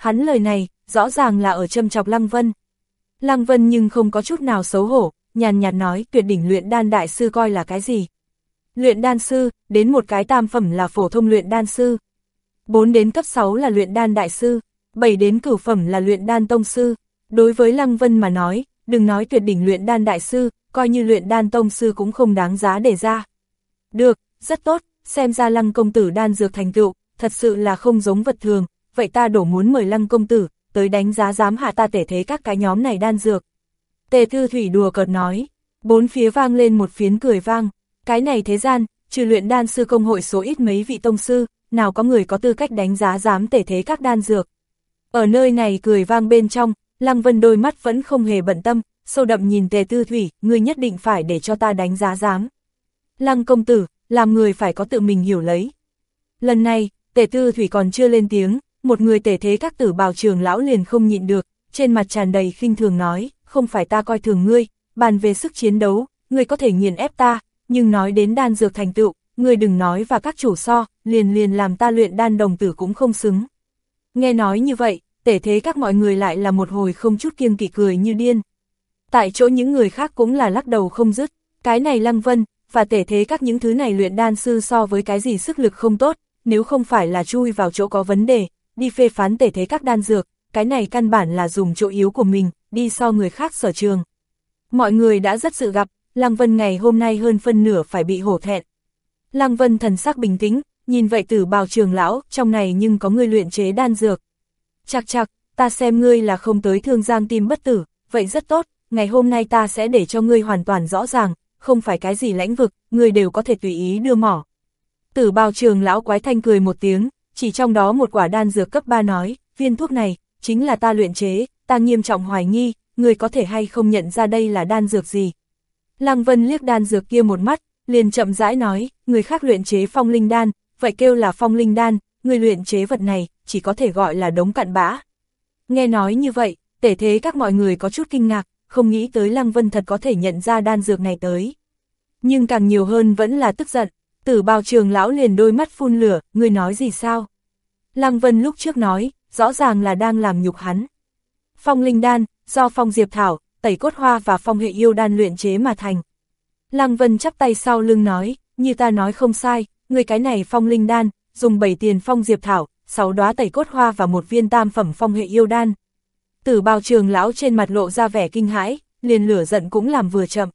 hắn lời này, rõ ràng là ở châm chọc Lăng Vân. Lăng Vân nhưng không có chút nào xấu hổ, nhàn nhạt nói tuyệt đỉnh luyện đan đại sư coi là cái gì. Luyện đan sư, đến một cái tam phẩm là phổ thông luyện đan sư. 4 đến cấp 6 là luyện đan đại sư, 7 đến cửu phẩm là luyện đan tông sư. Đối với Lăng Vân mà nói, đừng nói tuyệt đỉnh luyện đan đại sư, coi như luyện đan tông sư cũng không đáng giá để ra. Được, rất tốt, xem ra Lăng công tử đan dược thành tựu, thật sự là không giống vật thường, vậy ta đổ muốn mời Lăng công tử, tới đánh giá giám hạ ta tể thế các cái nhóm này đan dược. Tề Thư Thủy đùa cợt nói, bốn phía vang lên một phiến cười vang, cái này thế gian, trừ luyện đan sư công hội số ít mấy vị tông sư, nào có người có tư cách đánh giá dám tể thế các đan dược. Ở nơi này cười vang bên trong, Lăng Vân đôi mắt vẫn không hề bận tâm, sâu đậm nhìn Tề Tư Thủy, ngươi nhất định phải để cho ta đánh giá dám. Lăng công tử, làm người phải có tự mình hiểu lấy. Lần này, Tề Tư Thủy còn chưa lên tiếng, một người tể thế các tử bào trường lão liền không nhịn được, trên mặt tràn đầy khinh thường nói, không phải ta coi thường ngươi, bàn về sức chiến đấu, ngươi có thể nghiền ép ta, nhưng nói đến đan dược thành tựu, ngươi đừng nói và các chủ so, liền liền làm ta luyện đan đồng tử cũng không xứng. Nghe nói như vậy, tể thế các mọi người lại là một hồi không chút kiêng kỵ cười như điên. Tại chỗ những người khác cũng là lắc đầu không dứt, cái này lăng vân, và tể thế các những thứ này luyện đan sư so với cái gì sức lực không tốt, nếu không phải là chui vào chỗ có vấn đề, đi phê phán tể thế các đan dược, cái này căn bản là dùng chỗ yếu của mình, đi so người khác sở trường. Mọi người đã rất sự gặp, Lăng Vân ngày hôm nay hơn phân nửa phải bị hổ thẹn. Lăng Vân thần sắc bình tĩnh, nhìn vậy tử bào trường lão, trong này nhưng có người luyện chế đan dược. Chạc chạc, ta xem ngươi là không tới thương giang tim bất tử, vậy rất tốt, ngày hôm nay ta sẽ để cho ngươi hoàn toàn rõ ràng, không phải cái gì lãnh vực, ngươi đều có thể tùy ý đưa mỏ. Tử bào trường lão quái thanh cười một tiếng, chỉ trong đó một quả đan dược cấp 3 nói, viên thuốc này, chính là ta luyện chế, ta nghiêm trọng hoài nghi, người có thể hay không nhận ra đây là đan dược gì. Lăng Vân liếc đan dược kia một mắt, liền chậm rãi nói, người khác luyện chế phong linh đan, vậy kêu là phong linh đan, người luyện chế vật này, chỉ có thể gọi là đống cặn bã. Nghe nói như vậy, tể thế các mọi người có chút kinh ngạc, không nghĩ tới Lăng Vân thật có thể nhận ra đan dược này tới. Nhưng càng nhiều hơn vẫn là tức giận, tử bào trường lão liền đôi mắt phun lửa, người nói gì sao? Lăng Vân lúc trước nói, rõ ràng là đang làm nhục hắn. Phong linh đan, do phong diệp thảo, tẩy cốt hoa và phong hệ yêu đan luyện chế mà thành. Lăng Vân chắp tay sau lưng nói, như ta nói không sai, người cái này phong linh đan, dùng 7 tiền phong diệp thảo, 6 đóa tẩy cốt hoa và một viên tam phẩm phong hệ yêu đan. Tử bào trường lão trên mặt lộ ra vẻ kinh hãi, liền lửa giận cũng làm vừa chậm.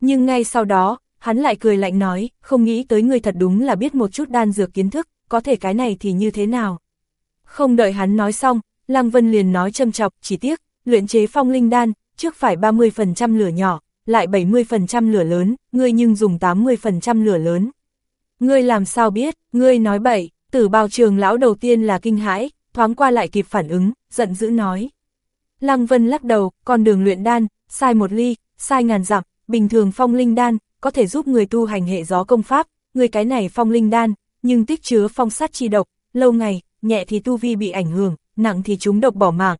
Nhưng ngay sau đó, hắn lại cười lạnh nói, không nghĩ tới người thật đúng là biết một chút đan dược kiến thức, có thể cái này thì như thế nào. Không đợi hắn nói xong, Lăng Vân liền nói châm chọc, chỉ tiếc, luyện chế phong linh đan, trước phải 30% lửa nhỏ, lại 70% lửa lớn, ngươi nhưng dùng 80% lửa lớn. Ngươi làm sao biết, ngươi nói bậy, tử bào trường lão đầu tiên là kinh hãi, thoáng qua lại kịp phản ứng, giận dữ nói. Lăng Vân lắc đầu, con đường luyện đan, sai một ly, sai ngàn dặm, bình thường phong linh đan, có thể giúp người tu hành hệ gió công pháp, người cái này phong linh đan, nhưng tích chứa phong sát chi độc, lâu ngày, nhẹ thì tu vi bị ảnh hưởng, nặng thì chúng độc bỏ mạng.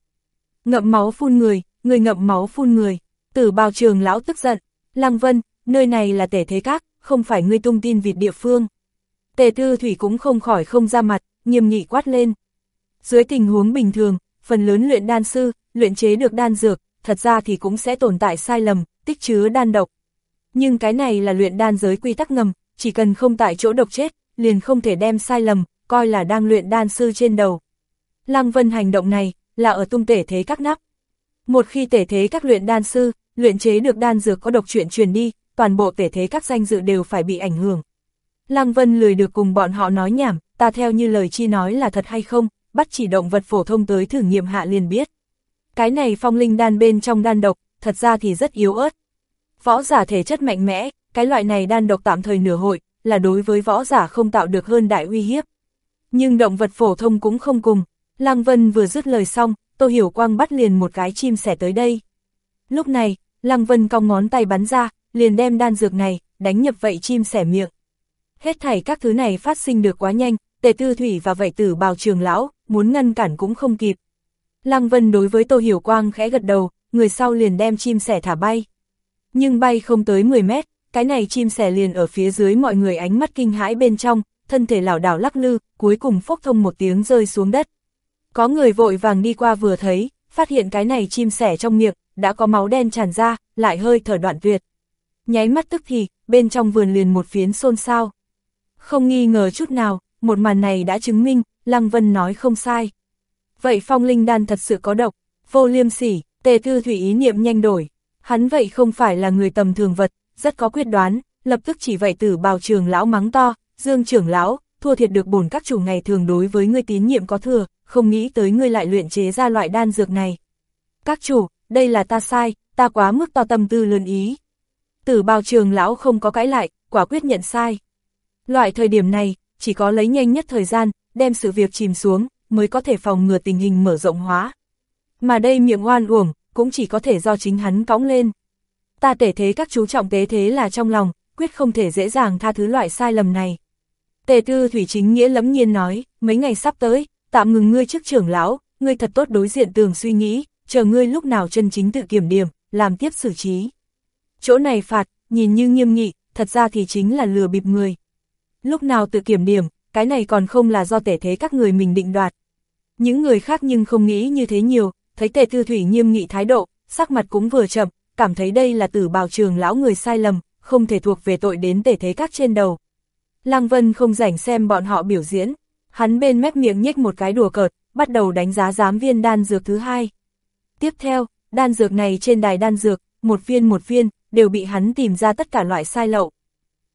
Ngậm máu phun người, người ngậm máu phun người, tử bào trường lão tức giận, Lăng Vân, nơi này là tể thế các, không phải ngươi tung tin vịt địa phương. Tề tư thủy cũng không khỏi không ra mặt, nghiêm nghị quát lên. Dưới tình huống bình thường, phần lớn luyện đan sư, luyện chế được đan dược, thật ra thì cũng sẽ tồn tại sai lầm, tích chứa đan độc. Nhưng cái này là luyện đan giới quy tắc ngầm, chỉ cần không tại chỗ độc chết, liền không thể đem sai lầm, coi là đang luyện đan sư trên đầu. Lăng Vân hành động này, là ở tung tể thế các nắp. Một khi tể thế các luyện đan sư, luyện chế được đan dược có độc chuyện truyền đi, toàn bộ tể thế các danh dự đều phải bị ảnh hưởng. Lăng Vân lười được cùng bọn họ nói nhảm, ta theo như lời chi nói là thật hay không, bắt chỉ động vật phổ thông tới thử nghiệm hạ liền biết. Cái này phong linh đan bên trong đan độc, thật ra thì rất yếu ớt. Võ giả thể chất mạnh mẽ, cái loại này đan độc tạm thời nửa hội, là đối với võ giả không tạo được hơn đại uy hiếp. Nhưng động vật phổ thông cũng không cùng, Lăng Vân vừa dứt lời xong, Tô Hiểu Quang bắt liền một cái chim sẻ tới đây. Lúc này, Lăng Vân cong ngón tay bắn ra, liền đem đan dược này, đánh nhập vậy chim sẻ miệng. Hết thảy các thứ này phát sinh được quá nhanh, tề tư thủy và vậy tử bào trường lão, muốn ngăn cản cũng không kịp. Lăng Vân đối với Tô Hiểu Quang khẽ gật đầu, người sau liền đem chim sẻ thả bay. Nhưng bay không tới 10 mét, cái này chim sẻ liền ở phía dưới mọi người ánh mắt kinh hãi bên trong, thân thể lảo đảo lắc lư, cuối cùng phốc thông một tiếng rơi xuống đất. Có người vội vàng đi qua vừa thấy, phát hiện cái này chim sẻ trong miệng, đã có máu đen tràn ra, lại hơi thở đoạn tuyệt. Nháy mắt tức thì, bên trong vườn liền một phiến xôn xao. Không nghi ngờ chút nào, một màn này đã chứng minh, Lăng Vân nói không sai. Vậy phong linh đan thật sự có độc, vô liêm sỉ, tề tư thủy ý niệm nhanh đổi. Hắn vậy không phải là người tầm thường vật, rất có quyết đoán, lập tức chỉ vậy tử bào trường lão mắng to, dương trưởng lão, thua thiệt được bổn các chủ ngày thường đối với ngươi tín nhiệm có thừa, không nghĩ tới ngươi lại luyện chế ra loại đan dược này. Các chủ, đây là ta sai, ta quá mức to tâm tư lớn ý. Tử bào trường lão không có cãi lại, quả quyết nhận sai. Loại thời điểm này, chỉ có lấy nhanh nhất thời gian, đem sự việc chìm xuống, mới có thể phòng ngừa tình hình mở rộng hóa. Mà đây miệng oan uổng, cũng chỉ có thể do chính hắn cõng lên. Ta tể thế các chú trọng tế thế là trong lòng, quyết không thể dễ dàng tha thứ loại sai lầm này. Tề tư thủy chính nghĩa lẫm nhiên nói, mấy ngày sắp tới, tạm ngừng ngươi trước trưởng lão, ngươi thật tốt đối diện tường suy nghĩ, chờ ngươi lúc nào chân chính tự kiểm điểm, làm tiếp xử trí. Chỗ này phạt, nhìn như nghiêm nghị, thật ra thì chính là lừa bịp người. Lúc nào tự kiểm điểm, cái này còn không là do tể thế các người mình định đoạt. Những người khác nhưng không nghĩ như thế nhiều, thấy tề tư thủy nghiêm nghị thái độ, sắc mặt cũng vừa chậm, cảm thấy đây là tử bào trường lão người sai lầm, không thể thuộc về tội đến tể thế các trên đầu. Lăng Vân không rảnh xem bọn họ biểu diễn, hắn bên mép miệng nhếch một cái đùa cợt, bắt đầu đánh giá giám viên đan dược thứ hai. Tiếp theo, đan dược này trên đài đan dược, một viên một viên, đều bị hắn tìm ra tất cả loại sai lậu.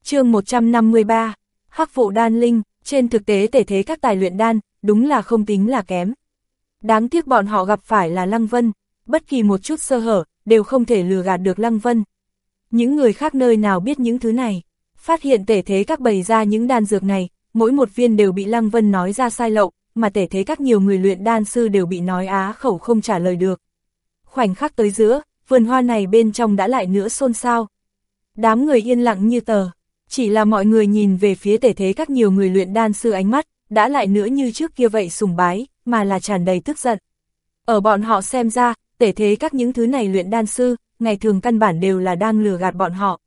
chương 153, Hắc vụ đan linh, trên thực tế tể thế các tài luyện đan, đúng là không tính là kém. Đáng tiếc bọn họ gặp phải là Lăng Vân, bất kỳ một chút sơ hở, đều không thể lừa gạt được Lăng Vân. Những người khác nơi nào biết những thứ này, phát hiện tể thế các bày ra những đan dược này, mỗi một viên đều bị Lăng Vân nói ra sai lậu, mà tể thế các nhiều người luyện đan sư đều bị nói á khẩu không trả lời được. Khoảnh khắc tới giữa, vườn hoa này bên trong đã lại nữa xôn xao. Đám người yên lặng như tờ, chỉ là mọi người nhìn về phía tể thế các nhiều người luyện đan sư ánh mắt, đã lại nữa như trước kia vậy sùng bái, mà là tràn đầy tức giận. Ở bọn họ xem ra, tể thế các những thứ này luyện đan sư, ngày thường căn bản đều là đang lừa gạt bọn họ.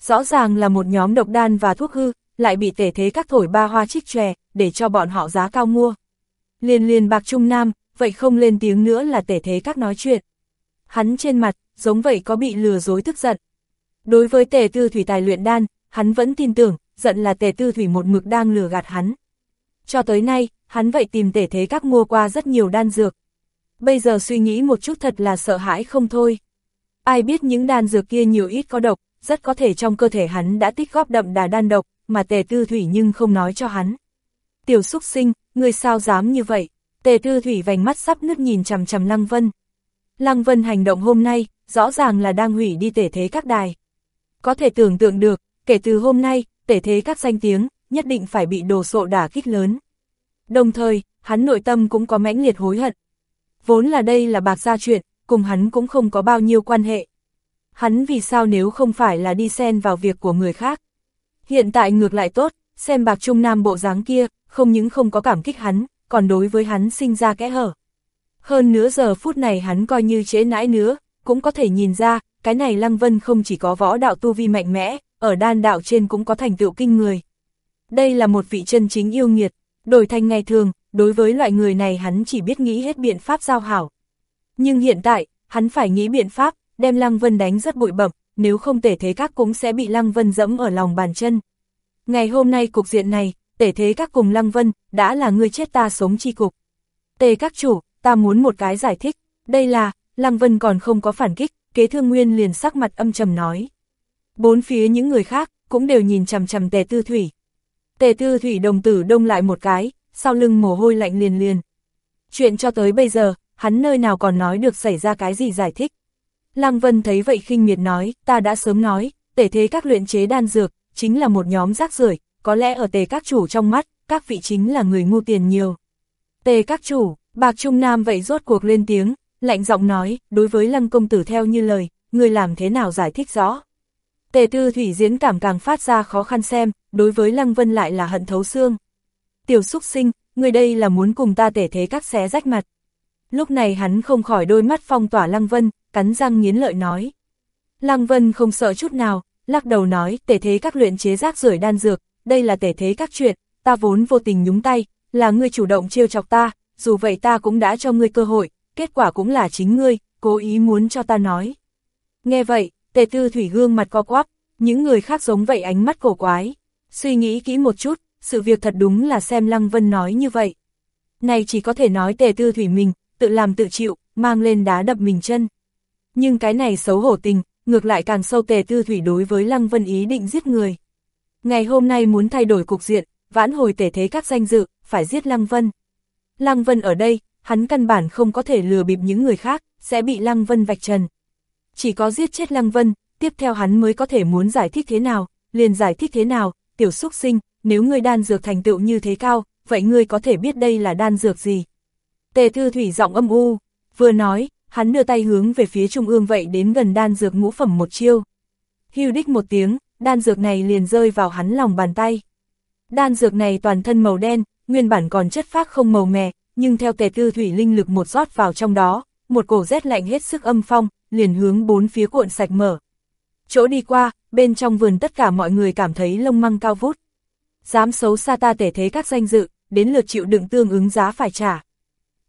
Rõ ràng là một nhóm độc đan và thuốc hư, lại bị tể thế các thổi ba hoa trích chòe, để cho bọn họ giá cao mua. Liên liên bạc trung nam, vậy không lên tiếng nữa là tể thế các nói chuyện. Hắn trên mặt, giống vậy có bị lừa dối tức giận. Đối với tề tư thủy tài luyện đan, hắn vẫn tin tưởng, giận là tề tư thủy một mực đang lừa gạt hắn. Cho tới nay, hắn vậy tìm tể thế các mua qua rất nhiều đan dược. Bây giờ suy nghĩ một chút thật là sợ hãi không thôi. Ai biết những đan dược kia nhiều ít có độc, rất có thể trong cơ thể hắn đã tích góp đậm đà đan độc, mà tề tư thủy nhưng không nói cho hắn. Tiểu xúc sinh, người sao dám như vậy? Tề tư thủy vành mắt sắp nứt nhìn chằm chằm Lăng Vân. Lăng Vân hành động hôm nay, rõ ràng là đang hủy đi tể thế các đài. Có thể tưởng tượng được, kể từ hôm nay, tể thế các danh tiếng, nhất định phải bị đồ sộ đả kích lớn. Đồng thời, hắn nội tâm cũng có mãnh liệt hối hận. Vốn là đây là bạc gia chuyện, cùng hắn cũng không có bao nhiêu quan hệ. Hắn vì sao nếu không phải là đi xen vào việc của người khác. Hiện tại ngược lại tốt, xem bạc trung nam bộ dáng kia, không những không có cảm kích hắn, còn đối với hắn sinh ra kẽ hở. Hơn nửa giờ phút này hắn coi như chế nãi nữa, cũng có thể nhìn ra, cái này Lăng Vân không chỉ có võ đạo tu vi mạnh mẽ, ở đan đạo trên cũng có thành tựu kinh người. Đây là một vị chân chính yêu nghiệt, đổi thành ngày thường, đối với loại người này hắn chỉ biết nghĩ hết biện pháp giao hảo. Nhưng hiện tại, hắn phải nghĩ biện pháp, đem Lăng Vân đánh rất bụi bẩm, nếu không tể thế các cũng sẽ bị Lăng Vân dẫm ở lòng bàn chân. Ngày hôm nay cục diện này, tể thế các cùng Lăng Vân, đã là người chết ta sống chi cục. Tề các chủ, ta muốn một cái giải thích, đây là, Lăng Vân còn không có phản kích, kế thương nguyên liền sắc mặt âm trầm nói. Bốn phía những người khác, cũng đều nhìn chằm chằm tề tư thủy. Tề tư thủy đồng tử đông lại một cái, sau lưng mồ hôi lạnh liền liền. Chuyện cho tới bây giờ, hắn nơi nào còn nói được xảy ra cái gì giải thích. Lăng Vân thấy vậy khinh miệt nói, ta đã sớm nói, tể thế các luyện chế đan dược, chính là một nhóm rác rưởi có lẽ ở tề các chủ trong mắt, các vị chính là người ngu tiền nhiều. Tề các chủ, bạc trung nam vậy rốt cuộc lên tiếng, lạnh giọng nói, đối với lăng công tử theo như lời, người làm thế nào giải thích rõ. Tề tư thủy diễn cảm càng phát ra khó khăn xem, đối với lăng vân lại là hận thấu xương. Tiểu xúc sinh, người đây là muốn cùng ta tể thế các xé rách mặt. Lúc này hắn không khỏi đôi mắt phong tỏa lăng vân, cắn răng nghiến lợi nói. Lăng vân không sợ chút nào, lắc đầu nói, tể thế các luyện chế rác rưởi đan dược, đây là tể thế các chuyện, ta vốn vô tình nhúng tay, là ngươi chủ động trêu chọc ta, dù vậy ta cũng đã cho ngươi cơ hội, kết quả cũng là chính ngươi, cố ý muốn cho ta nói. Nghe vậy, tề tư thủy gương mặt co quắp, những người khác giống vậy ánh mắt cổ quái. Suy nghĩ kỹ một chút, sự việc thật đúng là xem Lăng Vân nói như vậy. Này chỉ có thể nói tề tư thủy mình, tự làm tự chịu, mang lên đá đập mình chân. Nhưng cái này xấu hổ tình, ngược lại càng sâu tề tư thủy đối với Lăng Vân ý định giết người. Ngày hôm nay muốn thay đổi cục diện, vãn hồi tề thế các danh dự, phải giết Lăng Vân. Lăng Vân ở đây, hắn căn bản không có thể lừa bịp những người khác, sẽ bị Lăng Vân vạch trần. Chỉ có giết chết Lăng Vân, tiếp theo hắn mới có thể muốn giải thích thế nào, liền giải thích thế nào, tiểu xúc sinh, nếu ngươi đan dược thành tựu như thế cao, vậy ngươi có thể biết đây là đan dược gì. Tề Thư Thủy giọng âm u, vừa nói, hắn đưa tay hướng về phía trung ương vậy đến gần đan dược ngũ phẩm một chiêu. Hưu đích một tiếng, đan dược này liền rơi vào hắn lòng bàn tay. Đan dược này toàn thân màu đen, nguyên bản còn chất phác không màu mè, nhưng theo tề tư thủy linh lực một rót vào trong đó, một cổ rét lạnh hết sức âm phong, liền hướng bốn phía cuộn sạch mở. Chỗ đi qua, bên trong vườn tất cả mọi người cảm thấy lông măng cao vút. Dám xấu xa ta tể thế các danh dự, đến lượt chịu đựng tương ứng giá phải trả.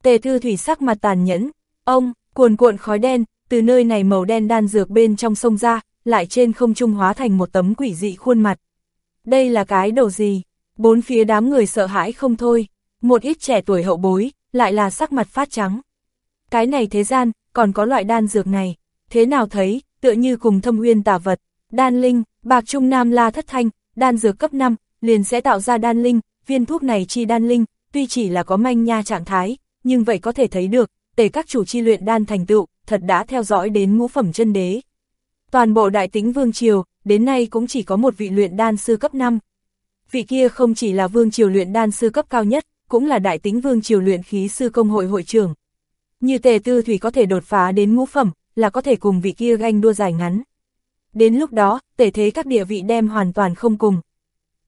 Tề thư thủy sắc mặt tàn nhẫn, ông, cuồn cuộn khói đen, từ nơi này màu đen đan dược bên trong sông ra, lại trên không trung hóa thành một tấm quỷ dị khuôn mặt. Đây là cái đầu gì? Bốn phía đám người sợ hãi không thôi, một ít trẻ tuổi hậu bối, lại là sắc mặt phát trắng. Cái này thế gian, còn có loại đan dược này, thế nào thấy, tựa như cùng thâm uyên tả vật, đan linh, bạc trung nam la thất thanh, đan dược cấp 5, liền sẽ tạo ra đan linh, viên thuốc này chi đan linh, tuy chỉ là có manh nha trạng thái, nhưng vậy có thể thấy được, tề các chủ chi luyện đan thành tựu, thật đã theo dõi đến ngũ phẩm chân đế. Toàn bộ đại tính vương triều, đến nay cũng chỉ có một vị luyện đan sư cấp 5. Vị kia không chỉ là vương triều luyện đan sư cấp cao nhất, cũng là đại tính vương triều luyện khí sư công hội hội trưởng. Như tề tư thủy có thể đột phá đến ngũ phẩm, là có thể cùng vị kia ganh đua dài ngắn. Đến lúc đó, tể thế các địa vị đem hoàn toàn không cùng.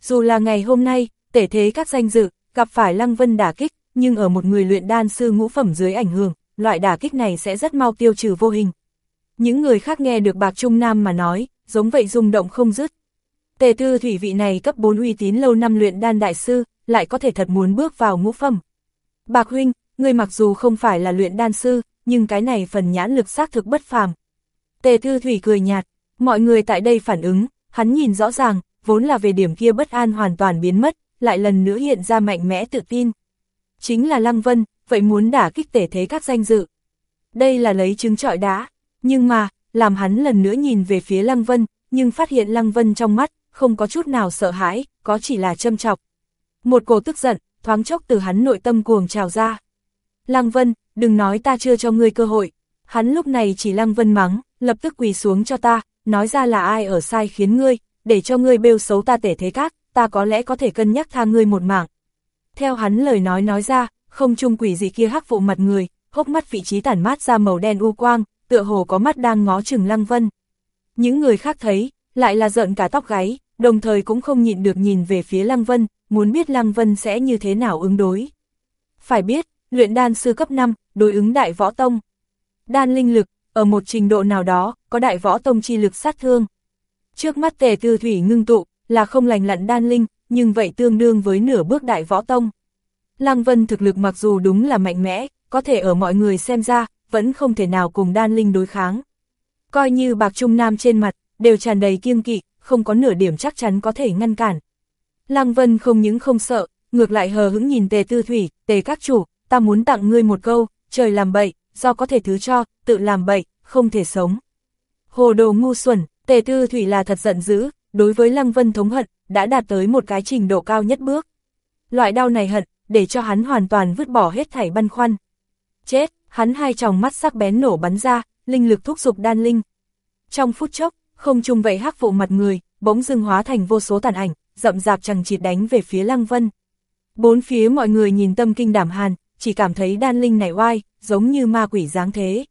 Dù là ngày hôm nay, tể thế các danh dự, gặp phải Lăng Vân đả kích, nhưng ở một người luyện đan sư ngũ phẩm dưới ảnh hưởng, loại đả kích này sẽ rất mau tiêu trừ vô hình. Những người khác nghe được Bạc Trung Nam mà nói, giống vậy rung động không dứt. Tề tư thủy vị này cấp 4 uy tín lâu năm luyện đan đại sư, lại có thể thật muốn bước vào ngũ phẩm. Bạc huynh, người mặc dù không phải là luyện đan sư, nhưng cái này phần nhãn lực xác thực bất phàm. Tề tư thủy cười nhạt, mọi người tại đây phản ứng, hắn nhìn rõ ràng, vốn là về điểm kia bất an hoàn toàn biến mất, lại lần nữa hiện ra mạnh mẽ tự tin. Chính là Lăng Vân, vậy muốn đả kích tể thế các danh dự. Đây là lấy trứng trọi đá, nhưng mà, làm hắn lần nữa nhìn về phía Lăng Vân, nhưng phát hiện Lăng Vân trong mắt, không có chút nào sợ hãi, có chỉ là châm chọc. Một cổ tức giận, thoáng chốc từ hắn nội tâm cuồng trào ra. Lăng Vân, đừng nói ta chưa cho ngươi cơ hội. Hắn lúc này chỉ Lăng Vân mắng, lập tức quỳ xuống cho ta, nói ra là ai ở sai khiến ngươi, để cho ngươi bêu xấu ta tể thế các, ta có lẽ có thể cân nhắc tha ngươi một mạng. Theo hắn lời nói nói ra, không trung quỷ gì kia hắc vụ mặt người, hốc mắt vị trí tản mát ra màu đen u quang, tựa hồ có mắt đang ngó chừng Lăng Vân. Những người khác thấy, lại là giận cả tóc gáy, đồng thời cũng không nhịn được nhìn về phía Lăng Vân, muốn biết Lăng Vân sẽ như thế nào ứng đối. Phải biết, luyện đan sư cấp 5, đối ứng đại võ tông. Đan linh lực, ở một trình độ nào đó, có đại võ tông chi lực sát thương. Trước mắt tề tư thủy ngưng tụ, là không lành lặn đan linh, nhưng vậy tương đương với nửa bước đại võ tông. Lăng Vân thực lực mặc dù đúng là mạnh mẽ, có thể ở mọi người xem ra, vẫn không thể nào cùng đan linh đối kháng. Coi như bạc trung nam trên mặt, đều tràn đầy kiêng kỵ, không có nửa điểm chắc chắn có thể ngăn cản. Lăng Vân không những không sợ, ngược lại hờ hững nhìn tề tư thủy, tề các chủ, ta muốn tặng ngươi một câu, trời làm bậy, do có thể thứ cho, tự làm bậy, không thể sống. Hồ đồ ngu xuẩn, tề tư thủy là thật giận dữ, đối với Lăng Vân thống hận, đã đạt tới một cái trình độ cao nhất bước. Loại đau này hận, để cho hắn hoàn toàn vứt bỏ hết thảy băn khoăn. Chết, hắn hai tròng mắt sắc bén nổ bắn ra, linh lực thúc dục đan linh. Trong phút chốc, không trung vậy hắc vụ mặt người, bỗng dưng hóa thành vô số tàn ảnh, rậm rạp chẳng chịt đánh về phía Lăng Vân. Bốn phía mọi người nhìn tâm kinh đảm hàn, chỉ cảm thấy đan linh này oai, giống như ma quỷ dáng thế.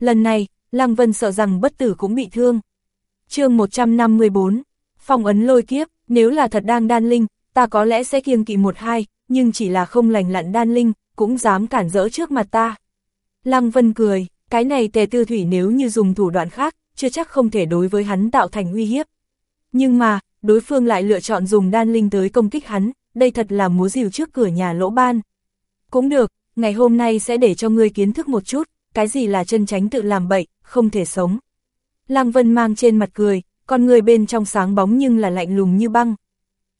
Lần này, Lăng Vân sợ rằng bất tử cũng bị thương. chương 154, phong ấn lôi kiếp, nếu là thật đang đan linh, ta có lẽ sẽ kiêng kỵ một hai, nhưng chỉ là không lành lặn đan linh, cũng dám cản rỡ trước mặt ta. Lăng Vân cười, cái này tề tư thủy nếu như dùng thủ đoạn khác, chưa chắc không thể đối với hắn tạo thành uy hiếp. Nhưng mà, đối phương lại lựa chọn dùng đan linh tới công kích hắn, đây thật là múa rìu trước cửa nhà lỗ ban. Cũng được, ngày hôm nay sẽ để cho ngươi kiến thức một chút, cái gì là chân tránh tự làm bậy, không thể sống. Lăng Vân mang trên mặt cười, con người bên trong sáng bóng nhưng là lạnh lùng như băng.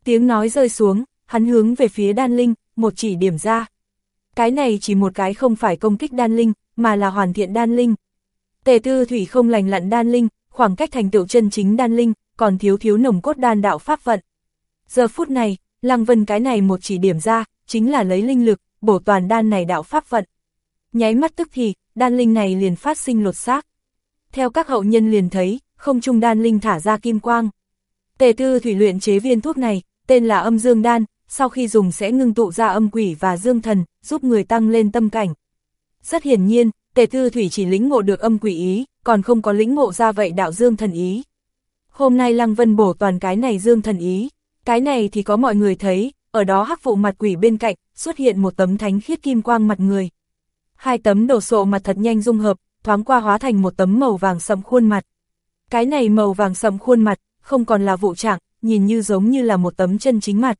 Tiếng nói rơi xuống, hắn hướng về phía đan linh, một chỉ điểm ra. Cái này chỉ một cái không phải công kích đan linh, mà là hoàn thiện đan linh. Tề tư thủy không lành lặn đan linh, khoảng cách thành tựu chân chính đan linh, còn thiếu thiếu nồng cốt đan đạo pháp vận. Giờ phút này, Lăng Vân cái này một chỉ điểm ra, chính là lấy linh lực, bổ toàn đan này đạo pháp vận. Nháy mắt tức thì, đan linh này liền phát sinh lột xác. Theo các hậu nhân liền thấy, không trung đan linh thả ra kim quang. Tề tư thủy luyện chế viên thuốc này, tên là âm dương đan, sau khi dùng sẽ ngưng tụ ra âm quỷ và dương thần, giúp người tăng lên tâm cảnh. Rất hiển nhiên, tề tư thủy chỉ lĩnh ngộ được âm quỷ ý, còn không có lĩnh ngộ ra vậy đạo dương thần ý. Hôm nay Lăng Vân bổ toàn cái này dương thần ý, cái này thì có mọi người thấy, ở đó hắc vụ mặt quỷ bên cạnh, xuất hiện một tấm thánh khiết kim quang mặt người. Hai tấm đồ sộ mặt thật nhanh dung hợp, thoáng qua hóa thành một tấm màu vàng sậm khuôn mặt. Cái này màu vàng sậm khuôn mặt, không còn là vụ trạng, nhìn như giống như là một tấm chân chính mặt.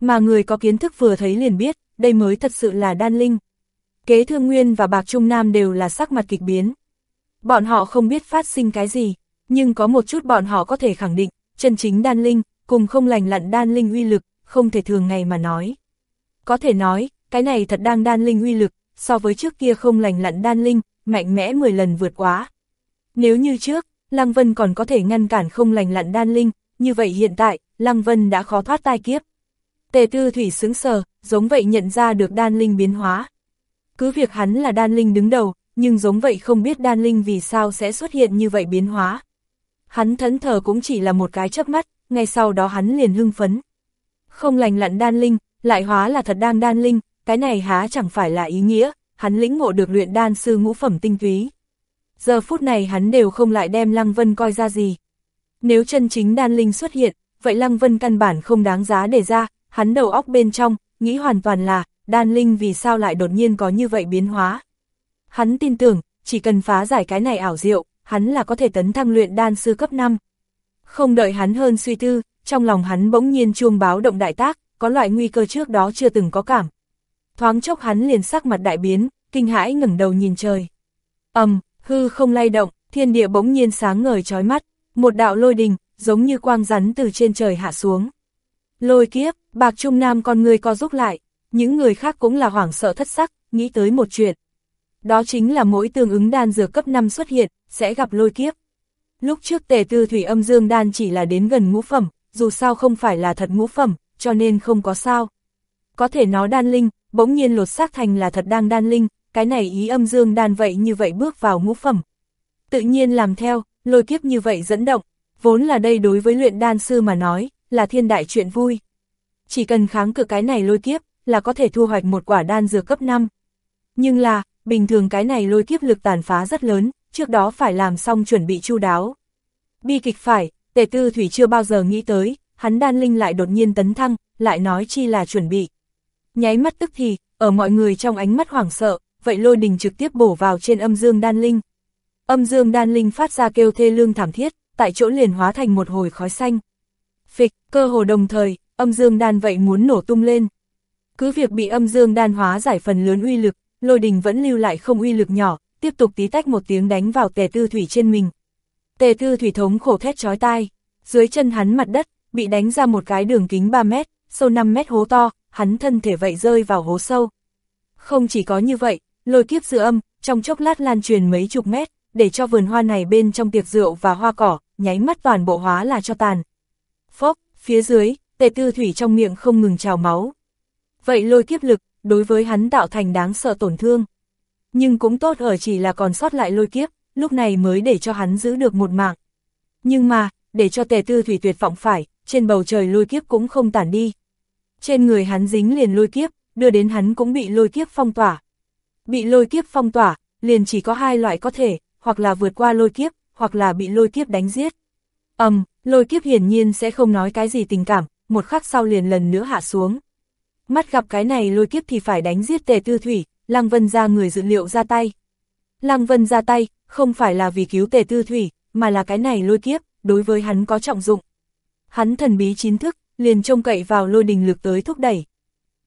Mà người có kiến thức vừa thấy liền biết, đây mới thật sự là đan linh. Kế Thương Nguyên và Bạc Trung Nam đều là sắc mặt kịch biến. Bọn họ không biết phát sinh cái gì, nhưng có một chút bọn họ có thể khẳng định, chân chính đan linh, cùng không lành lặn đan linh uy lực, không thể thường ngày mà nói. Có thể nói, cái này thật đang đan linh uy lực, so với trước kia không lành lặn đan linh, mạnh mẽ 10 lần vượt quá. Nếu như trước, Lăng Vân còn có thể ngăn cản không lành lặn đan linh, như vậy hiện tại, Lăng Vân đã khó thoát tai kiếp. Tề tư thủy sướng sờ, giống vậy nhận ra được đan linh biến hóa. Cứ việc hắn là đan linh đứng đầu, nhưng giống vậy không biết đan linh vì sao sẽ xuất hiện như vậy biến hóa. Hắn thẫn thờ cũng chỉ là một cái chớp mắt, ngay sau đó hắn liền hưng phấn. Không lành lặn đan linh, lại hóa là thật đang đan linh, cái này há chẳng phải là ý nghĩa, hắn lĩnh ngộ được luyện đan sư ngũ phẩm tinh túy. Giờ phút này hắn đều không lại đem Lăng Vân coi ra gì. Nếu chân chính đan linh xuất hiện, vậy Lăng Vân căn bản không đáng giá để ra, hắn đầu óc bên trong, nghĩ hoàn toàn là, đan linh vì sao lại đột nhiên có như vậy biến hóa. Hắn tin tưởng, chỉ cần phá giải cái này ảo diệu, hắn là có thể tấn thăng luyện đan sư cấp 5. Không đợi hắn hơn suy tư, trong lòng hắn bỗng nhiên chuông báo động đại tác, có loại nguy cơ trước đó chưa từng có cảm. Thoáng chốc hắn liền sắc mặt đại biến, kinh hãi ngẩng đầu nhìn trời. ầm, um, hư không lay động, thiên địa bỗng nhiên sáng ngời chói mắt, một đạo lôi đình, giống như quang rắn từ trên trời hạ xuống. Lôi kiếp, bạc trung nam con người co rút lại, những người khác cũng là hoảng sợ thất sắc, nghĩ tới một chuyện. Đó chính là mỗi tương ứng đan dược cấp 5 xuất hiện, sẽ gặp lôi kiếp. Lúc trước tề tư thủy âm dương đan chỉ là đến gần ngũ phẩm, dù sao không phải là thật ngũ phẩm, cho nên không có sao. Có thể nó đan linh, bỗng nhiên lột xác thành là thật đang đan linh, cái này ý âm dương đan vậy như vậy bước vào ngũ phẩm. Tự nhiên làm theo, lôi kiếp như vậy dẫn động, vốn là đây đối với luyện đan sư mà nói, là thiên đại chuyện vui. Chỉ cần kháng cự cái này lôi kiếp, là có thể thu hoạch một quả đan dược cấp 5. Nhưng là, bình thường cái này lôi kiếp lực tàn phá rất lớn, trước đó phải làm xong chuẩn bị chu đáo. Bi kịch phải, tề tư thủy chưa bao giờ nghĩ tới, hắn đan linh lại đột nhiên tấn thăng, lại nói chi là chuẩn bị. Nháy mắt tức thì, ở mọi người trong ánh mắt hoảng sợ, vậy lôi đình trực tiếp bổ vào trên âm dương đan linh. Âm dương đan linh phát ra kêu thê lương thảm thiết, tại chỗ liền hóa thành một hồi khói xanh. Phịch, cơ hồ đồng thời, âm dương đan vậy muốn nổ tung lên. Cứ việc bị âm dương đan hóa giải phần lớn uy lực, lôi đình vẫn lưu lại không uy lực nhỏ, tiếp tục tí tách một tiếng đánh vào tề tư thủy trên mình. Tề tư thủy thống khổ thét chói tai, dưới chân hắn mặt đất, bị đánh ra một cái đường kính 3 mét, sâu 5 mét hố to, hắn thân thể vậy rơi vào hố sâu. Không chỉ có như vậy, lôi kiếp dư âm, trong chốc lát lan truyền mấy chục mét, để cho vườn hoa này bên trong tiệc rượu và hoa cỏ, nháy mắt toàn bộ hóa là cho tàn. Phốc, phía dưới, tề tư thủy trong miệng không ngừng trào máu. Vậy lôi kiếp lực, đối với hắn tạo thành đáng sợ tổn thương. Nhưng cũng tốt ở chỉ là còn sót lại lôi kiếp, lúc này mới để cho hắn giữ được một mạng. Nhưng mà, để cho tề tư thủy tuyệt vọng phải, trên bầu trời lôi kiếp cũng không tản đi. Trên người hắn dính liền lôi kiếp, đưa đến hắn cũng bị lôi kiếp phong tỏa. Bị lôi kiếp phong tỏa, liền chỉ có hai loại có thể, hoặc là vượt qua lôi kiếp, hoặc là bị lôi kiếp đánh giết. Ầm, um, lôi kiếp hiển nhiên sẽ không nói cái gì tình cảm, một khắc sau liền lần nữa hạ xuống. Mắt gặp cái này lôi kiếp thì phải đánh giết tề tư thủy, Lăng Vân ra người dự liệu ra tay. Lăng Vân ra tay, không phải là vì cứu tề tư thủy, mà là cái này lôi kiếp, đối với hắn có trọng dụng. Hắn thần bí chín thức, liền trông cậy vào lôi đình lực tới thúc đẩy.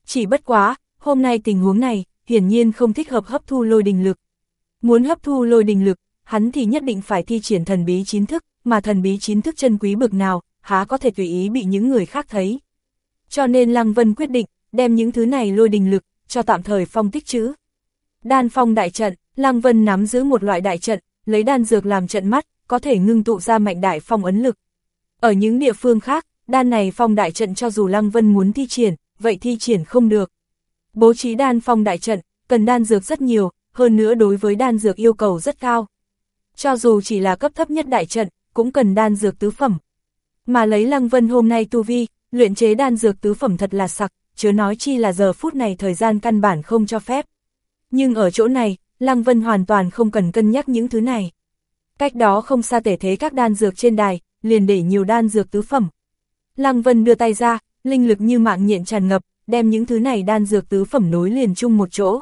Chỉ bất quá, hôm nay tình huống này, hiển nhiên không thích hợp hấp thu lôi đình lực. Muốn hấp thu lôi đình lực, hắn thì nhất định phải thi triển thần bí chín thức, mà thần bí chín thức chân quý bực nào, há có thể tùy ý bị những người khác thấy. Cho nên Lăng Vân quyết định, đem những thứ này lôi đình lực, cho tạm thời phong tích chữ. Đan phong đại trận, Lăng Vân nắm giữ một loại đại trận, lấy đan dược làm trận mắt, có thể ngưng tụ ra mạnh đại phong ấn lực. Ở những địa phương khác, đan này phong đại trận cho dù Lăng Vân muốn thi triển, vậy thi triển không được. Bố trí đan phong đại trận, cần đan dược rất nhiều, hơn nữa đối với đan dược yêu cầu rất cao. Cho dù chỉ là cấp thấp nhất đại trận, cũng cần đan dược tứ phẩm. Mà lấy Lăng Vân hôm nay tu vi, luyện chế đan dược tứ phẩm thật là sặc, chứ nói chi là giờ phút này thời gian căn bản không cho phép. Nhưng ở chỗ này, Lăng Vân hoàn toàn không cần cân nhắc những thứ này. Cách đó không xa tể thế các đan dược trên đài, liền để nhiều đan dược tứ phẩm. Lăng Vân đưa tay ra, linh lực như mạng nhện tràn ngập, đem những thứ này đan dược tứ phẩm nối liền chung một chỗ.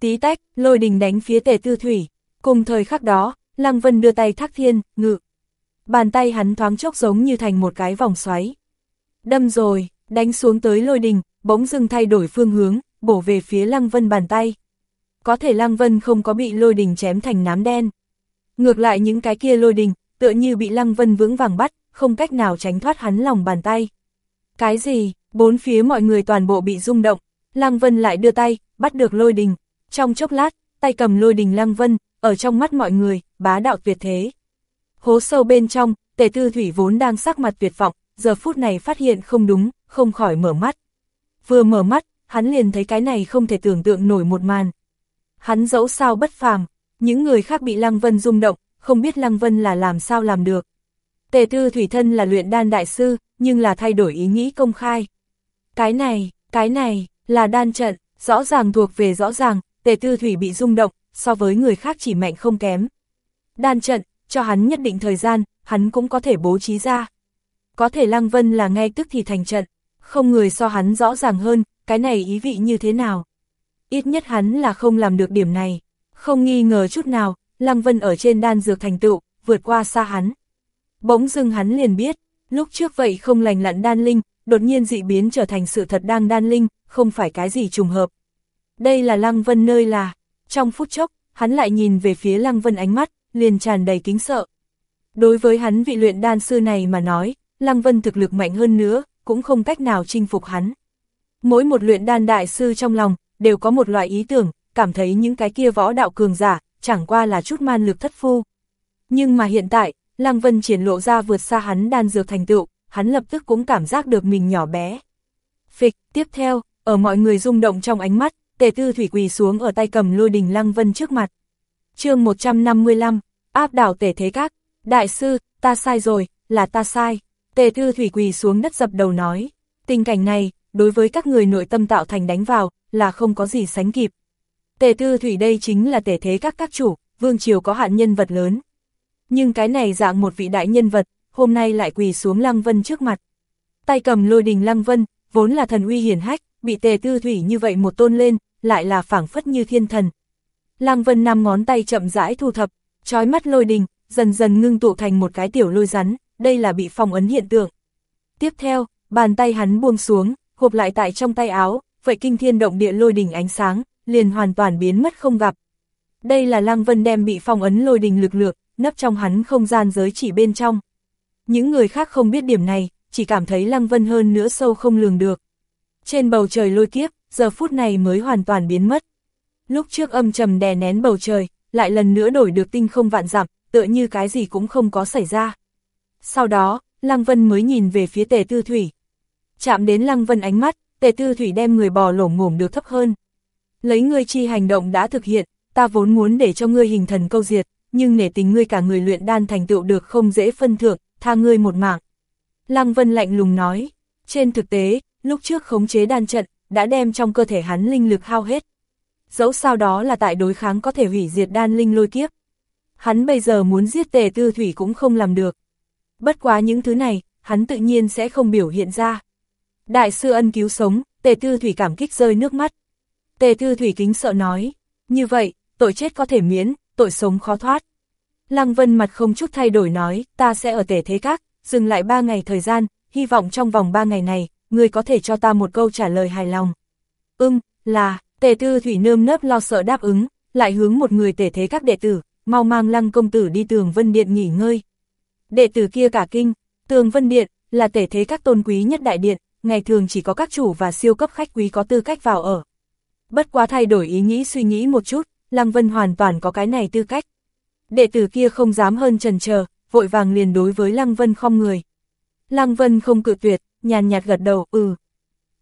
Tí tách, lôi đình đánh phía tề tư thủy. Cùng thời khắc đó, Lăng Vân đưa tay thác thiên, ngự. Bàn tay hắn thoáng chốc giống như thành một cái vòng xoáy. Đâm rồi, đánh xuống tới lôi đình, bỗng dưng thay đổi phương hướng, bổ về phía Lăng Vân bàn tay. Có thể Lăng Vân không có bị lôi đình chém thành nám đen. Ngược lại những cái kia lôi đình, tựa như bị Lăng Vân vững vàng bắt, không cách nào tránh thoát hắn lòng bàn tay. Cái gì, bốn phía mọi người toàn bộ bị rung động, Lăng Vân lại đưa tay, bắt được lôi đình. Trong chốc lát, tay cầm lôi đình Lăng Vân, ở trong mắt mọi người, bá đạo tuyệt thế. Hố sâu bên trong, tề tư thủy vốn đang sắc mặt tuyệt vọng, giờ phút này phát hiện không đúng, không khỏi mở mắt. Vừa mở mắt, hắn liền thấy cái này không thể tưởng tượng nổi một màn. Hắn dẫu sao bất phàm, những người khác bị Lăng Vân rung động, không biết Lăng Vân là làm sao làm được. Tề tư thủy thân là luyện đan đại sư, nhưng là thay đổi ý nghĩ công khai. Cái này, cái này, là đan trận, rõ ràng thuộc về rõ ràng, tề tư thủy bị rung động, so với người khác chỉ mạnh không kém. Đan trận, cho hắn nhất định thời gian, hắn cũng có thể bố trí ra. Có thể Lăng Vân là ngay tức thì thành trận, không người so hắn rõ ràng hơn, cái này ý vị như thế nào. Ít nhất hắn là không làm được điểm này, không nghi ngờ chút nào, Lăng Vân ở trên đan dược thành tựu, vượt qua xa hắn. Bỗng dưng hắn liền biết, lúc trước vậy không lành lặn đan linh, đột nhiên dị biến trở thành sự thật đang đan linh, không phải cái gì trùng hợp. Đây là Lăng Vân nơi là, trong phút chốc, hắn lại nhìn về phía Lăng Vân ánh mắt, liền tràn đầy kính sợ. Đối với hắn vị luyện đan sư này mà nói, Lăng Vân thực lực mạnh hơn nữa, cũng không cách nào chinh phục hắn. Mỗi một luyện đan đại sư trong lòng, đều có một loại ý tưởng, cảm thấy những cái kia võ đạo cường giả, chẳng qua là chút man lực thất phu. Nhưng mà hiện tại, Lăng Vân triển lộ ra vượt xa hắn đan dược thành tựu, hắn lập tức cũng cảm giác được mình nhỏ bé. Phịch, tiếp theo, ở mọi người rung động trong ánh mắt, tề tư thủy quỳ xuống ở tay cầm lôi đình Lăng Vân trước mặt. chương 155, áp đảo tề thế các, đại sư, ta sai rồi, là ta sai. Tề tư thủy quỳ xuống đất dập đầu nói, tình cảnh này, đối với các người nội tâm tạo thành đánh vào, là không có gì sánh kịp. Tề tư thủy đây chính là tề thế các các chủ, vương triều có hạn nhân vật lớn. Nhưng cái này dạng một vị đại nhân vật, hôm nay lại quỳ xuống Lăng Vân trước mặt. Tay cầm lôi đình Lăng Vân, vốn là thần uy hiển hách, bị tề tư thủy như vậy một tôn lên, lại là phảng phất như thiên thần. Lăng Vân năm ngón tay chậm rãi thu thập, trói mắt lôi đình, dần dần ngưng tụ thành một cái tiểu lôi rắn, đây là bị phong ấn hiện tượng. Tiếp theo, bàn tay hắn buông xuống, hộp lại tại trong tay áo, vậy kinh thiên động địa lôi đình ánh sáng, liền hoàn toàn biến mất không gặp. Đây là Lăng Vân đem bị phong ấn lôi đình lực lượng, nấp trong hắn không gian giới chỉ bên trong. Những người khác không biết điểm này, chỉ cảm thấy Lăng Vân hơn nữa sâu không lường được. Trên bầu trời lôi kiếp, giờ phút này mới hoàn toàn biến mất. Lúc trước âm trầm đè nén bầu trời, lại lần nữa đổi được tinh không vạn dặm, tựa như cái gì cũng không có xảy ra. Sau đó, Lăng Vân mới nhìn về phía tề tư thủy. Chạm đến Lăng Vân ánh mắt, tề tư thủy đem người bò lổm ngổm được thấp hơn. Lấy ngươi chi hành động đã thực hiện, ta vốn muốn để cho ngươi hình thần câu diệt, nhưng nể tình ngươi cả người luyện đan thành tựu được không dễ phân thưởng, tha ngươi một mạng. Lăng Vân lạnh lùng nói, trên thực tế, lúc trước khống chế đan trận, đã đem trong cơ thể hắn linh lực hao hết. Dẫu sao đó là tại đối kháng có thể hủy diệt đan linh lôi kiếp. Hắn bây giờ muốn giết tề tư thủy cũng không làm được. Bất quá những thứ này, hắn tự nhiên sẽ không biểu hiện ra. Đại sư ân cứu sống, tề tư thủy cảm kích rơi nước mắt. Tề tư thủy kính sợ nói, như vậy, tội chết có thể miễn, tội sống khó thoát. Lăng Vân mặt không chút thay đổi nói, ta sẽ ở tề thế các, dừng lại ba ngày thời gian, hy vọng trong vòng ba ngày này, người có thể cho ta một câu trả lời hài lòng. Ưm, là, Tề Tư Thủy nơm nớp lo sợ đáp ứng, lại hướng một người tề thế các đệ tử, mau mang lăng công tử đi tường vân điện nghỉ ngơi. Đệ tử kia cả kinh, tường vân điện, là tề thế các tôn quý nhất đại điện, ngày thường chỉ có các chủ và siêu cấp khách quý có tư cách vào ở. Bất quá thay đổi ý nghĩ suy nghĩ một chút, Lăng Vân hoàn toàn có cái này tư cách. Đệ tử kia không dám hơn trần chờ vội vàng liền đối với Lăng Vân không người. Lăng Vân không cự tuyệt, nhàn nhạt gật đầu, ừ.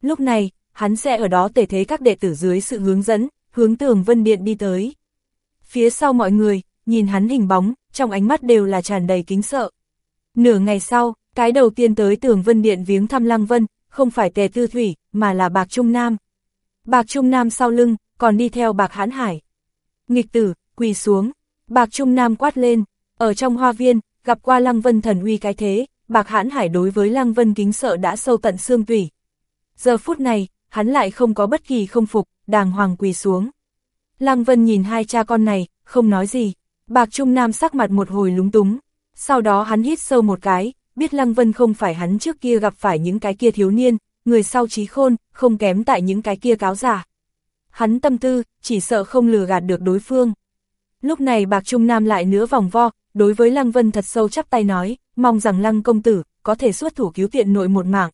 Lúc này, hắn sẽ ở đó tể thế các đệ tử dưới sự hướng dẫn, hướng tường Vân Điện đi tới. Phía sau mọi người, nhìn hắn hình bóng, trong ánh mắt đều là tràn đầy kính sợ. Nửa ngày sau, cái đầu tiên tới tường Vân Điện viếng thăm Lăng Vân, không phải tề tư thủy, mà là bạc Trung Nam. Bạc Trung Nam sau lưng, còn đi theo bạc hãn hải. Nghịch tử, quỳ xuống, bạc Trung Nam quát lên, ở trong hoa viên, gặp qua Lăng Vân thần uy cái thế, bạc hãn hải đối với Lăng Vân kính sợ đã sâu tận xương tủy. Giờ phút này, hắn lại không có bất kỳ không phục, đàng hoàng quỳ xuống. Lăng Vân nhìn hai cha con này, không nói gì, bạc Trung Nam sắc mặt một hồi lúng túng, sau đó hắn hít sâu một cái, biết Lăng Vân không phải hắn trước kia gặp phải những cái kia thiếu niên, người sau trí khôn, không kém tại những cái kia cáo giả. Hắn tâm tư, chỉ sợ không lừa gạt được đối phương. Lúc này Bạc Trung Nam lại nữa vòng vo, đối với Lăng Vân thật sâu chắp tay nói, mong rằng Lăng công tử, có thể xuất thủ cứu tiện nội một mạng.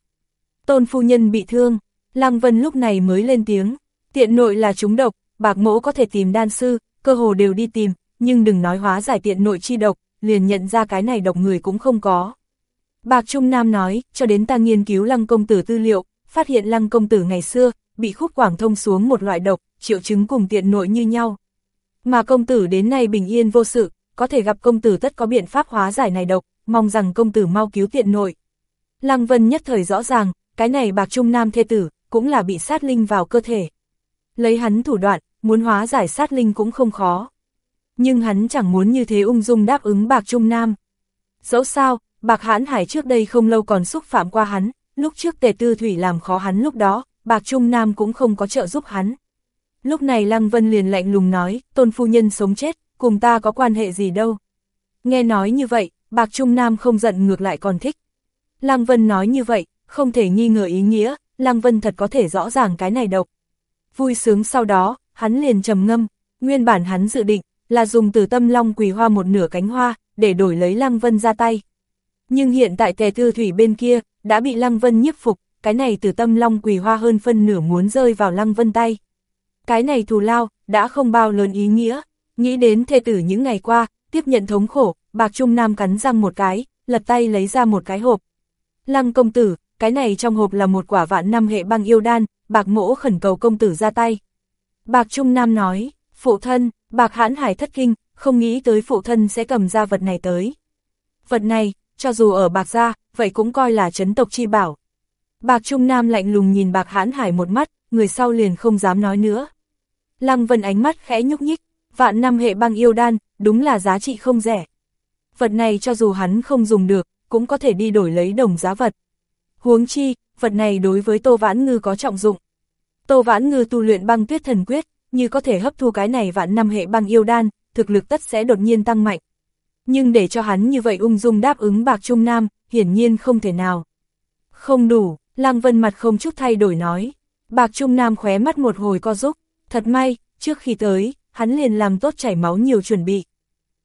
Tôn phu nhân bị thương, Lăng Vân lúc này mới lên tiếng, tiện nội là chúng độc, bạc mẫu có thể tìm đan sư, cơ hồ đều đi tìm, nhưng đừng nói hóa giải tiện nội chi độc, liền nhận ra cái này độc người cũng không có. Bạc Trung Nam nói, cho đến ta nghiên cứu lăng công tử tư liệu, phát hiện lăng công tử ngày xưa, bị khúc quảng thông xuống một loại độc, triệu chứng cùng tiện nội như nhau. Mà công tử đến nay bình yên vô sự, có thể gặp công tử tất có biện pháp hóa giải này độc, mong rằng công tử mau cứu tiện nội. Lăng Vân nhất thời rõ ràng, cái này bạc trung nam thê tử, cũng là bị sát linh vào cơ thể. Lấy hắn thủ đoạn, muốn hóa giải sát linh cũng không khó. Nhưng hắn chẳng muốn như thế ung dung đáp ứng bạc trung nam. Dẫu sao, bạc hãn hải trước đây không lâu còn xúc phạm qua hắn, lúc trước tề tư thủy làm khó hắn lúc đó, bạc trung nam cũng không có trợ giúp hắn. Lúc này Lăng Vân liền lạnh lùng nói, tôn phu nhân sống chết, cùng ta có quan hệ gì đâu. Nghe nói như vậy, bạc trung nam không giận ngược lại còn thích. Lăng Vân nói như vậy, không thể nghi ngờ ý nghĩa, Lăng Vân thật có thể rõ ràng cái này độc. Vui sướng sau đó, hắn liền trầm ngâm, nguyên bản hắn dự định, là dùng từ tâm long quỳ hoa một nửa cánh hoa, để đổi lấy Lăng Vân ra tay. Nhưng hiện tại tề tư thủy bên kia, đã bị Lăng Vân nhiếp phục, cái này từ tâm long quỳ hoa hơn phân nửa muốn rơi vào Lăng Vân tay. Cái này thù lao, đã không bao lớn ý nghĩa, nghĩ đến thê tử những ngày qua, tiếp nhận thống khổ, bạc trung nam cắn răng một cái, lật tay lấy ra một cái hộp. Lăng công tử, cái này trong hộp là một quả vạn năm hệ băng yêu đan, bạc mỗ khẩn cầu công tử ra tay. Bạc trung nam nói, phụ thân, bạc hãn hải thất kinh, không nghĩ tới phụ thân sẽ cầm ra vật này tới. Vật này, cho dù ở bạc gia, vậy cũng coi là chấn tộc chi bảo. Bạc Trung Nam lạnh lùng nhìn bạc hãn hải một mắt, người sau liền không dám nói nữa. Lăng Vân ánh mắt khẽ nhúc nhích, vạn năm hệ băng yêu đan, đúng là giá trị không rẻ. Vật này cho dù hắn không dùng được, cũng có thể đi đổi lấy đồng giá vật. Huống chi, vật này đối với Tô Vãn Ngư có trọng dụng. Tô Vãn Ngư tu luyện băng tuyết thần quyết, như có thể hấp thu cái này vạn năm hệ băng yêu đan, thực lực tất sẽ đột nhiên tăng mạnh nhưng để cho hắn như vậy ung dung đáp ứng bạc Trung Nam, hiển nhiên không thể nào. Không đủ, Lăng Vân mặt không chút thay đổi nói. Bạc Trung Nam khóe mắt một hồi co rúc thật may, trước khi tới, hắn liền làm tốt chảy máu nhiều chuẩn bị.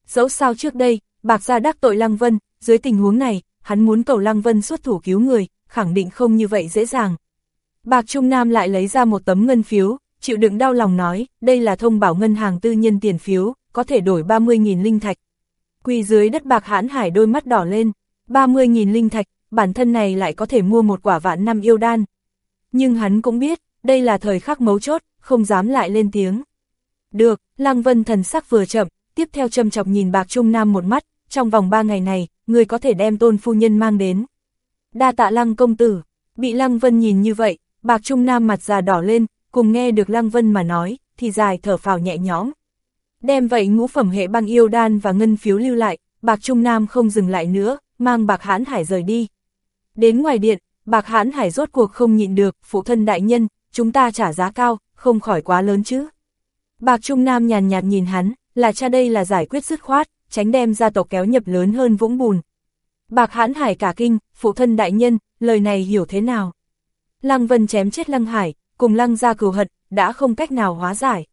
Dẫu sao trước đây, Bạc gia đắc tội Lăng Vân, dưới tình huống này, hắn muốn cầu Lăng Vân xuất thủ cứu người, khẳng định không như vậy dễ dàng. Bạc Trung Nam lại lấy ra một tấm ngân phiếu, chịu đựng đau lòng nói, đây là thông bảo ngân hàng tư nhân tiền phiếu, có thể đổi 30.000 linh thạch, Quỳ dưới đất bạc hãn hải đôi mắt đỏ lên, 30.000 linh thạch, bản thân này lại có thể mua một quả vạn năm yêu đan. Nhưng hắn cũng biết, đây là thời khắc mấu chốt, không dám lại lên tiếng. Được, Lăng Vân thần sắc vừa chậm, tiếp theo châm chọc nhìn bạc Trung Nam một mắt, trong vòng ba ngày này, người có thể đem tôn phu nhân mang đến. Đa tạ Lăng công tử, bị Lăng Vân nhìn như vậy, bạc Trung Nam mặt già đỏ lên, cùng nghe được Lăng Vân mà nói, thì dài thở phào nhẹ nhõm. Đem vậy ngũ phẩm hệ băng yêu đan và ngân phiếu lưu lại, bạc Trung Nam không dừng lại nữa, mang bạc hãn hải rời đi. Đến ngoài điện, bạc hãn hải rốt cuộc không nhịn được, phụ thân đại nhân, chúng ta trả giá cao, không khỏi quá lớn chứ. Bạc Trung Nam nhàn nhạt nhìn hắn, là cha đây là giải quyết dứt khoát, tránh đem gia tộc kéo nhập lớn hơn vũng bùn. Bạc hãn hải cả kinh, phụ thân đại nhân, lời này hiểu thế nào? Lăng Vân chém chết Lăng Hải, cùng Lăng ra cừu hận, đã không cách nào hóa giải.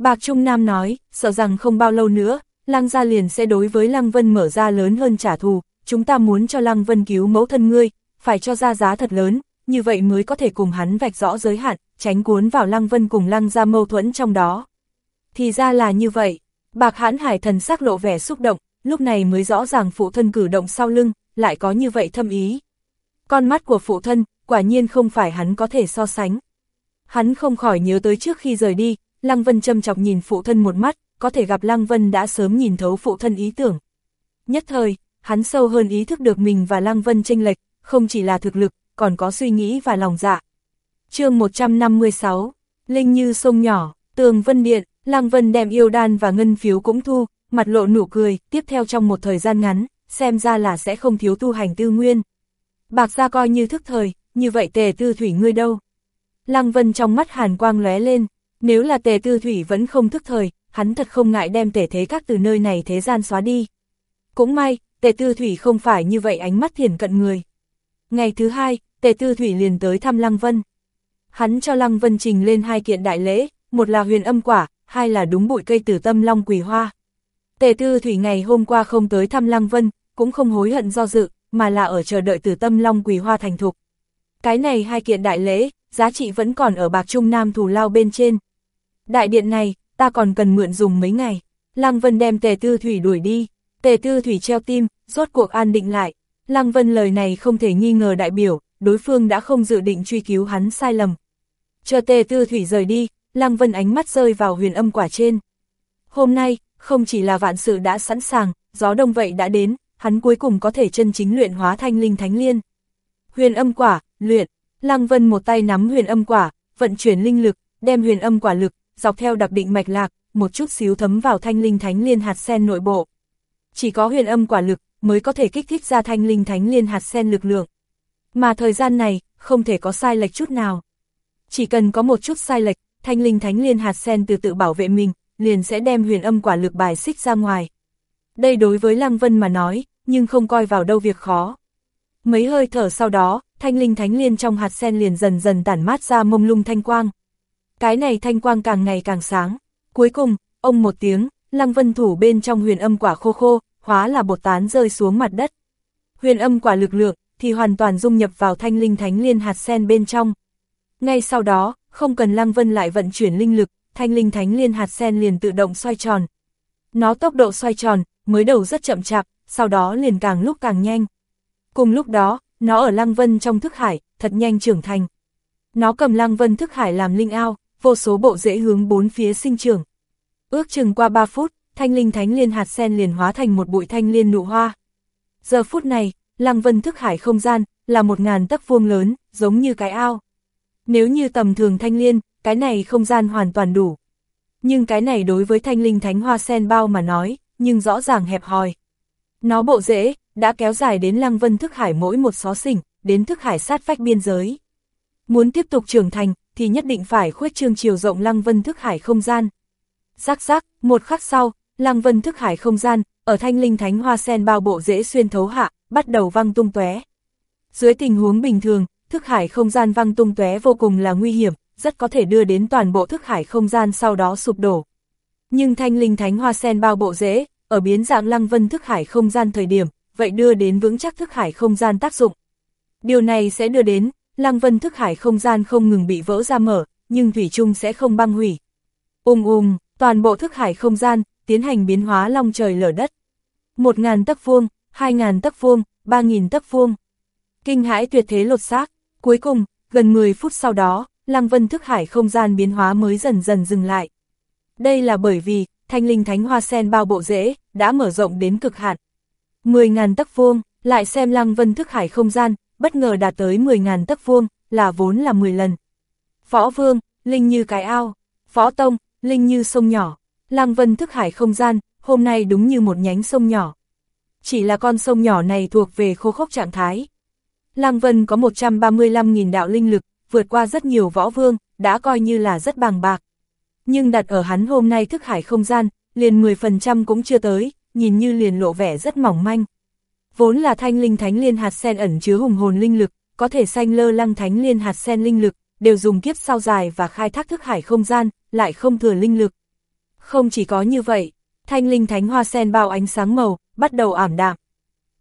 Bạc Trung Nam nói, sợ rằng không bao lâu nữa, Lăng gia liền sẽ đối với Lăng Vân mở ra lớn hơn trả thù, chúng ta muốn cho Lăng Vân cứu mẫu thân ngươi, phải cho ra giá thật lớn, như vậy mới có thể cùng hắn vạch rõ giới hạn, tránh cuốn vào Lăng Vân cùng Lăng gia mâu thuẫn trong đó. Thì ra là như vậy, Bạc Hãn Hải thần sắc lộ vẻ xúc động, lúc này mới rõ ràng phụ thân cử động sau lưng, lại có như vậy thâm ý. Con mắt của phụ thân, quả nhiên không phải hắn có thể so sánh. Hắn không khỏi nhớ tới trước khi rời đi, Lăng Vân châm chọc nhìn phụ thân một mắt, có thể gặp Lăng Vân đã sớm nhìn thấu phụ thân ý tưởng. Nhất thời, hắn sâu hơn ý thức được mình và Lăng Vân tranh lệch, không chỉ là thực lực, còn có suy nghĩ và lòng dạ. chương 156, Linh như sông nhỏ, tường vân điện, Lăng Vân đem yêu đan và ngân phiếu cũng thu, mặt lộ nụ cười, tiếp theo trong một thời gian ngắn, xem ra là sẽ không thiếu tu hành tư nguyên. Bạc ra coi như thức thời, như vậy tề tư thủy ngươi đâu? Lăng Vân trong mắt hàn quang lóe lên, nếu là tề tư thủy vẫn không thức thời, hắn thật không ngại đem tề thế các từ nơi này thế gian xóa đi. Cũng may, tề tư thủy không phải như vậy ánh mắt thiền cận người. Ngày thứ hai, tề tư thủy liền tới thăm Lăng Vân. Hắn cho Lăng Vân trình lên hai kiện đại lễ, một là huyền âm quả, hai là đúng bụi cây tử tâm long quỳ hoa. Tề tư thủy ngày hôm qua không tới thăm Lăng Vân, cũng không hối hận do dự, mà là ở chờ đợi tử tâm long quỳ hoa thành thục. Cái này hai kiện đại lễ, giá trị vẫn còn ở bạc trung nam thù lao bên trên. Đại điện này, ta còn cần mượn dùng mấy ngày. Lăng Vân đem tề tư thủy đuổi đi, tề tư thủy treo tim, rốt cuộc an định lại. Lăng Vân lời này không thể nghi ngờ đại biểu, đối phương đã không dự định truy cứu hắn sai lầm. Chờ tề tư thủy rời đi, Lăng Vân ánh mắt rơi vào huyền âm quả trên. Hôm nay, không chỉ là vạn sự đã sẵn sàng, gió đông vậy đã đến, hắn cuối cùng có thể chân chính luyện hóa thanh linh thánh liên. Huyền âm quả, luyện, Lăng Vân một tay nắm huyền âm quả, vận chuyển linh lực, đem huyền âm quả lực, dọc theo đặc định mạch lạc, một chút xíu thấm vào thanh linh thánh liên hạt sen nội bộ. Chỉ có huyền âm quả lực mới có thể kích thích ra thanh linh thánh liên hạt sen lực lượng. Mà thời gian này, không thể có sai lệch chút nào. Chỉ cần có một chút sai lệch, thanh linh thánh liên hạt sen từ tự bảo vệ mình, liền sẽ đem huyền âm quả lực bài xích ra ngoài. Đây đối với Lăng Vân mà nói, nhưng không coi vào đâu việc khó. Mấy hơi thở sau đó, thanh linh thánh liên trong hạt sen liền dần dần tản mát ra mông lung thanh quang. Cái này thanh quang càng ngày càng sáng. Cuối cùng, ông một tiếng, Lăng Vân thủ bên trong huyền âm quả khô khô, hóa là bột tán rơi xuống mặt đất. Huyền âm quả lực lượng, thì hoàn toàn dung nhập vào thanh linh thánh liên hạt sen bên trong. Ngay sau đó, không cần Lăng Vân lại vận chuyển linh lực, thanh linh thánh liên hạt sen liền tự động xoay tròn. Nó tốc độ xoay tròn, mới đầu rất chậm chạp, sau đó liền càng lúc càng nhanh. Cùng lúc đó, nó ở Lăng Vân trong thức hải, thật nhanh trưởng thành. Nó cầm Lăng Vân thức hải làm linh ao, vô số bộ rễ hướng bốn phía sinh trưởng. Ước chừng qua 3 phút, thanh linh thánh liên hạt sen liền hóa thành một bụi thanh liên nụ hoa. Giờ phút này, Lăng Vân thức hải không gian, là một ngàn tấc vuông lớn, giống như cái ao. Nếu như tầm thường thanh liên, cái này không gian hoàn toàn đủ. Nhưng cái này đối với thanh linh thánh hoa sen bao mà nói, nhưng rõ ràng hẹp hòi. Nó bộ rễ, đã kéo dài đến lăng vân thức hải mỗi một xó xỉnh, đến thức hải sát vách biên giới. Muốn tiếp tục trưởng thành, thì nhất định phải khuếch trương chiều rộng lăng vân thức hải không gian. Rắc rắc, một khắc sau, lăng vân thức hải không gian, ở thanh linh thánh hoa sen bao bộ dễ xuyên thấu hạ, bắt đầu văng tung tóe. Dưới tình huống bình thường, thức hải không gian văng tung tóe vô cùng là nguy hiểm, rất có thể đưa đến toàn bộ thức hải không gian sau đó sụp đổ. Nhưng thanh linh thánh hoa sen bao bộ dễ, ở biến dạng lăng vân thức hải không gian thời điểm, vậy đưa đến vững chắc thức hải không gian tác dụng. Điều này sẽ đưa đến, lăng vân thức hải không gian không ngừng bị vỡ ra mở, nhưng thủy chung sẽ không băng hủy. Ung ung, toàn bộ thức hải không gian, tiến hành biến hóa long trời lở đất. Một ngàn tấc vuông, hai ngàn tấc vuông, ba nghìn tấc vuông. Kinh hãi tuyệt thế lột xác, cuối cùng, gần 10 phút sau đó, lăng vân thức hải không gian biến hóa mới dần dần dừng lại. Đây là bởi vì, thanh linh thánh hoa sen bao bộ rễ, đã mở rộng đến cực hạn. 10.000 tấc vuông, lại xem lăng vân thức hải không gian, bất ngờ đạt tới 10.000 tấc vuông, là vốn là 10 lần. Võ vương, linh như cái ao, võ tông, linh như sông nhỏ, lăng vân thức hải không gian, hôm nay đúng như một nhánh sông nhỏ. Chỉ là con sông nhỏ này thuộc về khô khốc trạng thái. Lăng vân có 135.000 đạo linh lực, vượt qua rất nhiều võ vương, đã coi như là rất bằng bạc. Nhưng đặt ở hắn hôm nay thức hải không gian, liền 10% cũng chưa tới, nhìn như liền lộ vẻ rất mỏng manh. Vốn là thanh linh thánh liên hạt sen ẩn chứa hùng hồn linh lực, có thể xanh lơ lăng thánh liên hạt sen linh lực, đều dùng kiếp sau dài và khai thác thức hải không gian, lại không thừa linh lực. Không chỉ có như vậy, thanh linh thánh hoa sen bao ánh sáng màu, bắt đầu ảm đạm.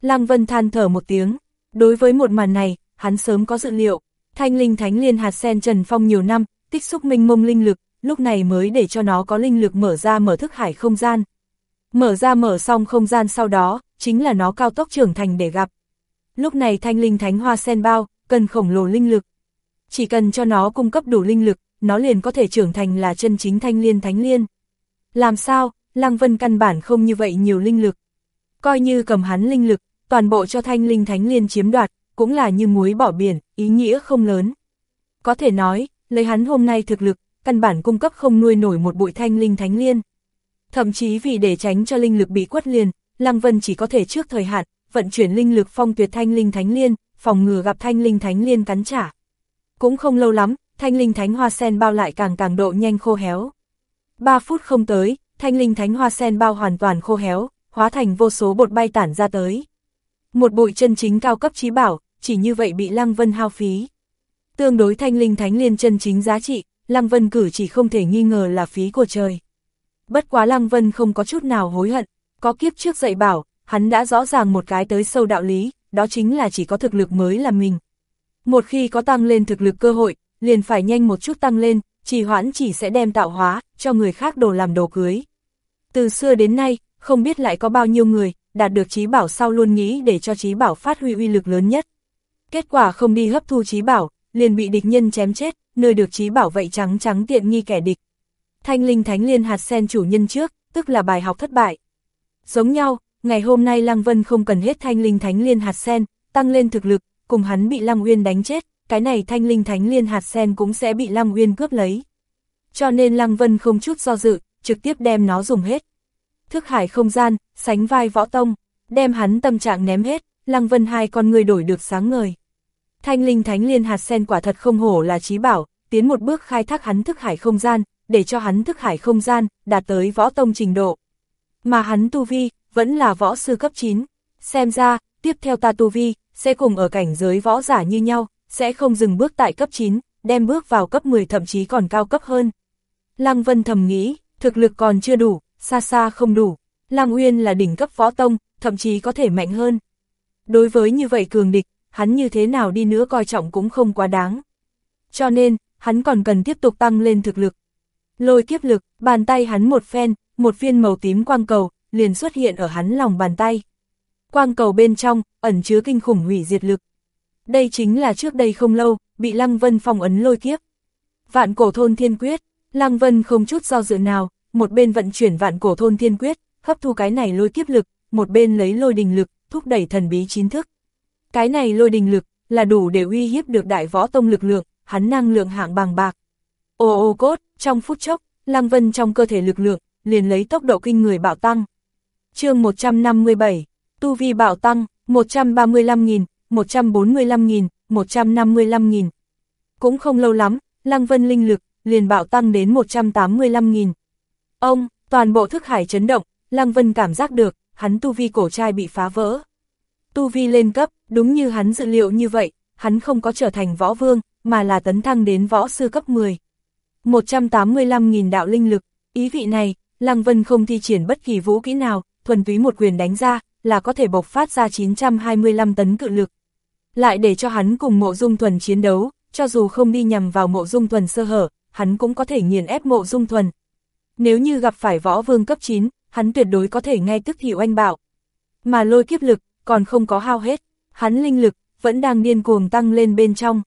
Lăng Vân than thở một tiếng, đối với một màn này, hắn sớm có dự liệu, thanh linh thánh liên hạt sen trần phong nhiều năm, tích xúc minh mông linh lực, lúc này mới để cho nó có linh lực mở ra mở thức hải không gian. Mở ra mở xong không gian sau đó, chính là nó cao tốc trưởng thành để gặp. Lúc này thanh linh thánh hoa sen bao, cần khổng lồ linh lực. Chỉ cần cho nó cung cấp đủ linh lực, nó liền có thể trưởng thành là chân chính thanh liên thánh liên. Làm sao, Lăng Vân căn bản không như vậy nhiều linh lực. Coi như cầm hắn linh lực, toàn bộ cho thanh linh thánh liên chiếm đoạt, cũng là như muối bỏ biển, ý nghĩa không lớn. Có thể nói, lấy hắn hôm nay thực lực, căn bản cung cấp không nuôi nổi một bụi thanh linh thánh liên. Thậm chí vì để tránh cho linh lực bị quất liền, Lăng Vân chỉ có thể trước thời hạn, vận chuyển linh lực phong tuyệt thanh linh thánh liên, phòng ngừa gặp thanh linh thánh liên cắn trả. Cũng không lâu lắm, thanh linh thánh hoa sen bao lại càng càng độ nhanh khô héo. 3 phút không tới, thanh linh thánh hoa sen bao hoàn toàn khô héo, hóa thành vô số bột bay tản ra tới. Một bụi chân chính cao cấp trí bảo, chỉ như vậy bị Lăng Vân hao phí. Tương đối thanh linh thánh liên chân chính giá trị, Lăng Vân cử chỉ không thể nghi ngờ là phí của trời. Bất quá Lăng Vân không có chút nào hối hận, có kiếp trước dạy bảo, hắn đã rõ ràng một cái tới sâu đạo lý, đó chính là chỉ có thực lực mới là mình. Một khi có tăng lên thực lực cơ hội, liền phải nhanh một chút tăng lên, trì hoãn chỉ sẽ đem tạo hóa, cho người khác đồ làm đồ cưới. Từ xưa đến nay, không biết lại có bao nhiêu người, đạt được trí bảo sau luôn nghĩ để cho trí bảo phát huy uy lực lớn nhất. Kết quả không đi hấp thu trí bảo, liền bị địch nhân chém chết, nơi được trí bảo vậy trắng trắng tiện nghi kẻ địch. Thanh linh thánh liên hạt sen chủ nhân trước, tức là bài học thất bại. Giống nhau, ngày hôm nay Lăng Vân không cần hết thanh linh thánh liên hạt sen, tăng lên thực lực, cùng hắn bị Lăng Uyên đánh chết, cái này thanh linh thánh liên hạt sen cũng sẽ bị Lăng Uyên cướp lấy. Cho nên Lăng Vân không chút do dự, trực tiếp đem nó dùng hết. Thức hải không gian, sánh vai võ tông, đem hắn tâm trạng ném hết, Lăng Vân hai con người đổi được sáng ngời. Thanh linh thánh liên hạt sen quả thật không hổ là trí bảo, tiến một bước khai thác hắn thức hải không gian, để cho hắn thức hải không gian, đạt tới võ tông trình độ. Mà hắn tu vi, vẫn là võ sư cấp 9. Xem ra, tiếp theo ta tu vi, sẽ cùng ở cảnh giới võ giả như nhau, sẽ không dừng bước tại cấp 9, đem bước vào cấp 10 thậm chí còn cao cấp hơn. Lăng Vân thầm nghĩ, thực lực còn chưa đủ, xa xa không đủ. Lăng Uyên là đỉnh cấp võ tông, thậm chí có thể mạnh hơn. Đối với như vậy cường địch, hắn như thế nào đi nữa coi trọng cũng không quá đáng. Cho nên, hắn còn cần tiếp tục tăng lên thực lực. Lôi kiếp lực, bàn tay hắn một phen, một viên màu tím quang cầu, liền xuất hiện ở hắn lòng bàn tay. Quang cầu bên trong, ẩn chứa kinh khủng hủy diệt lực. Đây chính là trước đây không lâu, bị Lăng Vân phong ấn lôi kiếp. Vạn cổ thôn thiên quyết, Lăng Vân không chút do dự nào, một bên vận chuyển vạn cổ thôn thiên quyết, hấp thu cái này lôi kiếp lực, một bên lấy lôi đình lực, thúc đẩy thần bí chín thức. Cái này lôi đình lực, là đủ để uy hiếp được đại võ tông lực lượng, hắn năng lượng hạng bằng bạc. Ô ô cốt, trong phút chốc, Lăng Vân trong cơ thể lực lượng, liền lấy tốc độ kinh người bạo tăng. chương 157, Tu Vi bạo tăng, 135.000, 145.000, 155.000. Cũng không lâu lắm, Lăng Vân linh lực, liền bạo tăng đến 185.000. Ông, toàn bộ thức hải chấn động, Lăng Vân cảm giác được, hắn tu vi cổ trai bị phá vỡ. Tu vi lên cấp, đúng như hắn dự liệu như vậy, hắn không có trở thành võ vương, mà là tấn thăng đến võ sư cấp 10. 185.000 đạo linh lực, ý vị này, Lăng Vân không thi triển bất kỳ vũ kỹ nào, thuần túy một quyền đánh ra, là có thể bộc phát ra 925 tấn cự lực. Lại để cho hắn cùng mộ dung thuần chiến đấu, cho dù không đi nhằm vào mộ dung thuần sơ hở, hắn cũng có thể nghiền ép mộ dung thuần. Nếu như gặp phải võ vương cấp 9, hắn tuyệt đối có thể ngay tức thì oanh bạo. Mà lôi kiếp lực, còn không có hao hết, hắn linh lực, vẫn đang điên cuồng tăng lên bên trong.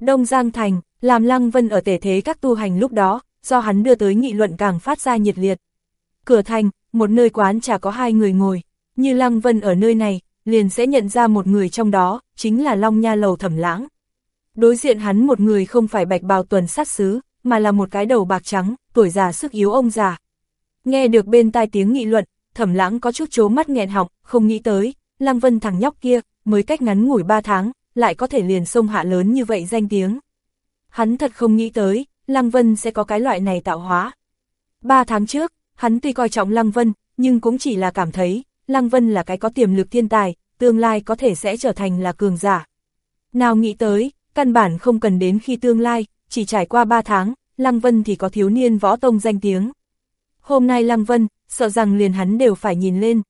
Đông Giang Thành, làm Lăng Vân ở tể thế các tu hành lúc đó, do hắn đưa tới nghị luận càng phát ra nhiệt liệt. Cửa thành, một nơi quán chả có hai người ngồi, như Lăng Vân ở nơi này, liền sẽ nhận ra một người trong đó, chính là Long Nha Lầu Thẩm Lãng. Đối diện hắn một người không phải bạch bào tuần sát xứ, mà là một cái đầu bạc trắng, tuổi già sức yếu ông già. Nghe được bên tai tiếng nghị luận, Thẩm Lãng có chút chố mắt nghẹn họng, không nghĩ tới, Lăng Vân thằng nhóc kia, mới cách ngắn ngủi ba tháng, lại có thể liền sông hạ lớn như vậy danh tiếng. Hắn thật không nghĩ tới, Lăng Vân sẽ có cái loại này tạo hóa. Ba tháng trước, hắn tuy coi trọng Lăng Vân, nhưng cũng chỉ là cảm thấy, Lăng Vân là cái có tiềm lực thiên tài, tương lai có thể sẽ trở thành là cường giả. Nào nghĩ tới, căn bản không cần đến khi tương lai, chỉ trải qua 3 tháng, Lăng Vân thì có thiếu niên võ tông danh tiếng. Hôm nay Lăng Vân, sợ rằng liền hắn đều phải nhìn lên.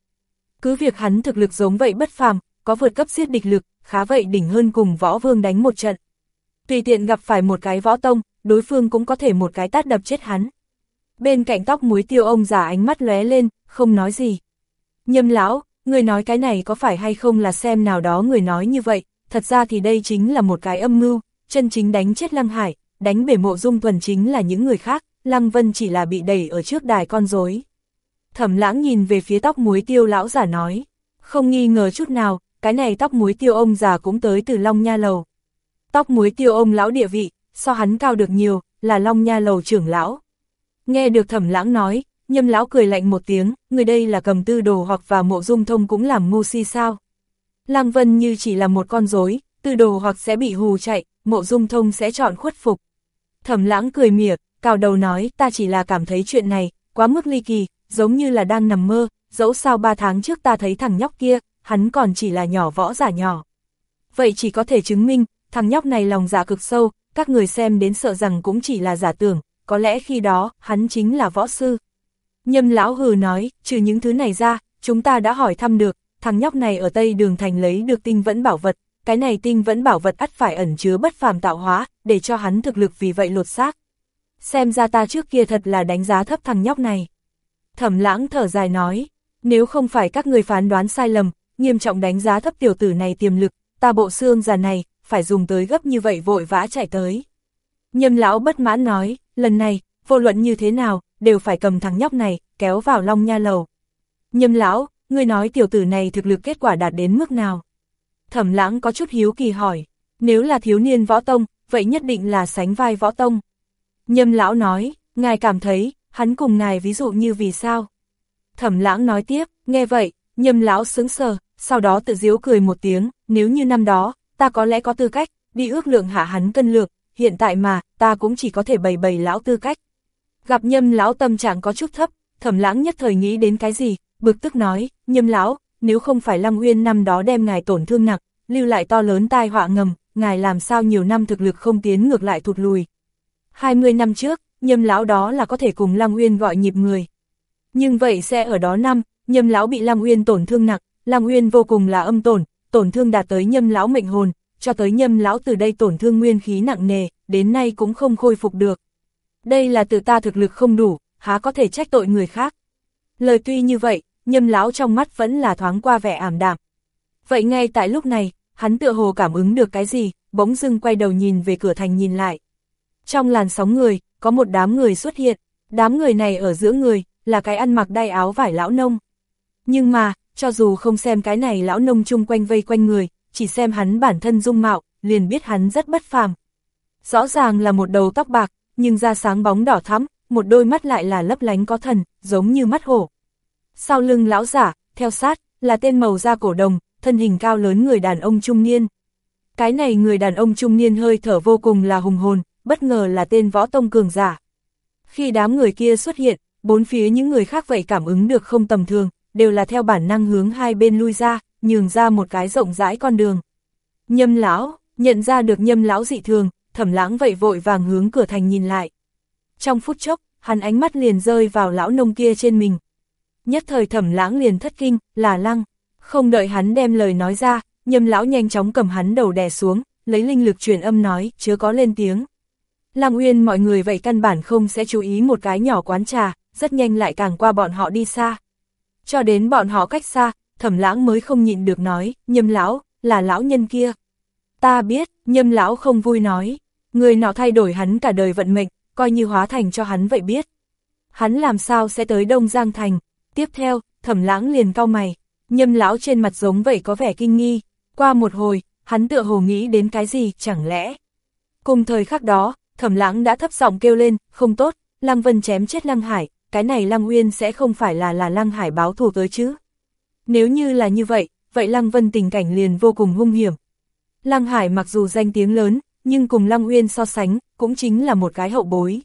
Cứ việc hắn thực lực giống vậy bất phàm, có vượt cấp giết địch lực, khá vậy đỉnh hơn cùng võ vương đánh một trận. Tùy tiện gặp phải một cái võ tông, đối phương cũng có thể một cái tát đập chết hắn. Bên cạnh tóc muối tiêu ông già ánh mắt lóe lên, không nói gì. Nhâm lão, người nói cái này có phải hay không là xem nào đó người nói như vậy, thật ra thì đây chính là một cái âm mưu, chân chính đánh chết Lăng Hải, đánh bể mộ dung thuần chính là những người khác, Lăng Vân chỉ là bị đẩy ở trước đài con rối. Thẩm lãng nhìn về phía tóc muối tiêu lão giả nói, không nghi ngờ chút nào, cái này tóc muối tiêu ông già cũng tới từ Long Nha Lầu. Tóc muối tiêu ông lão địa vị, so hắn cao được nhiều, là Long Nha Lầu trưởng lão. Nghe được thẩm lãng nói, nhâm lão cười lạnh một tiếng, người đây là cầm tư đồ hoặc và mộ dung thông cũng làm ngu si sao. Lăng Vân như chỉ là một con rối, tư đồ hoặc sẽ bị hù chạy, mộ dung thông sẽ chọn khuất phục. Thẩm lãng cười mỉa, cào đầu nói ta chỉ là cảm thấy chuyện này, quá mức ly kỳ, giống như là đang nằm mơ, dẫu sao ba tháng trước ta thấy thằng nhóc kia, hắn còn chỉ là nhỏ võ giả nhỏ. Vậy chỉ có thể chứng minh, thằng nhóc này lòng dạ cực sâu, các người xem đến sợ rằng cũng chỉ là giả tưởng, có lẽ khi đó, hắn chính là võ sư. Nhâm lão hừ nói, trừ những thứ này ra, chúng ta đã hỏi thăm được, thằng nhóc này ở Tây Đường Thành lấy được tinh vẫn bảo vật, cái này tinh vẫn bảo vật ắt phải ẩn chứa bất phàm tạo hóa, để cho hắn thực lực vì vậy lột xác. Xem ra ta trước kia thật là đánh giá thấp thằng nhóc này. Thẩm lãng thở dài nói, nếu không phải các người phán đoán sai lầm, nghiêm trọng đánh giá thấp tiểu tử này tiềm lực, ta bộ xương già này, phải dùng tới gấp như vậy vội vã chạy tới. Nhâm lão bất mãn nói, lần này, vô luận như thế nào, đều phải cầm thằng nhóc này, kéo vào long nha lầu. Nhâm lão, ngươi nói tiểu tử này thực lực kết quả đạt đến mức nào? Thẩm lãng có chút hiếu kỳ hỏi, nếu là thiếu niên võ tông, vậy nhất định là sánh vai võ tông. Nhâm lão nói, ngài cảm thấy, hắn cùng ngài ví dụ như vì sao? Thẩm lãng nói tiếp, nghe vậy, nhâm lão sướng sờ, sau đó tự diếu cười một tiếng, nếu như năm đó, ta có lẽ có tư cách, đi ước lượng hạ hắn cân lược, hiện tại mà, ta cũng chỉ có thể bày bày lão tư cách. Gặp nhâm lão tâm trạng có chút thấp, thẩm lãng nhất thời nghĩ đến cái gì, bực tức nói, nhâm lão, nếu không phải Lăng Uyên năm đó đem ngài tổn thương nặng, lưu lại to lớn tai họa ngầm, ngài làm sao nhiều năm thực lực không tiến ngược lại thụt lùi. 20 năm trước, nhâm lão đó là có thể cùng Lăng Uyên gọi nhịp người. Nhưng vậy sẽ ở đó năm, nhâm lão bị Lăng Uyên tổn thương nặng, Lăng Uyên vô cùng là âm tổn, tổn thương đạt tới nhâm lão mệnh hồn, cho tới nhâm lão từ đây tổn thương nguyên khí nặng nề, đến nay cũng không khôi phục được. Đây là tự ta thực lực không đủ, há có thể trách tội người khác. Lời tuy như vậy, nhâm lão trong mắt vẫn là thoáng qua vẻ ảm đạm. Vậy ngay tại lúc này, hắn tựa hồ cảm ứng được cái gì, bỗng dưng quay đầu nhìn về cửa thành nhìn lại. Trong làn sóng người, có một đám người xuất hiện, đám người này ở giữa người, là cái ăn mặc đai áo vải lão nông. Nhưng mà, cho dù không xem cái này lão nông chung quanh vây quanh người, chỉ xem hắn bản thân dung mạo, liền biết hắn rất bất phàm. Rõ ràng là một đầu tóc bạc, nhưng da sáng bóng đỏ thắm, một đôi mắt lại là lấp lánh có thần, giống như mắt hổ. Sau lưng lão giả, theo sát, là tên màu da cổ đồng, thân hình cao lớn người đàn ông trung niên. Cái này người đàn ông trung niên hơi thở vô cùng là hùng hồn, bất ngờ là tên võ tông cường giả. Khi đám người kia xuất hiện, bốn phía những người khác vậy cảm ứng được không tầm thường, đều là theo bản năng hướng hai bên lui ra, nhường ra một cái rộng rãi con đường. Nhâm lão, nhận ra được nhâm lão dị thường, thẩm lãng vậy vội vàng hướng cửa thành nhìn lại. Trong phút chốc, hắn ánh mắt liền rơi vào lão nông kia trên mình. Nhất thời thẩm lãng liền thất kinh, là lăng. Không đợi hắn đem lời nói ra, nhâm lão nhanh chóng cầm hắn đầu đè xuống, lấy linh lực truyền âm nói, chứa có lên tiếng. Lăng Uyên mọi người vậy căn bản không sẽ chú ý một cái nhỏ quán trà, rất nhanh lại càng qua bọn họ đi xa. Cho đến bọn họ cách xa, thẩm lãng mới không nhịn được nói, nhâm lão, là lão nhân kia. Ta biết, nhâm lão không vui nói, người nọ thay đổi hắn cả đời vận mệnh, coi như hóa thành cho hắn vậy biết. Hắn làm sao sẽ tới Đông Giang Thành, tiếp theo, thẩm lãng liền cau mày, nhâm lão trên mặt giống vậy có vẻ kinh nghi, qua một hồi, hắn tựa hồ nghĩ đến cái gì, chẳng lẽ. Cùng thời khắc đó, thẩm lãng đã thấp giọng kêu lên, không tốt, Lăng Vân chém chết Lăng Hải, cái này Lăng Uyên sẽ không phải là là Lăng Hải báo thù tới chứ. Nếu như là như vậy, vậy Lăng Vân tình cảnh liền vô cùng hung hiểm. Lăng Hải mặc dù danh tiếng lớn, nhưng cùng Lăng Uyên so sánh, cũng chính là một cái hậu bối.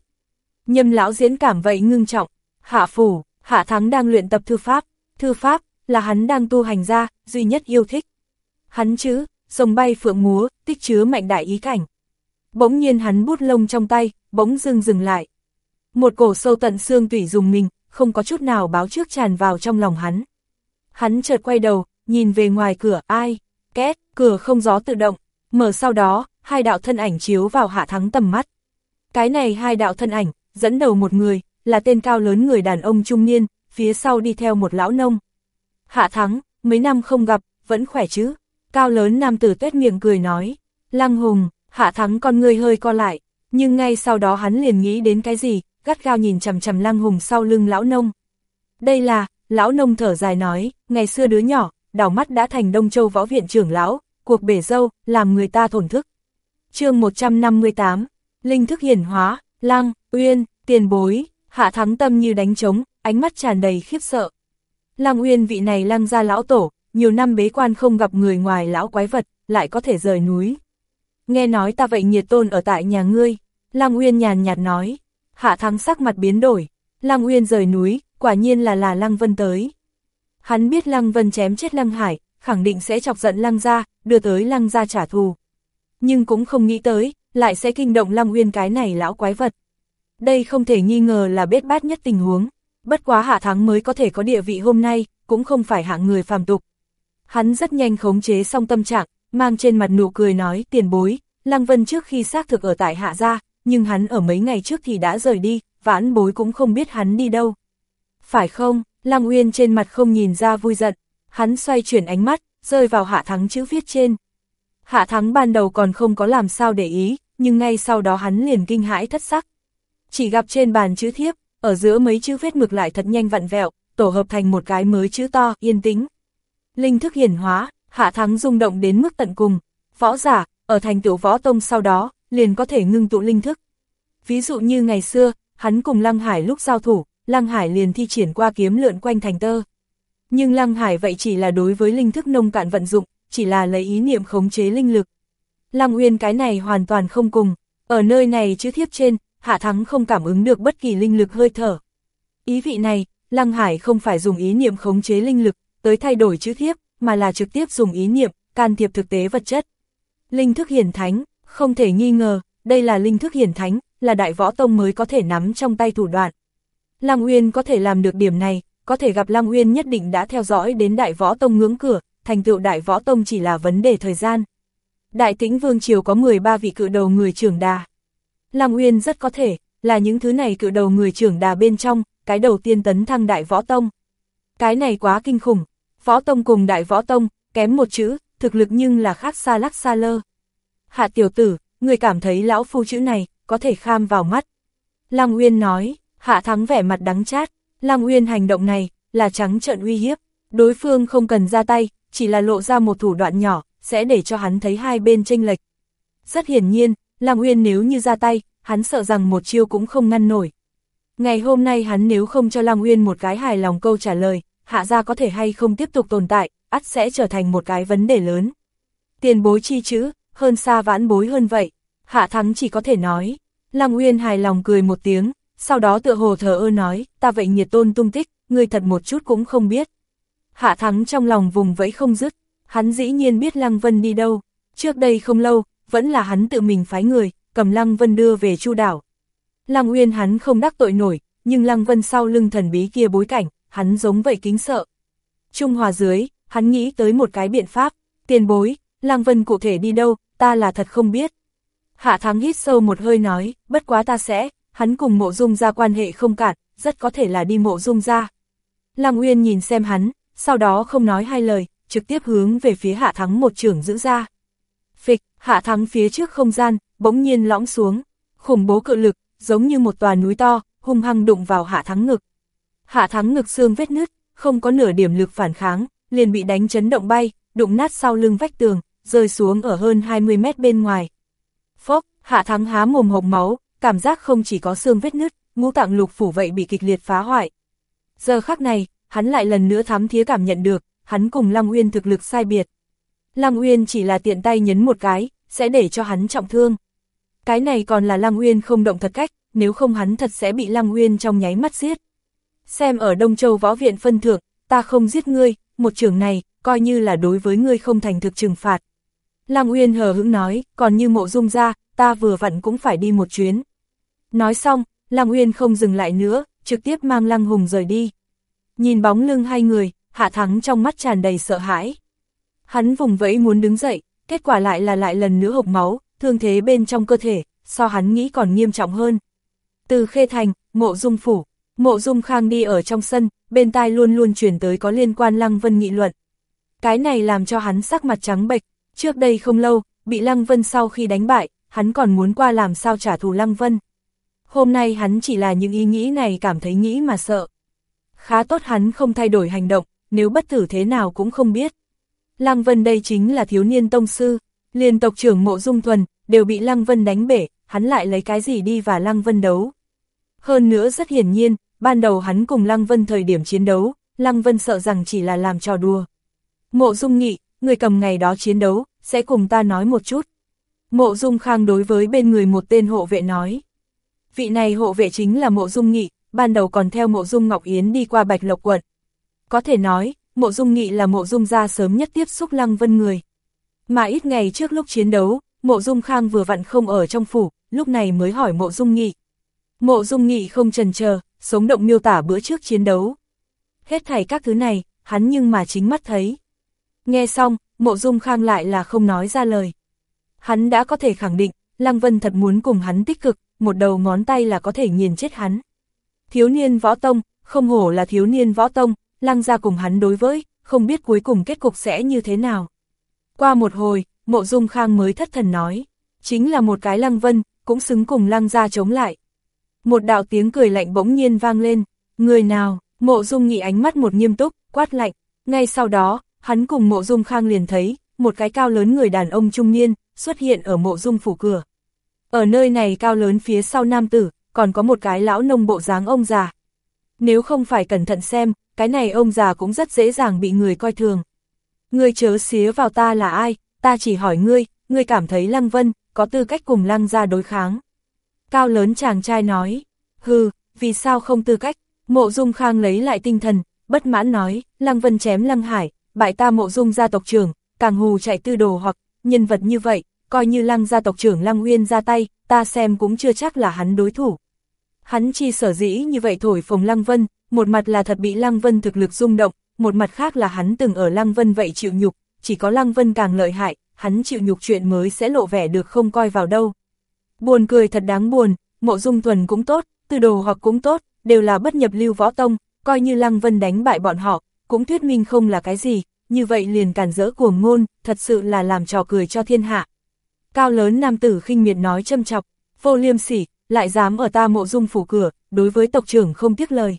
Nhâm lão diễn cảm vậy ngưng trọng, hạ phủ, hạ thắng đang luyện tập thư pháp, thư pháp, là hắn đang tu hành ra, duy nhất yêu thích. Hắn chứ, rồng bay phượng múa, tích chứa mạnh đại ý cảnh. Bỗng nhiên hắn bút lông trong tay, bỗng dưng dừng lại. Một cổ sâu tận xương tủy dùng mình, không có chút nào báo trước tràn vào trong lòng hắn. Hắn chợt quay đầu, nhìn về ngoài cửa, ai? Két, cửa không gió tự động, mở sau đó, hai đạo thân ảnh chiếu vào hạ thắng tầm mắt. Cái này hai đạo thân ảnh, dẫn đầu một người, là tên cao lớn người đàn ông trung niên, phía sau đi theo một lão nông. Hạ thắng, mấy năm không gặp, vẫn khỏe chứ? Cao lớn nam tử tuét miệng cười nói. Lăng hùng, hạ thắng con người hơi co lại, nhưng ngay sau đó hắn liền nghĩ đến cái gì, gắt gao nhìn chầm chầm lăng hùng sau lưng lão nông. Đây là, lão nông thở dài nói, ngày xưa đứa nhỏ, đảo mắt đã thành Đông Châu Võ Viện trưởng lão, cuộc bể dâu, làm người ta thổn thức. chương 158, Linh thức hiển hóa, Lăng, Uyên, tiền bối, hạ thắng tâm như đánh trống, ánh mắt tràn đầy khiếp sợ. Lăng Uyên vị này lăng ra lão tổ, nhiều năm bế quan không gặp người ngoài lão quái vật, lại có thể rời núi. Nghe nói ta vậy nhiệt tôn ở tại nhà ngươi, Lăng Uyên nhàn nhạt nói, hạ thắng sắc mặt biến đổi, Lăng Uyên rời núi, quả nhiên là là Lăng Vân tới. Hắn biết Lăng Vân chém chết Lăng Hải, khẳng định sẽ chọc giận Lăng gia, đưa tới Lăng gia trả thù. Nhưng cũng không nghĩ tới, lại sẽ kinh động Lăng Uyên cái này lão quái vật. Đây không thể nghi ngờ là bết bát nhất tình huống, bất quá hạ thắng mới có thể có địa vị hôm nay, cũng không phải hạng người phàm tục. Hắn rất nhanh khống chế xong tâm trạng, mang trên mặt nụ cười nói tiền bối, Lăng Vân trước khi xác thực ở tại hạ gia, nhưng hắn ở mấy ngày trước thì đã rời đi, vãn bối cũng không biết hắn đi đâu. Phải không, Lăng Uyên trên mặt không nhìn ra vui giận, hắn xoay chuyển ánh mắt, rơi vào hạ thắng chữ viết trên. Hạ thắng ban đầu còn không có làm sao để ý, nhưng ngay sau đó hắn liền kinh hãi thất sắc. Chỉ gặp trên bàn chữ thiếp, ở giữa mấy chữ viết mực lại thật nhanh vặn vẹo, tổ hợp thành một cái mới chữ to, yên tĩnh. Linh thức hiển hóa, hạ thắng rung động đến mức tận cùng. Võ giả, ở thành tựu võ tông sau đó, liền có thể ngưng tụ linh thức. Ví dụ như ngày xưa, hắn cùng Lăng Hải lúc giao thủ, Lăng Hải liền thi triển qua kiếm lượn quanh thành tơ. Nhưng Lăng Hải vậy chỉ là đối với linh thức nông cạn vận dụng, chỉ là lấy ý niệm khống chế linh lực. Lăng Uyên cái này hoàn toàn không cùng, ở nơi này chữ thiếp trên, Hạ Thắng không cảm ứng được bất kỳ linh lực hơi thở. Ý vị này, Lăng Hải không phải dùng ý niệm khống chế linh lực, tới thay đổi chữ thiếp, mà là trực tiếp dùng ý niệm, can thiệp thực tế vật chất. Linh thức hiển thánh, không thể nghi ngờ, đây là linh thức hiển thánh, là đại võ tông mới có thể nắm trong tay thủ đoạn. Lăng Uyên có thể làm được điểm này, có thể gặp Lăng Uyên nhất định đã theo dõi đến đại võ tông ngưỡng cửa, thành tựu đại võ tông chỉ là vấn đề thời gian. Đại tĩnh vương triều có 13 vị cự đầu người trưởng đà. Lăng Uyên rất có thể, là những thứ này cự đầu người trưởng đà bên trong, cái đầu tiên tấn thăng đại võ tông. Cái này quá kinh khủng, võ tông cùng đại võ tông, kém một chữ, thực lực nhưng là khác xa lắc xa lơ. Hạ tiểu tử, người cảm thấy lão phu chữ này, có thể kham vào mắt. Lăng Uyên nói, hạ thắng vẻ mặt đắng chát, Lăng Uyên hành động này, là trắng trợn uy hiếp, đối phương không cần ra tay, chỉ là lộ ra một thủ đoạn nhỏ, sẽ để cho hắn thấy hai bên tranh lệch. Rất hiển nhiên, Lăng Uyên nếu như ra tay, hắn sợ rằng một chiêu cũng không ngăn nổi. Ngày hôm nay hắn nếu không cho Lăng Uyên một cái hài lòng câu trả lời, hạ gia có thể hay không tiếp tục tồn tại, ắt sẽ trở thành một cái vấn đề lớn. Tiền bối chi chữ, hơn xa vãn bối hơn vậy. Hạ thắng chỉ có thể nói. Lăng Uyên hài lòng cười một tiếng, sau đó tựa hồ thờ ơ nói, ta vậy nhiệt tôn tung tích, người thật một chút cũng không biết. Hạ thắng trong lòng vùng vẫy không dứt, hắn dĩ nhiên biết Lăng Vân đi đâu. Trước đây không lâu, vẫn là hắn tự mình phái người, cầm Lăng Vân đưa về Chu đảo. Lăng Uyên hắn không đắc tội nổi, nhưng Lăng Vân sau lưng thần bí kia bối cảnh, hắn giống vậy kính sợ. Trung hòa dưới, hắn nghĩ tới một cái biện pháp, tiền bối, Lăng Vân cụ thể đi đâu, ta là thật không biết. Hạ thắng hít sâu một hơi nói, bất quá ta sẽ, hắn cùng mộ dung ra quan hệ không cản, rất có thể là đi mộ dung ra. Lăng Uyên nhìn xem hắn, sau đó không nói hai lời, trực tiếp hướng về phía hạ thắng một trưởng giữ ra. Phịch, hạ thắng phía trước không gian, bỗng nhiên lõng xuống, khủng bố cự lực, giống như một tòa núi to, hung hăng đụng vào hạ thắng ngực. Hạ thắng ngực xương vết nứt, không có nửa điểm lực phản kháng, liền bị đánh chấn động bay, đụng nát sau lưng vách tường, rơi xuống ở hơn 20 mét bên ngoài. Phốc, hạ thắng há mồm hộc máu, cảm giác không chỉ có xương vết nứt, ngũ tạng lục phủ vậy bị kịch liệt phá hoại. Giờ khắc này, hắn lại lần nữa thám thía cảm nhận được, hắn cùng Lăng Uyên thực lực sai biệt. Lăng Uyên chỉ là tiện tay nhấn một cái, sẽ để cho hắn trọng thương. Cái này còn là Lăng Uyên không động thật cách, nếu không hắn thật sẽ bị Lăng Uyên trong nháy mắt giết. Xem ở Đông Châu Võ Viện phân thượng, ta không giết ngươi, một trường này, coi như là đối với ngươi không thành thực trừng phạt. Lăng Uyên hờ hững nói, còn như mộ dung ra, ta vừa vặn cũng phải đi một chuyến. Nói xong, Lăng Uyên không dừng lại nữa, trực tiếp mang Lăng Hùng rời đi. Nhìn bóng lưng hai người, Hạ Thắng trong mắt tràn đầy sợ hãi. Hắn vùng vẫy muốn đứng dậy, kết quả lại là lại lần nữa hộc máu, thương thế bên trong cơ thể, so hắn nghĩ còn nghiêm trọng hơn. Từ Khê Thành, Mộ Dung Phủ, Mộ Dung Khang đi ở trong sân, bên tai luôn luôn truyền tới có liên quan Lăng Vân nghị luận. Cái này làm cho hắn sắc mặt trắng bệch, trước đây không lâu, bị Lăng Vân sau khi đánh bại, hắn còn muốn qua làm sao trả thù Lăng Vân. Hôm nay hắn chỉ là những ý nghĩ này cảm thấy nghĩ mà sợ. Khá tốt hắn không thay đổi hành động, nếu bất tử thế nào cũng không biết. Lăng Vân đây chính là thiếu niên tông sư, liền tộc trưởng mộ dung thuần, đều bị Lăng Vân đánh bể, hắn lại lấy cái gì đi và Lăng Vân đấu. Hơn nữa rất hiển nhiên, ban đầu hắn cùng Lăng Vân thời điểm chiến đấu, Lăng Vân sợ rằng chỉ là làm trò đùa. Mộ dung nghị, người cầm ngày đó chiến đấu, sẽ cùng ta nói một chút. Mộ dung khang đối với bên người một tên hộ vệ nói. Vị này hộ vệ chính là mộ dung nghị, ban đầu còn theo mộ dung Ngọc Yến đi qua Bạch Lộc quận. Có thể nói, mộ dung nghị là mộ dung gia sớm nhất tiếp xúc lăng vân người. Mà ít ngày trước lúc chiến đấu, mộ dung khang vừa vặn không ở trong phủ, lúc này mới hỏi mộ dung nghị. Mộ dung nghị không trần chờ sống động miêu tả bữa trước chiến đấu. Hết thảy các thứ này, hắn nhưng mà chính mắt thấy. Nghe xong, mộ dung khang lại là không nói ra lời. Hắn đã có thể khẳng định, Lăng Vân thật muốn cùng hắn tích cực, một đầu ngón tay là có thể nghiền chết hắn. Thiếu niên võ tông, không hổ là thiếu niên võ tông, Lăng ra cùng hắn đối với, không biết cuối cùng kết cục sẽ như thế nào. Qua một hồi, mộ dung khang mới thất thần nói, chính là một cái Lăng Vân, cũng xứng cùng Lăng ra chống lại. Một đạo tiếng cười lạnh bỗng nhiên vang lên, người nào, mộ dung nghị ánh mắt một nghiêm túc, quát lạnh, ngay sau đó, hắn cùng mộ dung khang liền thấy, một cái cao lớn người đàn ông trung niên, xuất hiện ở mộ dung phủ cửa. Ở nơi này cao lớn phía sau nam tử, còn có một cái lão nông bộ dáng ông già. Nếu không phải cẩn thận xem, cái này ông già cũng rất dễ dàng bị người coi thường. Ngươi chớ xía vào ta là ai, ta chỉ hỏi ngươi, ngươi cảm thấy Lăng Vân, có tư cách cùng Lăng ra đối kháng. Cao lớn chàng trai nói, hừ, vì sao không tư cách, mộ dung khang lấy lại tinh thần, bất mãn nói, Lăng Vân chém Lăng Hải, bại ta mộ dung gia tộc trưởng, càng hù chạy tư đồ hoặc, nhân vật như vậy, coi như lăng gia tộc trưởng lăng uyên ra tay, ta xem cũng chưa chắc là hắn đối thủ. Hắn chi sở dĩ như vậy thổi phồng lăng vân, một mặt là thật bị lăng vân thực lực rung động, một mặt khác là hắn từng ở lăng vân vậy chịu nhục, chỉ có lăng vân càng lợi hại, hắn chịu nhục chuyện mới sẽ lộ vẻ được không coi vào đâu. Buồn cười thật đáng buồn, mộ dung thuần cũng tốt, tư đồ hoặc cũng tốt, đều là bất nhập lưu võ tông, coi như lăng vân đánh bại bọn họ, cũng thuyết minh không là cái gì, như vậy liền cản rỡ cuồng ngôn, thật sự là làm trò cười cho thiên hạ. Cao lớn nam tử khinh miệt nói châm chọc, vô liêm sỉ, lại dám ở ta mộ dung phủ cửa, đối với tộc trưởng không tiếc lời.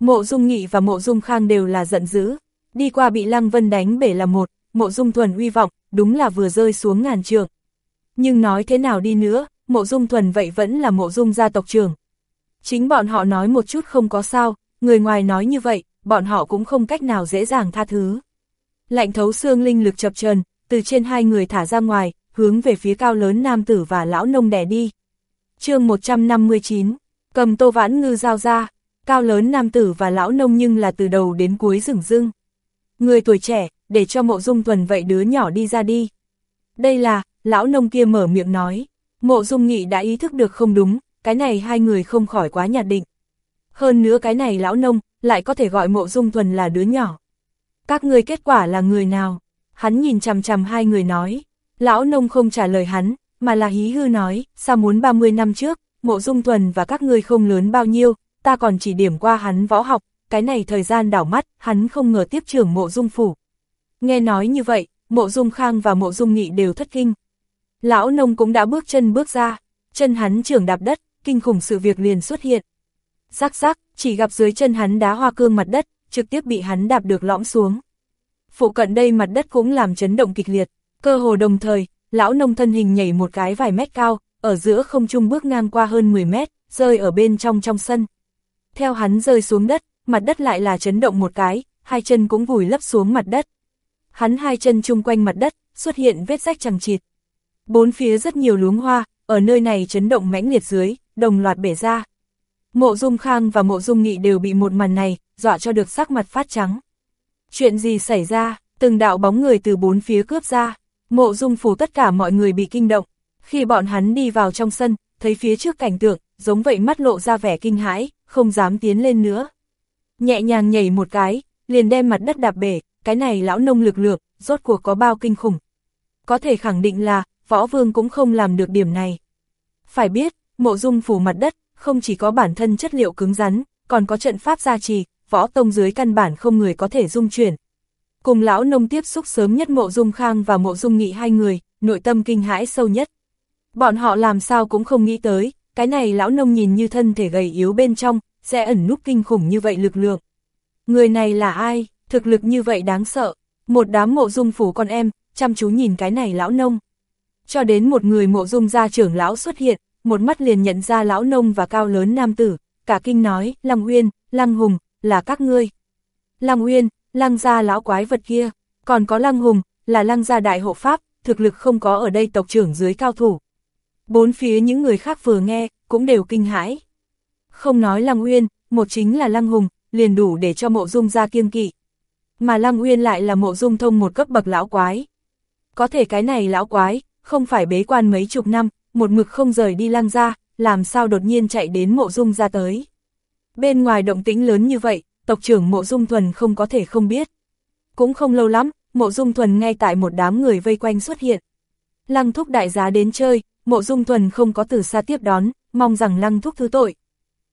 Mộ dung nghị và mộ dung khang đều là giận dữ, đi qua bị lăng vân đánh bể là một, mộ dung thuần uy vọng, đúng là vừa rơi xuống ngàn trường. Nhưng nói thế nào đi nữa, mộ dung thuần vậy vẫn là mộ dung gia tộc trưởng. Chính bọn họ nói một chút không có sao, người ngoài nói như vậy, bọn họ cũng không cách nào dễ dàng tha thứ. Lạnh thấu xương linh lực chập trần, từ trên hai người thả ra ngoài, hướng về phía cao lớn nam tử và lão nông đè đi. chương 159, cầm tô vãn ngư giao ra, cao lớn nam tử và lão nông nhưng là từ đầu đến cuối rừng rưng. Người tuổi trẻ, để cho mộ dung tuần vậy đứa nhỏ đi ra đi. Đây là, lão nông kia mở miệng nói, mộ dung nghị đã ý thức được không đúng, cái này hai người không khỏi quá nhạt định. Hơn nữa cái này lão nông, lại có thể gọi mộ dung thuần là đứa nhỏ. Các người kết quả là người nào? Hắn nhìn chằm chằm hai người nói. Lão nông không trả lời hắn, mà là hí hư nói, sao muốn 30 năm trước, mộ dung thuần và các ngươi không lớn bao nhiêu, ta còn chỉ điểm qua hắn võ học, cái này thời gian đảo mắt, hắn không ngờ tiếp trưởng mộ dung phủ. Nghe nói như vậy, mộ dung khang và mộ dung nghị đều thất kinh. Lão nông cũng đã bước chân bước ra, chân hắn trưởng đạp đất, kinh khủng sự việc liền xuất hiện. Rắc rắc, chỉ gặp dưới chân hắn đá hoa cương mặt đất, trực tiếp bị hắn đạp được lõm xuống. Phụ cận đây mặt đất cũng làm chấn động kịch liệt, cơ hồ đồng thời, lão nông thân hình nhảy một cái vài mét cao, ở giữa không trung bước ngang qua hơn 10 mét, rơi ở bên trong trong sân. Theo hắn rơi xuống đất, mặt đất lại là chấn động một cái, hai chân cũng vùi lấp xuống mặt đất. Hắn hai chân chung quanh mặt đất, xuất hiện vết rách chẳng chịt. Bốn phía rất nhiều luống hoa, ở nơi này chấn động mãnh liệt dưới, đồng loạt bể ra. Mộ Dung Khang và Mộ Dung Nghị đều bị một màn này, dọa cho được sắc mặt phát trắng. Chuyện gì xảy ra, từng đạo bóng người từ bốn phía cướp ra, Mộ dung phủ tất cả mọi người bị kinh động, khi bọn hắn đi vào trong sân, thấy phía trước cảnh tượng, giống vậy mắt lộ ra vẻ kinh hãi, không dám tiến lên nữa. Nhẹ nhàng nhảy một cái, liền đem mặt đất đạp bể, cái này lão nông lực lượng, rốt cuộc có bao kinh khủng. Có thể khẳng định là, võ vương cũng không làm được điểm này. Phải biết, mộ dung phủ mặt đất, không chỉ có bản thân chất liệu cứng rắn, còn có trận pháp gia trì, võ tông dưới căn bản không người có thể dung chuyển. Cùng lão nông tiếp xúc sớm nhất mộ dung khang và mộ dung nghị hai người, nội tâm kinh hãi sâu nhất. Bọn họ làm sao cũng không nghĩ tới, cái này lão nông nhìn như thân thể gầy yếu bên trong, sẽ ẩn núp kinh khủng như vậy lực lượng. Người này là ai, thực lực như vậy đáng sợ, một đám mộ dung phủ con em, chăm chú nhìn cái này lão nông. Cho đến một người mộ dung gia trưởng lão xuất hiện, một mắt liền nhận ra lão nông và cao lớn nam tử, cả kinh nói, Lăng Uyên, Lăng Hùng, là các ngươi. Lăng Uyên, Lăng gia lão quái vật kia, còn có Lăng Hùng, là Lăng gia đại hộ pháp, thực lực không có ở đây tộc trưởng dưới cao thủ. Bốn phía những người khác vừa nghe, cũng đều kinh hãi. Không nói Lăng Uyên, một chính là Lăng Hùng, liền đủ để cho mộ dung ra kiêng kỵ. Mà Lăng Uyên lại là mộ dung thông một cấp bậc lão quái. Có thể cái này lão quái, không phải bế quan mấy chục năm, một mực không rời đi lăng ra, làm sao đột nhiên chạy đến mộ dung ra tới. Bên ngoài động tĩnh lớn như vậy, tộc trưởng mộ dung thuần không có thể không biết. Cũng không lâu lắm, mộ dung thuần ngay tại một đám người vây quanh xuất hiện. Lăng thúc đại giá đến chơi, mộ dung thuần không có từ xa tiếp đón, mong rằng lăng thúc thứ tội.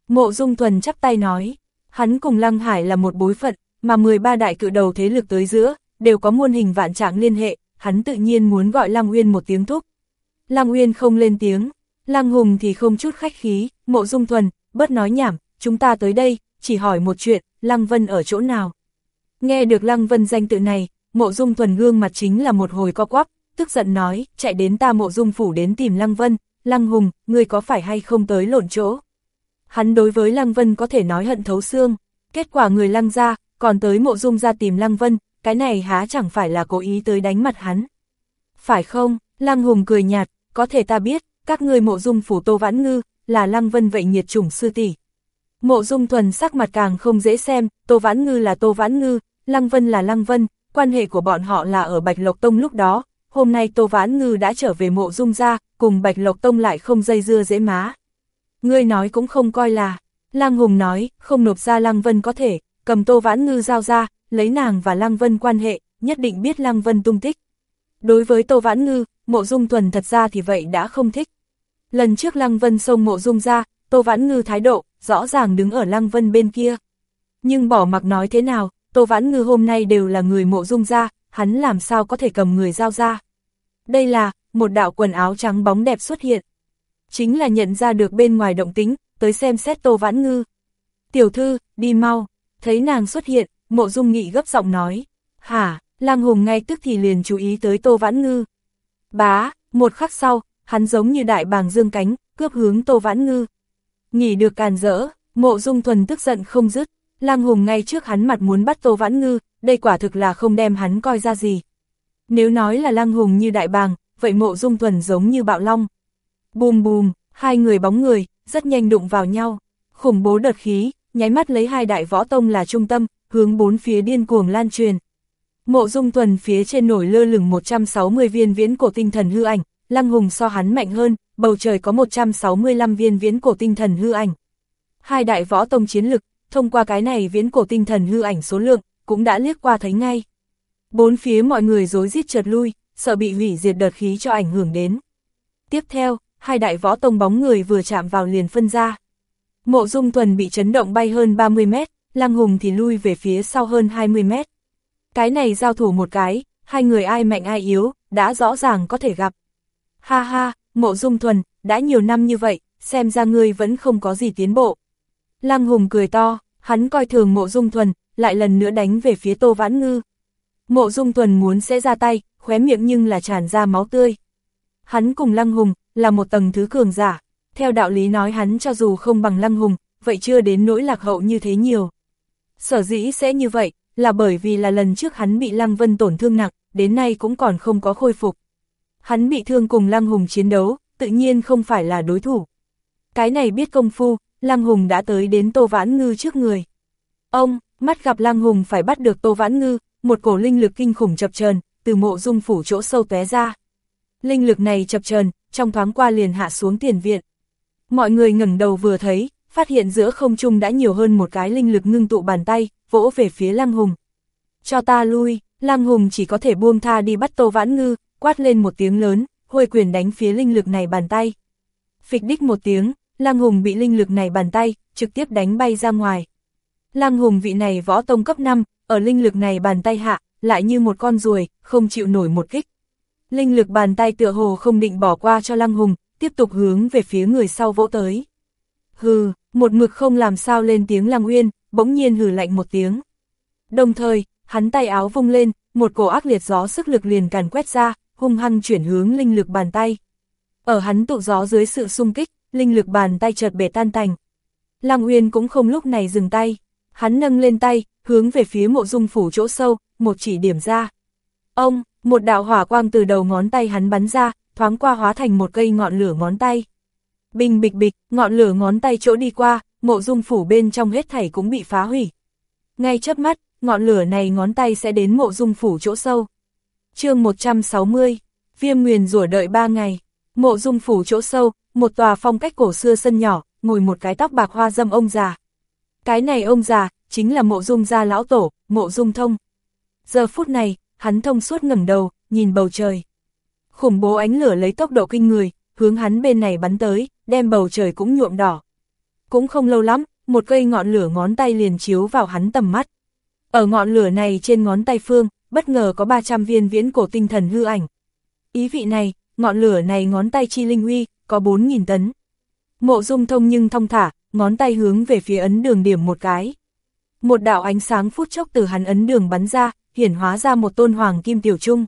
Mộ dung thuần chắp tay nói, hắn cùng lăng hải là một bối phận, mà 13 đại cự đầu thế lực tới giữa, đều có muôn hình vạn trạng liên hệ, hắn tự nhiên muốn gọi lăng uyên một tiếng thúc. Lăng uyên không lên tiếng, lăng hùng thì không chút khách khí, mộ dung thuần, bớt nói nhảm, chúng ta tới đây, chỉ hỏi một chuyện, lăng vân ở chỗ nào. Nghe được lăng vân danh tự này, mộ dung thuần gương mặt chính là một hồi co quắp, tức giận nói, chạy đến ta mộ dung phủ đến tìm Lăng Vân, Lăng Hùng, ngươi có phải hay không tới lộn chỗ? Hắn đối với Lăng Vân có thể nói hận thấu xương, kết quả người Lăng ra, còn tới mộ dung ra tìm Lăng Vân, cái này há chẳng phải là cố ý tới đánh mặt hắn. Phải không, Lăng Hùng cười nhạt, có thể ta biết, các ngươi mộ dung phủ Tô Vãn Ngư, là Lăng Vân vậy nhiệt chủng sư tỷ. Mộ dung thuần sắc mặt càng không dễ xem, Tô Vãn Ngư là Tô Vãn Ngư, Lăng Vân là Lăng Vân, quan hệ của bọn họ là ở Bạch Lộc Tông lúc đó, hôm nay Tô Vãn Ngư đã trở về mộ dung ra, cùng Bạch Lộc Tông lại không dây dưa dễ má. Ngươi nói cũng không coi là, Lăng Hùng nói, không nộp ra Lăng Vân có thể, cầm Tô Vãn Ngư giao ra, lấy nàng và Lăng Vân quan hệ, nhất định biết Lăng Vân tung tích. Đối với Tô Vãn Ngư, mộ dung thuần thật ra thì vậy đã không thích. Lần trước Lăng Vân xông mộ dung ra, Tô Vãn Ngư thái độ, rõ ràng đứng ở Lăng Vân bên kia. Nhưng bỏ mặc nói thế nào, Tô Vãn Ngư hôm nay đều là người mộ dung ra, hắn làm sao có thể cầm người giao ra. Đây là, một đạo quần áo trắng bóng đẹp xuất hiện. Chính là nhận ra được bên ngoài động tính, tới xem xét Tô Vãn Ngư. Tiểu thư, đi mau, thấy nàng xuất hiện, mộ dung nghị gấp giọng nói. Hả, lang hùng ngay tức thì liền chú ý tới Tô Vãn Ngư. Bá, một khắc sau, hắn giống như đại bàng dương cánh, cướp hướng Tô Vãn Ngư. Nghỉ được càn rỡ, mộ dung thuần tức giận không dứt, lang hùng ngay trước hắn mặt muốn bắt Tô Vãn Ngư, đây quả thực là không đem hắn coi ra gì. Nếu nói là lăng hùng như đại bàng, vậy mộ dung thuần giống như bạo long. Bùm bùm, hai người bóng người, rất nhanh đụng vào nhau. Khủng bố đợt khí, nháy mắt lấy hai đại võ tông là trung tâm, hướng bốn phía điên cuồng lan truyền. Mộ dung thuần phía trên nổi lơ lửng 160 viên viễn cổ tinh thần hư ảnh, lăng hùng so hắn mạnh hơn, bầu trời có 165 viên viễn cổ tinh thần hư ảnh. Hai đại võ tông chiến lực, thông qua cái này viễn cổ tinh thần hư ảnh số lượng, cũng đã liếc qua thấy ngay. Bốn phía mọi người rối rít chợt lui, sợ bị hủy diệt đợt khí cho ảnh hưởng đến. Tiếp theo, hai đại võ tông bóng người vừa chạm vào liền phân ra. Mộ dung tuần bị chấn động bay hơn 30 mét, Lăng Hùng thì lui về phía sau hơn 20 mét. Cái này giao thủ một cái, hai người ai mạnh ai yếu, đã rõ ràng có thể gặp. Ha ha, mộ dung thuần, đã nhiều năm như vậy, xem ra ngươi vẫn không có gì tiến bộ. Lăng Hùng cười to, hắn coi thường mộ dung thuần, lại lần nữa đánh về phía Tô Vãn Ngư. Mộ Dung thuần muốn sẽ ra tay, khóe miệng nhưng là tràn ra máu tươi. Hắn cùng Lăng Hùng, là một tầng thứ cường giả, theo đạo lý nói hắn cho dù không bằng Lăng Hùng, vậy chưa đến nỗi lạc hậu như thế nhiều. Sở dĩ sẽ như vậy, là bởi vì là lần trước hắn bị Lăng Vân tổn thương nặng, đến nay cũng còn không có khôi phục. Hắn bị thương cùng Lăng Hùng chiến đấu, tự nhiên không phải là đối thủ. Cái này biết công phu, Lăng Hùng đã tới đến Tô Vãn Ngư trước người. Ông, mắt gặp Lăng Hùng phải bắt được Tô Vãn Ngư, một cổ linh lực kinh khủng chập chờn, từ mộ dung phủ chỗ sâu té ra. Linh lực này chập chờn trong thoáng qua liền hạ xuống tiền viện. Mọi người ngẩng đầu vừa thấy, phát hiện giữa không trung đã nhiều hơn một cái linh lực ngưng tụ bàn tay, vỗ về phía Lăng Hùng. Cho ta lui, Lăng Hùng chỉ có thể buông tha đi bắt Tô Vãn Ngư, quát lên một tiếng lớn, hôi quyền đánh phía linh lực này bàn tay. Phịch đích một tiếng, Lăng Hùng bị linh lực này bàn tay, trực tiếp đánh bay ra ngoài. Lăng Hùng vị này võ tông cấp 5, ở linh lực này bàn tay hạ, lại như một con ruồi, không chịu nổi một kích. Linh lực bàn tay tựa hồ không định bỏ qua cho Lăng Hùng, tiếp tục hướng về phía người sau vỗ tới. Hừ, một mực không làm sao lên tiếng Lăng Uyên, bỗng nhiên hừ lạnh một tiếng. Đồng thời, hắn tay áo vung lên, một cổ ác liệt gió sức lực liền càn quét ra, hung hăng chuyển hướng linh lực bàn tay. Ở hắn tụ gió dưới sự xung kích, linh lực bàn tay chợt bể tan tành. Lăng Uyên cũng không lúc này dừng tay, hắn nâng lên tay, hướng về phía mộ dung phủ chỗ sâu, một chỉ điểm ra. Ông, một đạo hỏa quang từ đầu ngón tay hắn bắn ra, thoáng qua hóa thành một cây ngọn lửa ngón tay. Bình bịch bịch, ngọn lửa ngón tay chỗ đi qua, mộ dung phủ bên trong hết thảy cũng bị phá hủy. Ngay chớp mắt, ngọn lửa này ngón tay sẽ đến mộ dung phủ chỗ sâu. chương 160, viêm nguyền rủa đợi 3 ngày, mộ dung phủ chỗ sâu, một tòa phong cách cổ xưa sân nhỏ, ngồi một cái tóc bạc hoa dâm ông già. Cái này ông già, chính là mộ dung gia lão tổ, mộ dung thông. Giờ phút này, hắn thông suốt ngẩng đầu, nhìn bầu trời. Khủng bố ánh lửa lấy tốc độ kinh người, hướng hắn bên này bắn tới, đem bầu trời cũng nhuộm đỏ. Cũng không lâu lắm, một cây ngọn lửa ngón tay liền chiếu vào hắn tầm mắt. Ở ngọn lửa này trên ngón tay phương, bất ngờ có 300 viên viễn cổ tinh thần hư ảnh. Ý vị này, ngọn lửa này ngón tay chi linh uy, có 4.000 tấn. Mộ dung thông nhưng thông thả, ngón tay hướng về phía ấn đường điểm một cái. Một đạo ánh sáng phút chốc từ hắn ấn đường bắn ra, hiển hóa ra một tôn hoàng kim tiểu trung.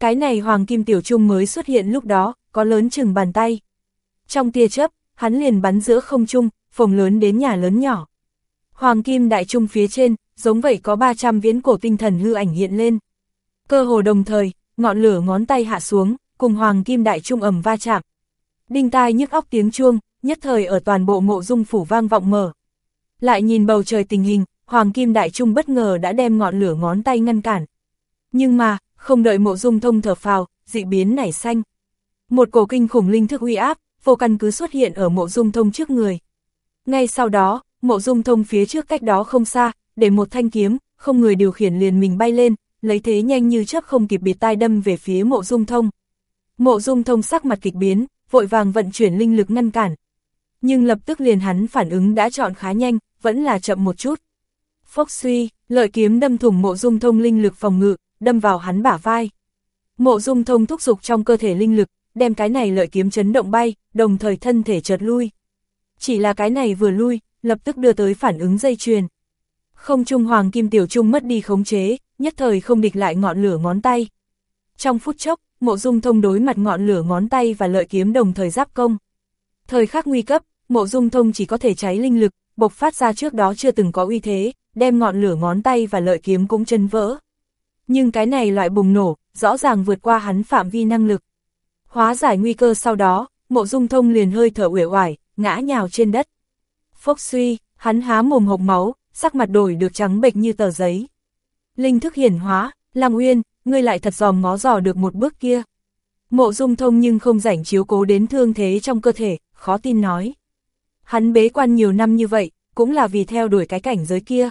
Cái này hoàng kim tiểu trung mới xuất hiện lúc đó, có lớn chừng bàn tay. Trong tia chớp, hắn liền bắn giữa không trung, phòng lớn đến nhà lớn nhỏ. Hoàng kim đại trung phía trên, giống vậy có 300 viễn cổ tinh thần hư ảnh hiện lên. Cơ hồ đồng thời, ngọn lửa ngón tay hạ xuống, cùng hoàng kim đại trung ẩm va chạm. Đinh tai nhức óc tiếng chuông, nhất thời ở toàn bộ mộ dung phủ vang vọng mở. Lại nhìn bầu trời tình hình, hoàng kim đại trung bất ngờ đã đem ngọn lửa ngón tay ngăn cản. Nhưng mà, không đợi mộ dung thông thở phào, dị biến nảy xanh. Một cổ kinh khủng linh thức uy áp, vô căn cứ xuất hiện ở mộ dung thông trước người. Ngay sau đó, mộ dung thông phía trước cách đó không xa, để một thanh kiếm, không người điều khiển liền mình bay lên, lấy thế nhanh như chớp không kịp biệt tai đâm về phía mộ dung thông. Mộ dung thông sắc mặt kịch biến, vội vàng vận chuyển linh lực ngăn cản. Nhưng lập tức liền hắn phản ứng đã chọn khá nhanh, vẫn là chậm một chút. Phốc suy, lợi kiếm đâm thủng mộ dung thông linh lực phòng ngự, đâm vào hắn bả vai. Mộ dung thông thúc dục trong cơ thể linh lực, đem cái này lợi kiếm chấn động bay, đồng thời thân thể chợt lui. Chỉ là cái này vừa lui, lập tức đưa tới phản ứng dây chuyền. Không trung hoàng kim tiểu trung mất đi khống chế, nhất thời không địch lại ngọn lửa ngón tay. Trong phút chốc, mộ dung thông đối mặt ngọn lửa ngón tay và lợi kiếm đồng thời giáp công. Thời khắc nguy cấp, mộ dung thông chỉ có thể cháy linh lực, bộc phát ra trước đó chưa từng có uy thế, đem ngọn lửa ngón tay và lợi kiếm cũng chân vỡ. Nhưng cái này loại bùng nổ, rõ ràng vượt qua hắn phạm vi năng lực. Hóa giải nguy cơ sau đó, mộ dung thông liền hơi thở uể oải, ngã nhào trên đất. Phốc suy, hắn há mồm hộc máu, sắc mặt đổi được trắng bệch như tờ giấy. Linh thức hiển hóa, Lăng Uyên, ngươi lại thật dòm ngó dò được một bước kia. Mộ dung thông nhưng không rảnh chiếu cố đến thương thế trong cơ thể, khó tin nói. Hắn bế quan nhiều năm như vậy, cũng là vì theo đuổi cái cảnh giới kia.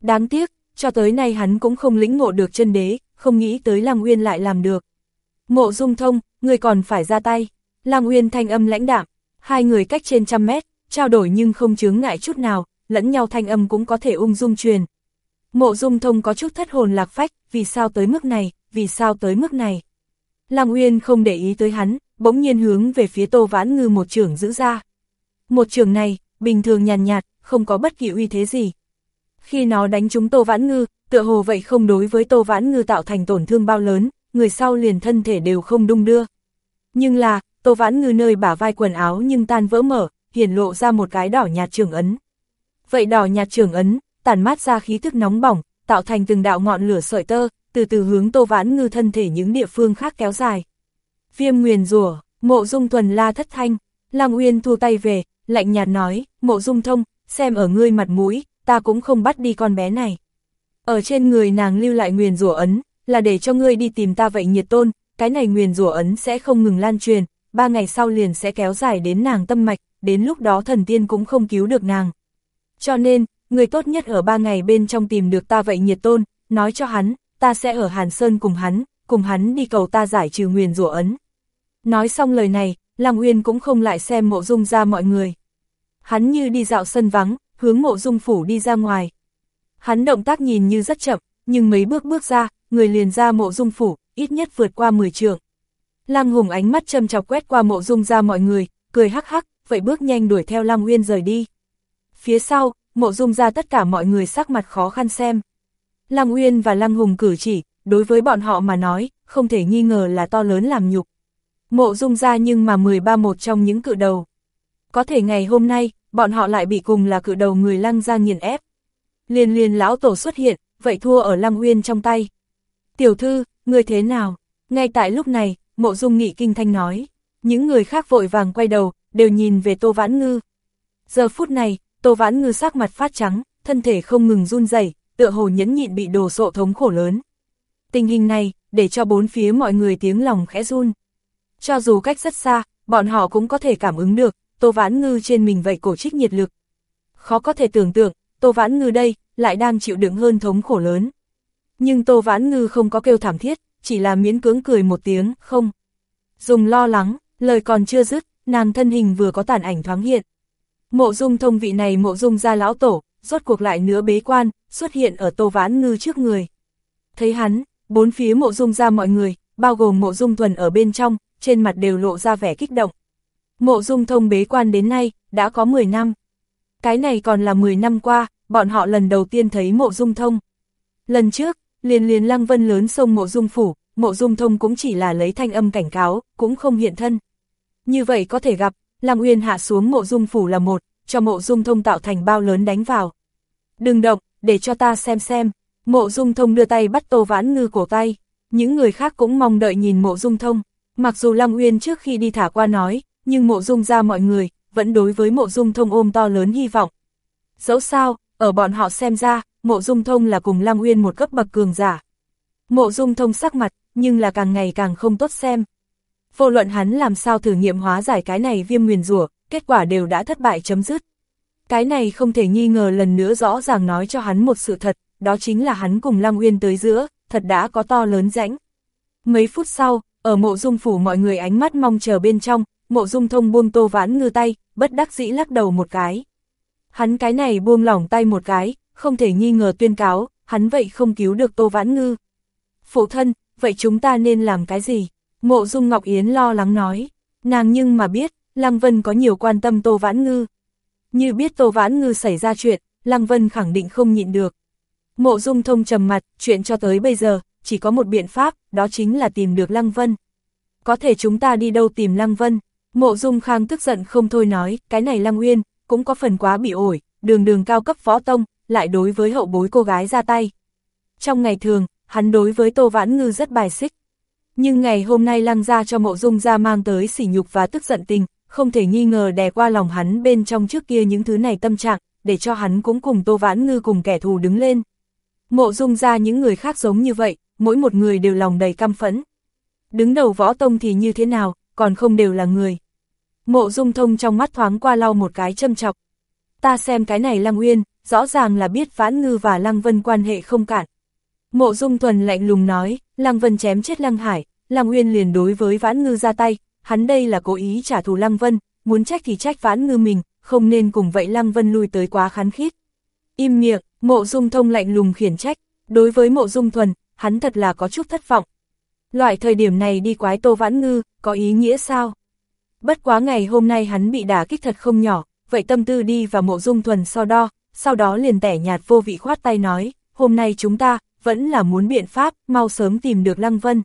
Đáng tiếc, cho tới nay hắn cũng không lĩnh ngộ được chân đế, không nghĩ tới Lăng Uyên lại làm được. Mộ dung thông, người còn phải ra tay. Lăng Uyên thanh âm lãnh đạm, hai người cách trên trăm mét, trao đổi nhưng không chướng ngại chút nào, lẫn nhau thanh âm cũng có thể ung dung truyền. Mộ dung thông có chút thất hồn lạc phách, vì sao tới mức này, vì sao tới mức này. Lăng Uyên không để ý tới hắn, bỗng nhiên hướng về phía Tô Vãn Ngư một trường giữ ra. Một trường này, bình thường nhàn nhạt, không có bất kỳ uy thế gì. Khi nó đánh trúng Tô Vãn Ngư, tựa hồ vậy không đối với Tô Vãn Ngư tạo thành tổn thương bao lớn, người sau liền thân thể đều không đung đưa. Nhưng là, Tô Vãn Ngư nơi bả vai quần áo nhưng tan vỡ mở, hiển lộ ra một cái đỏ nhạt trường ấn. Vậy đỏ nhạt trường ấn, tản mát ra khí thức nóng bỏng, tạo thành từng đạo ngọn lửa sợi tơ, từ từ hướng Tô Vãn Ngư thân thể những địa phương khác kéo dài. Viêm nguyền rủa, mộ dung thuần la thất thanh, Lăng Uyên thu tay về, lạnh nhạt nói, mộ dung thông, xem ở ngươi mặt mũi, ta cũng không bắt đi con bé này. Ở trên người nàng lưu lại nguyền rủa ấn, là để cho ngươi đi tìm ta vậy nhiệt tôn, cái này nguyền rủa ấn sẽ không ngừng lan truyền, ba ngày sau liền sẽ kéo dài đến nàng tâm mạch, đến lúc đó thần tiên cũng không cứu được nàng. Cho nên, người tốt nhất ở ba ngày bên trong tìm được ta vậy nhiệt tôn, nói cho hắn, ta sẽ ở Hàn Sơn cùng hắn, cùng hắn đi cầu ta giải trừ nguyền rủa ấn. Nói xong lời này, Lăng Uyên cũng không lại xem mộ dung ra mọi người. Hắn như đi dạo sân vắng, hướng mộ dung phủ đi ra ngoài. Hắn động tác nhìn như rất chậm, nhưng mấy bước bước ra, người liền ra mộ dung phủ, ít nhất vượt qua 10 trường. Lăng Hùng ánh mắt châm chọc quét qua mộ dung ra mọi người, cười hắc hắc, vậy bước nhanh đuổi theo Lăng Uyên rời đi. Phía sau, mộ dung ra tất cả mọi người sắc mặt khó khăn xem. Lăng Uyên và Lăng Hùng cử chỉ, đối với bọn họ mà nói, không thể nghi ngờ là to lớn làm nhục. Mộ dung ra nhưng mà 13 một trong những cự đầu. Có thể ngày hôm nay, bọn họ lại bị cùng là cự đầu người lăng ra nghiền ép. Liên liên lão tổ xuất hiện, vậy thua ở Lăng Uyên trong tay. Tiểu thư, người thế nào? Ngay tại lúc này, mộ dung nghị kinh thanh nói. Những người khác vội vàng quay đầu, đều nhìn về Tô Vãn Ngư. Giờ phút này, Tô Vãn Ngư sắc mặt phát trắng, thân thể không ngừng run rẩy, tựa hồ nhẫn nhịn bị đồ sộ thống khổ lớn. Tình hình này, để cho bốn phía mọi người tiếng lòng khẽ run. Cho dù cách rất xa, bọn họ cũng có thể cảm ứng được, Tô Vãn Ngư trên mình vậy cổ trích nhiệt lực. Khó có thể tưởng tượng, Tô Vãn Ngư đây, lại đang chịu đựng hơn thống khổ lớn. Nhưng Tô Vãn Ngư không có kêu thảm thiết, chỉ là miễn cưỡng cười một tiếng, không. Dùng lo lắng, lời còn chưa dứt, nàng thân hình vừa có tàn ảnh thoáng hiện. Mộ dung thông vị này mộ dung ra lão tổ, rốt cuộc lại nữa bế quan, xuất hiện ở Tô Vãn Ngư trước người. Thấy hắn, bốn phía mộ dung ra mọi người, bao gồm mộ dung thuần ở bên trong, trên mặt đều lộ ra vẻ kích động. Mộ dung thông bế quan đến nay, đã có 10 năm. Cái này còn là 10 năm qua, bọn họ lần đầu tiên thấy mộ dung thông. Lần trước, liền liền lăng vân lớn sông mộ dung phủ, mộ dung thông cũng chỉ là lấy thanh âm cảnh cáo, cũng không hiện thân. Như vậy có thể gặp, Lăng Uyên hạ xuống mộ dung phủ là một, cho mộ dung thông tạo thành bao lớn đánh vào. Đừng động, để cho ta xem xem. Mộ dung thông đưa tay bắt tô vãn ngư cổ tay. Những người khác cũng mong đợi nhìn mộ dung thông. Mặc dù Lăng Uyên trước khi đi thả qua nói, nhưng mộ dung ra mọi người, vẫn đối với mộ dung thông ôm to lớn hy vọng. Dẫu sao, ở bọn họ xem ra, mộ dung thông là cùng Lam Uyên một cấp bậc cường giả. Mộ dung thông sắc mặt, nhưng là càng ngày càng không tốt xem. Vô luận hắn làm sao thử nghiệm hóa giải cái này viêm nguyền rủa kết quả đều đã thất bại chấm dứt. Cái này không thể nghi ngờ lần nữa rõ ràng nói cho hắn một sự thật, đó chính là hắn cùng Lam Uyên tới giữa, thật đã có to lớn rãnh. Mấy phút sau, ở mộ dung phủ mọi người ánh mắt mong chờ bên trong, mộ dung thông buông tô vãn ngư tay, bất đắc dĩ lắc đầu một cái. Hắn cái này buông lỏng tay một cái, không thể nghi ngờ tuyên cáo, hắn vậy không cứu được tô vãn ngư. Phụ thân, vậy chúng ta nên làm cái gì? Mộ dung Ngọc Yến lo lắng nói, nàng nhưng mà biết, Lăng Vân có nhiều quan tâm tô vãn ngư. Như biết tô vãn ngư xảy ra chuyện, Lăng Vân khẳng định không nhịn được. Mộ dung thông trầm mặt, chuyện cho tới bây giờ, chỉ có một biện pháp, đó chính là tìm được Lăng Vân. Có thể chúng ta đi đâu tìm Lăng Vân? Mộ dung khang tức giận không thôi nói, cái này Lăng Uyên, cũng có phần quá bị ổi, đường đường cao cấp phó tông, lại đối với hậu bối cô gái ra tay. Trong ngày thường, hắn đối với Tô Vãn Ngư rất bài xích. Nhưng ngày hôm nay lăng ra cho mộ dung ra mang tới sỉ nhục và tức giận tình, không thể nghi ngờ đè qua lòng hắn bên trong trước kia những thứ này tâm trạng, để cho hắn cũng cùng Tô Vãn Ngư cùng kẻ thù đứng lên. Mộ dung ra những người khác giống như vậy, mỗi một người đều lòng đầy căm phẫn. Đứng đầu võ tông thì như thế nào, còn không đều là người. Mộ dung thông trong mắt thoáng qua lau một cái châm chọc. Ta xem cái này Lăng Uyên, rõ ràng là biết Vãn Ngư và Lăng Vân quan hệ không cạn. Mộ dung thuần lạnh lùng nói, Lăng Vân chém chết Lăng Hải, Lăng Uyên liền đối với Vãn Ngư ra tay, hắn đây là cố ý trả thù Lăng Vân, muốn trách thì trách Vãn Ngư mình, không nên cùng vậy Lăng Vân lui tới quá khán khít. Im miệng, mộ dung thông lạnh lùng khiển trách, đối với mộ dung thuần, hắn thật là có chút thất vọng. Loại thời điểm này đi quái Tô Vãn Ngư, có ý nghĩa sao? Bất quá ngày hôm nay hắn bị đả kích thật không nhỏ, vậy tâm tư đi và mộ dung thuần so đo, sau đó liền tẻ nhạt vô vị khoát tay nói, hôm nay chúng ta, vẫn là muốn biện pháp, mau sớm tìm được Lăng Vân.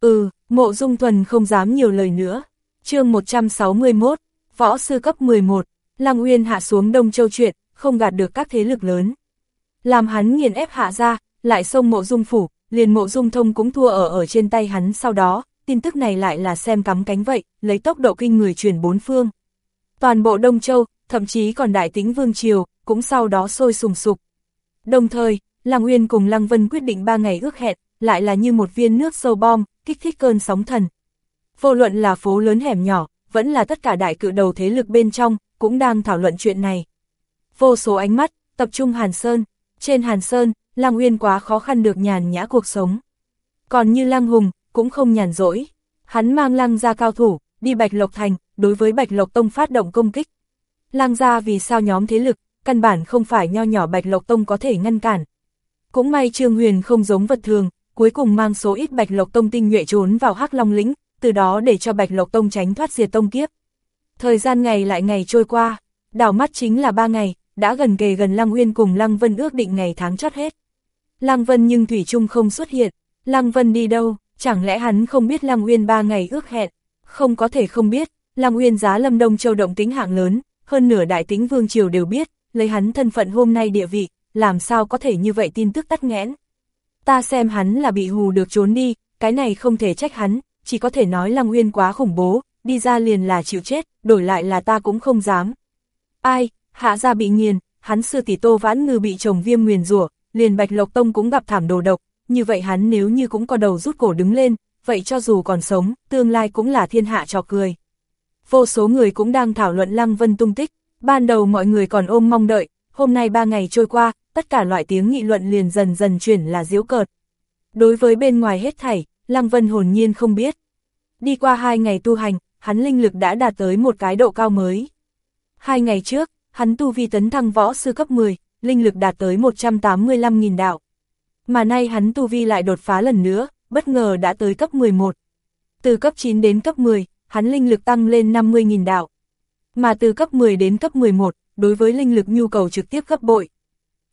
Ừ, mộ dung thuần không dám nhiều lời nữa. chương 161, võ sư cấp 11, Lăng Uyên hạ xuống Đông Châu chuyện, không gạt được các thế lực lớn. Làm hắn nghiền ép hạ ra, lại xông mộ dung phủ, liền mộ dung thông cũng thua ở ở trên tay hắn sau đó, tin tức này lại là xem cắm cánh vậy, lấy tốc độ kinh người truyền bốn phương. Toàn bộ Đông Châu, thậm chí còn đại tính Vương Triều, cũng sau đó sôi sùng sục. Đồng thời, Lăng Uyên cùng Lăng Vân quyết định ba ngày ước hẹn, lại là như một viên nước sâu bom, kích thích cơn sóng thần. Vô luận là phố lớn hẻm nhỏ, vẫn là tất cả đại cự đầu thế lực bên trong, cũng đang thảo luận chuyện này. Vô số ánh mắt, tập trung Hàn Sơn. Trên Hàn Sơn, Lăng Uyên quá khó khăn được nhàn nhã cuộc sống. Còn như Lăng Hùng, cũng không nhàn rỗi. Hắn mang Lăng ra cao thủ, đi Bạch Lộc Thành, đối với Bạch Lộc Tông phát động công kích. Lăng ra vì sao nhóm thế lực, căn bản không phải nho nhỏ Bạch Lộc Tông có thể ngăn cản. Cũng may Trương Huyền không giống vật thường, cuối cùng mang số ít Bạch Lộc Tông tinh nhuệ trốn vào Hắc Long lĩnh, từ đó để cho Bạch Lộc Tông tránh thoát diệt tông kiếp. Thời gian ngày lại ngày trôi qua, đảo mắt chính là ba ngày, đã gần kề gần Lăng Uyên cùng Lăng Vân ước định ngày tháng chót hết. Lăng Vân nhưng Thủy Trung không xuất hiện, Lăng Vân đi đâu, chẳng lẽ hắn không biết Lăng Uyên ba ngày ước hẹn, không có thể không biết, Lăng Uyên giá Lâm Đông Châu động tính hạng lớn, hơn nửa đại tính vương triều đều biết, lấy hắn thân phận hôm nay địa vị, làm sao có thể như vậy tin tức tắt nghẽn. Ta xem hắn là bị hù được trốn đi, cái này không thể trách hắn, chỉ có thể nói Lăng Uyên quá khủng bố, đi ra liền là chịu chết, đổi lại là ta cũng không dám. Ai, hạ gia bị nghiền, hắn sư tỷ tô vãn ngư bị chồng viêm nguyền rủa liền Bạch Lộc Tông cũng gặp thảm đồ độc, như vậy hắn nếu như cũng có đầu rút cổ đứng lên, vậy cho dù còn sống, tương lai cũng là thiên hạ trò cười. Vô số người cũng đang thảo luận Lăng Vân tung tích, ban đầu mọi người còn ôm mong đợi, hôm nay ba ngày trôi qua, tất cả loại tiếng nghị luận liền dần dần chuyển là diễu cợt. Đối với bên ngoài hết thảy, Lăng Vân hồn nhiên không biết. Đi qua hai ngày tu hành, hắn linh lực đã đạt tới một cái độ cao mới. Hai ngày trước, hắn tu vi tấn thăng võ sư cấp 10, linh lực đạt tới 185.000 đạo. Mà nay hắn tu vi lại đột phá lần nữa, bất ngờ đã tới cấp 11. Từ cấp 9 đến cấp 10, hắn linh lực tăng lên 50.000 đạo. Mà từ cấp 10 đến cấp 11, đối với linh lực nhu cầu trực tiếp gấp bội.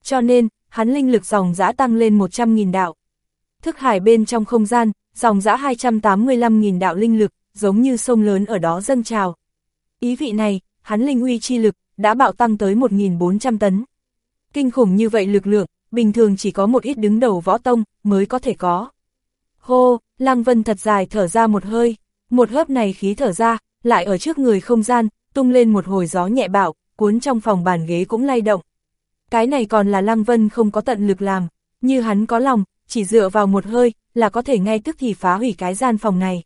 Cho nên, hắn linh lực dòng giã tăng lên 100.000 đạo. Thức hải bên trong không gian, dòng giã 285.000 đạo linh lực, giống như sông lớn ở đó dâng trào. Ý vị này, hắn linh uy chi lực, đã bạo tăng tới 1.400 tấn. Kinh khủng như vậy lực lượng, bình thường chỉ có một ít đứng đầu võ tông, mới có thể có. Hô, Lăng Vân thật dài thở ra một hơi, một hớp này khí thở ra, lại ở trước người không gian, tung lên một hồi gió nhẹ bạo, cuốn trong phòng bàn ghế cũng lay động. Cái này còn là Lăng Vân không có tận lực làm, như hắn có lòng, chỉ dựa vào một hơi, là có thể ngay tức thì phá hủy cái gian phòng này.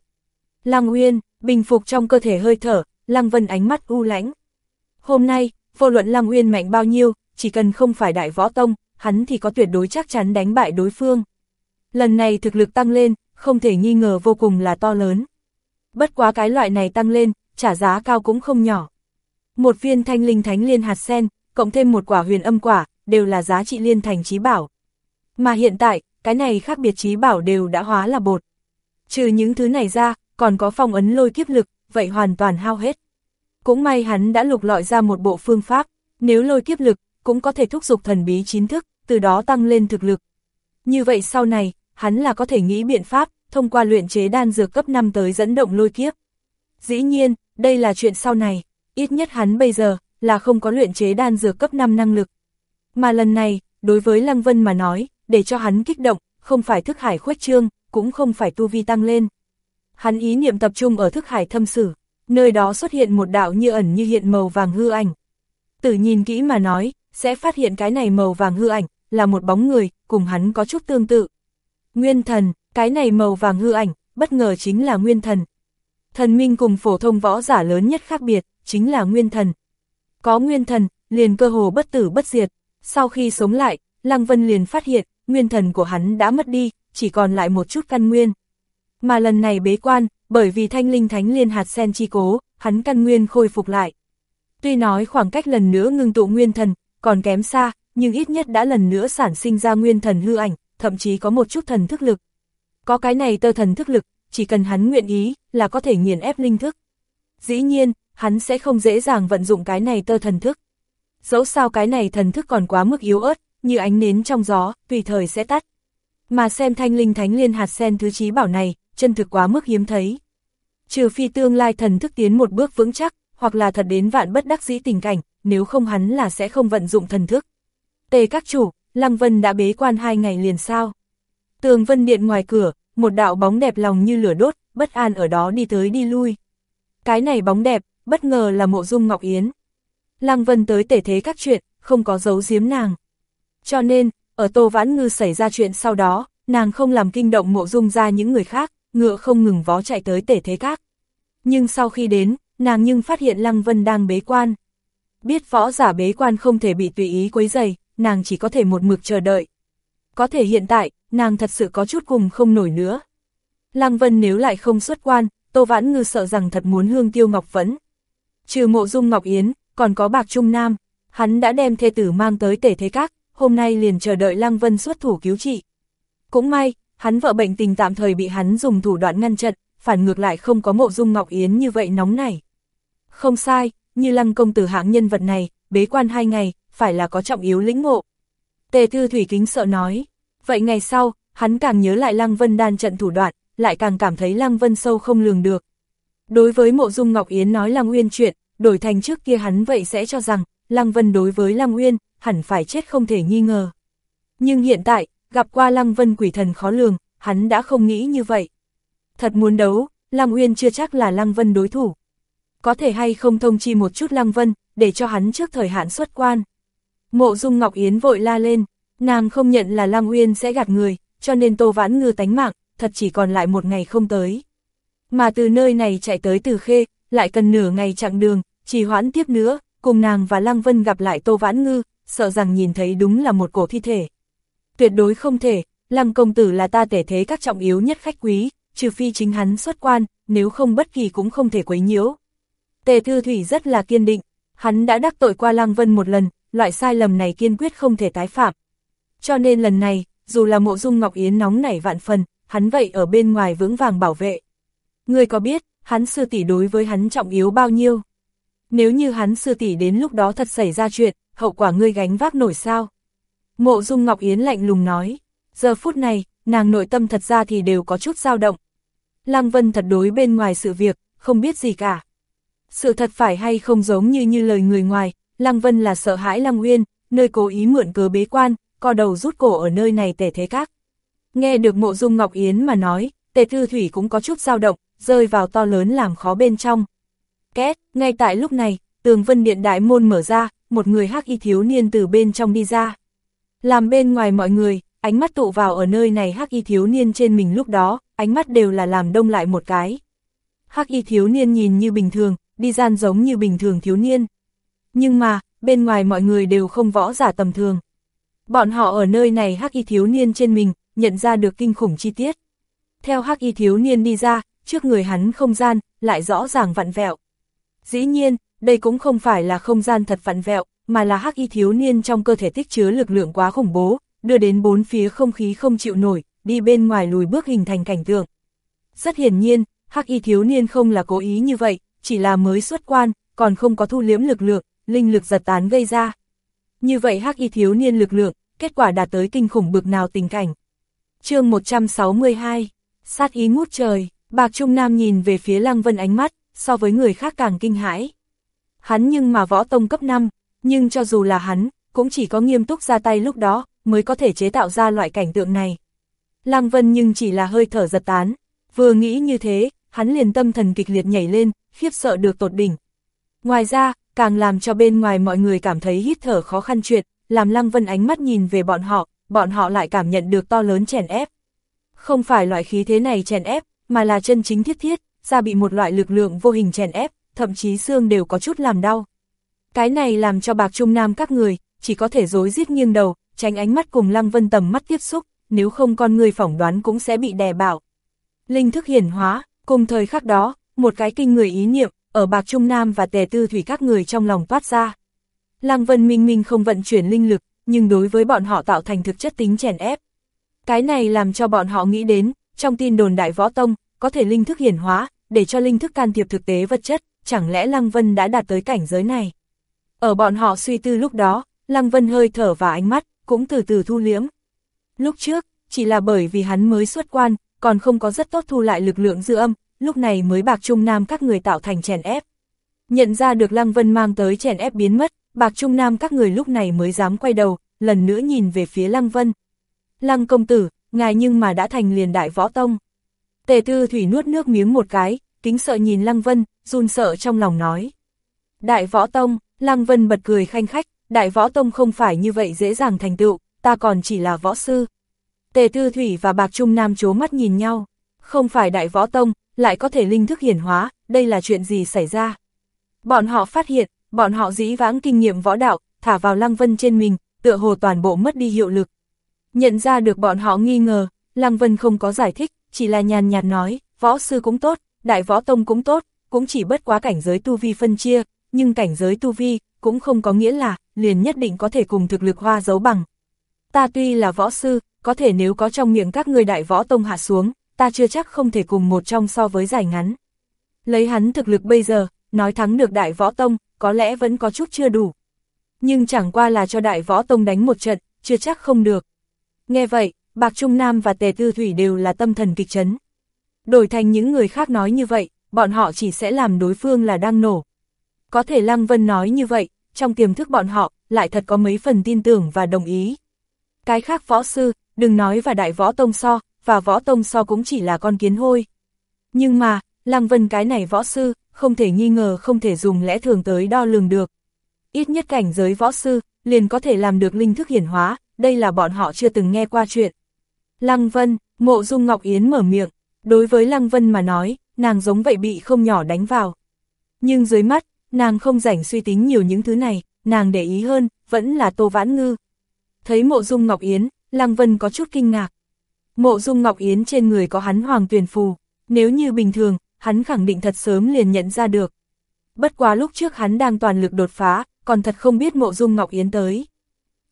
Lăng Uyên, bình phục trong cơ thể hơi thở, Lăng Vân ánh mắt u lãnh. Hôm nay, vô luận Lăng Uyên mạnh bao nhiêu, chỉ cần không phải đại võ tông, hắn thì có tuyệt đối chắc chắn đánh bại đối phương. Lần này thực lực tăng lên, không thể nghi ngờ vô cùng là to lớn. Bất quá cái loại này tăng lên, trả giá cao cũng không nhỏ. Một viên thanh linh thánh liên hạt sen, cộng thêm một quả huyền âm quả, đều là giá trị liên thành trí bảo. Mà hiện tại, cái này khác biệt trí bảo đều đã hóa là bột. Trừ những thứ này ra, còn có phong ấn lôi kiếp lực, vậy hoàn toàn hao hết. Cũng may hắn đã lục lọi ra một bộ phương pháp, nếu lôi kiếp lực, cũng có thể thúc giục thần bí chín thức, từ đó tăng lên thực lực. Như vậy sau này, hắn là có thể nghĩ biện pháp, thông qua luyện chế đan dược cấp 5 tới dẫn động lôi kiếp. Dĩ nhiên, đây là chuyện sau này, ít nhất hắn bây giờ, là không có luyện chế đan dược cấp 5 năng lực. Mà lần này, đối với Lăng Vân mà nói, để cho hắn kích động, không phải thức hải khuếch trương, cũng không phải tu vi tăng lên. Hắn ý niệm tập trung ở thức hải thâm sử, nơi đó xuất hiện một đạo như ẩn như hiện màu vàng hư ảnh. Tử nhìn kỹ mà nói, sẽ phát hiện cái này màu vàng hư ảnh, là một bóng người, cùng hắn có chút tương tự. Nguyên thần, cái này màu vàng hư ảnh, bất ngờ chính là nguyên thần. Thần minh cùng phổ thông võ giả lớn nhất khác biệt, chính là nguyên thần. Có nguyên thần, liền cơ hồ bất tử bất diệt. Sau khi sống lại, Lăng Vân liền phát hiện, nguyên thần của hắn đã mất đi, chỉ còn lại một chút căn nguyên. Mà lần này bế quan, bởi vì thanh linh thánh liên hạt sen chi cố, hắn căn nguyên khôi phục lại. Tuy nói khoảng cách lần nữa ngưng tụ nguyên thần, còn kém xa, nhưng ít nhất đã lần nữa sản sinh ra nguyên thần hư ảnh, thậm chí có một chút thần thức lực. Có cái này tơ thần thức lực, chỉ cần hắn nguyện ý, là có thể nghiền ép linh thức. Dĩ nhiên, hắn sẽ không dễ dàng vận dụng cái này tơ thần thức. Dẫu sao cái này thần thức còn quá mức yếu ớt, như ánh nến trong gió, tùy thời sẽ tắt. Mà xem thanh linh thánh liên hạt sen thứ trí bảo này, chân thực quá mức hiếm thấy. Trừ phi tương lai thần thức tiến một bước vững chắc, hoặc là thật đến vạn bất đắc dĩ tình cảnh, nếu không hắn là sẽ không vận dụng thần thức. Tề các chủ, Lăng Vân đã bế quan hai ngày liền sao. Tường Vân Điện ngoài cửa, một đạo bóng đẹp lòng như lửa đốt, bất an ở đó đi tới đi lui. Cái này bóng đẹp, bất ngờ là mộ dung Ngọc Yến. Lăng Vân tới tể thế các chuyện, không có dấu giếm nàng. Cho nên, ở Tô Vãn Ngư xảy ra chuyện sau đó, nàng không làm kinh động mộ dung ra những người khác, ngựa không ngừng vó chạy tới tể thế các. Nhưng sau khi đến, nàng nhưng phát hiện Lăng Vân đang bế quan. Biết võ giả bế quan không thể bị tùy ý quấy dày, nàng chỉ có thể một mực chờ đợi. Có thể hiện tại, nàng thật sự có chút cùng không nổi nữa. Lăng Vân nếu lại không xuất quan, Tô Vãn Ngư sợ rằng thật muốn hương tiêu ngọc phấn. Trừ mộ dung Ngọc Yến, còn có bạc Trung Nam, hắn đã đem thê tử mang tới tể thế các, hôm nay liền chờ đợi Lăng Vân xuất thủ cứu trị. Cũng may, hắn vợ bệnh tình tạm thời bị hắn dùng thủ đoạn ngăn chặn, phản ngược lại không có mộ dung Ngọc Yến như vậy nóng này. Không sai, như Lăng công tử hạng nhân vật này, bế quan hai ngày, phải là có trọng yếu lĩnh ngộ. Tề Thư Thủy kính sợ nói, vậy ngày sau, hắn càng nhớ lại Lăng Vân đan trận thủ đoạn, lại càng cảm thấy Lăng Vân sâu không lường được. Đối với mộ dung Ngọc Yến nói Lăng Uyên chuyện, đổi thành trước kia hắn vậy sẽ cho rằng, Lăng Vân đối với Lăng Uyên, hẳn phải chết không thể nghi ngờ. Nhưng hiện tại, gặp qua Lăng Vân quỷ thần khó lường, hắn đã không nghĩ như vậy. Thật muốn đấu, Lăng Uyên chưa chắc là Lăng Vân đối thủ. Có thể hay không thông chi một chút Lăng Vân, để cho hắn trước thời hạn xuất quan. Mộ Dung Ngọc Yến vội la lên, nàng không nhận là Lăng Uyên sẽ gạt người, cho nên Tô Vãn Ngư tánh mạng, thật chỉ còn lại một ngày không tới. Mà từ nơi này chạy tới Từ Khê, lại cần nửa ngày chặng đường, chỉ hoãn tiếp nữa, cùng nàng và Lăng Vân gặp lại Tô Vãn Ngư, sợ rằng nhìn thấy đúng là một cổ thi thể. Tuyệt đối không thể, Lăng công tử là ta tể thế các trọng yếu nhất khách quý, trừ phi chính hắn xuất quan, nếu không bất kỳ cũng không thể quấy nhiễu. Tề Thư Thủy rất là kiên định, hắn đã đắc tội qua Lăng Vân một lần, loại sai lầm này kiên quyết không thể tái phạm. Cho nên lần này, dù là mộ dung Ngọc Yến nóng nảy vạn phần, hắn vậy ở bên ngoài vững vàng bảo vệ. Người có biết, hắn sư tỷ đối với hắn trọng yếu bao nhiêu? Nếu như hắn sư tỷ đến lúc đó thật xảy ra chuyện, hậu quả ngươi gánh vác nổi sao? Mộ dung Ngọc Yến lạnh lùng nói, giờ phút này, nàng nội tâm thật ra thì đều có chút dao động. Lăng Vân thật đối bên ngoài sự việc, không biết gì cả. Sự thật phải hay không giống như như lời người ngoài, Lăng Vân là sợ hãi Lăng Uyên, nơi cố ý mượn cớ bế quan, co đầu rút cổ ở nơi này tể thế các. Nghe được mộ dung Ngọc Yến mà nói, tề thư thủy cũng có chút dao động, rơi vào to lớn làm khó bên trong. Két, ngay tại lúc này, tường vân điện đại môn mở ra, một người hắc y thiếu niên từ bên trong đi ra. Làm bên ngoài mọi người, ánh mắt tụ vào ở nơi này hắc y thiếu niên trên mình lúc đó, ánh mắt đều là làm đông lại một cái. Hắc y thiếu niên nhìn như bình thường, đi gian giống như bình thường thiếu niên. Nhưng mà, bên ngoài mọi người đều không võ giả tầm thường. Bọn họ ở nơi này hắc y thiếu niên trên mình, nhận ra được kinh khủng chi tiết. Theo hắc y thiếu niên đi ra, trước người hắn không gian, lại rõ ràng vặn vẹo. Dĩ nhiên, đây cũng không phải là không gian thật vặn vẹo, mà là hắc y thiếu niên trong cơ thể tích chứa lực lượng quá khủng bố, đưa đến bốn phía không khí không chịu nổi, đi bên ngoài lùi bước hình thành cảnh tượng. Rất hiển nhiên, hắc y thiếu niên không là cố ý như vậy, chỉ là mới xuất quan, còn không có thu liếm lực lượng, linh lực giật tán gây ra. Như vậy hắc y thiếu niên lực lượng, kết quả đạt tới kinh khủng bực nào tình cảnh. chương 162, sát ý ngút trời, bạc trung nam nhìn về phía lăng vân ánh mắt, so với người khác càng kinh hãi. Hắn nhưng mà võ tông cấp 5, nhưng cho dù là hắn, cũng chỉ có nghiêm túc ra tay lúc đó, mới có thể chế tạo ra loại cảnh tượng này. Lăng Vân nhưng chỉ là hơi thở giật tán, vừa nghĩ như thế, hắn liền tâm thần kịch liệt nhảy lên, khiếp sợ được tột đỉnh. Ngoài ra, càng làm cho bên ngoài mọi người cảm thấy hít thở khó khăn chuyện, làm Lăng Vân ánh mắt nhìn về bọn họ, bọn họ lại cảm nhận được to lớn chèn ép. Không phải loại khí thế này chèn ép, mà là chân chính thiết thiết, ra bị một loại lực lượng vô hình chèn ép, thậm chí xương đều có chút làm đau. Cái này làm cho bạc trung nam các người, chỉ có thể dối giết nghiêng đầu, tránh ánh mắt cùng Lăng Vân tầm mắt tiếp xúc, nếu không con người phỏng đoán cũng sẽ bị đè bảo. Linh thức hiển hóa, cùng thời khắc đó, một cái kinh người ý niệm, ở bạc trung nam và tề tư thủy các người trong lòng toát ra. Lăng Vân minh minh không vận chuyển linh lực, nhưng đối với bọn họ tạo thành thực chất tính chèn ép. Cái này làm cho bọn họ nghĩ đến, trong tin đồn đại võ tông, có thể linh thức hiển hóa, để cho linh thức can thiệp thực tế vật chất, chẳng lẽ Lăng Vân đã đạt tới cảnh giới này. Ở bọn họ suy tư lúc đó, Lăng Vân hơi thở và ánh mắt, cũng từ từ thu liếm. Lúc trước, chỉ là bởi vì hắn mới xuất quan, còn không có rất tốt thu lại lực lượng dư âm, lúc này mới bạc trung nam các người tạo thành chèn ép. Nhận ra được Lăng Vân mang tới chèn ép biến mất, bạc trung nam các người lúc này mới dám quay đầu, lần nữa nhìn về phía Lăng Vân. Lăng công tử, ngài nhưng mà đã thành liền đại võ tông. Tề tư thủy nuốt nước miếng một cái, kính sợ nhìn Lăng Vân, run sợ trong lòng nói. Đại võ tông, Lăng Vân bật cười khanh khách, đại võ tông không phải như vậy dễ dàng thành tựu, ta còn chỉ là võ sư. Tề Tư Thủy và Bạc Trung Nam chố mắt nhìn nhau, không phải đại võ tông, lại có thể linh thức hiển hóa, đây là chuyện gì xảy ra? Bọn họ phát hiện, bọn họ dĩ vãng kinh nghiệm võ đạo, thả vào Lăng Vân trên mình, tựa hồ toàn bộ mất đi hiệu lực. Nhận ra được bọn họ nghi ngờ, Lăng Vân không có giải thích, chỉ là nhàn nhạt nói, võ sư cũng tốt, đại võ tông cũng tốt, cũng chỉ bất quá cảnh giới tu vi phân chia, nhưng cảnh giới tu vi cũng không có nghĩa là liền nhất định có thể cùng thực lực hoa giấu bằng. Ta tuy là võ sư, có thể nếu có trong miệng các người đại võ tông hạ xuống, ta chưa chắc không thể cùng một trong so với giải ngắn. Lấy hắn thực lực bây giờ, nói thắng được đại võ tông, có lẽ vẫn có chút chưa đủ. Nhưng chẳng qua là cho đại võ tông đánh một trận, chưa chắc không được. Nghe vậy, Bạc Trung Nam và Tề Tư Thủy đều là tâm thần kịch chấn. Đổi thành những người khác nói như vậy, bọn họ chỉ sẽ làm đối phương là đang nổ. Có thể Lăng Vân nói như vậy, trong tiềm thức bọn họ, lại thật có mấy phần tin tưởng và đồng ý. Cái khác võ sư, đừng nói và đại võ tông so, và võ tông so cũng chỉ là con kiến hôi. Nhưng mà, Lăng Vân cái này võ sư, không thể nghi ngờ không thể dùng lẽ thường tới đo lường được. Ít nhất cảnh giới võ sư, liền có thể làm được linh thức hiển hóa, đây là bọn họ chưa từng nghe qua chuyện. Lăng Vân, mộ dung Ngọc Yến mở miệng, đối với Lăng Vân mà nói, nàng giống vậy bị không nhỏ đánh vào. Nhưng dưới mắt, nàng không rảnh suy tính nhiều những thứ này, nàng để ý hơn, vẫn là Tô Vãn Ngư. Thấy mộ dung Ngọc Yến, Lăng Vân có chút kinh ngạc. Mộ dung Ngọc Yến trên người có hắn hoàng tuyển phù, nếu như bình thường, hắn khẳng định thật sớm liền nhận ra được. Bất quá lúc trước hắn đang toàn lực đột phá, còn thật không biết mộ dung Ngọc Yến tới.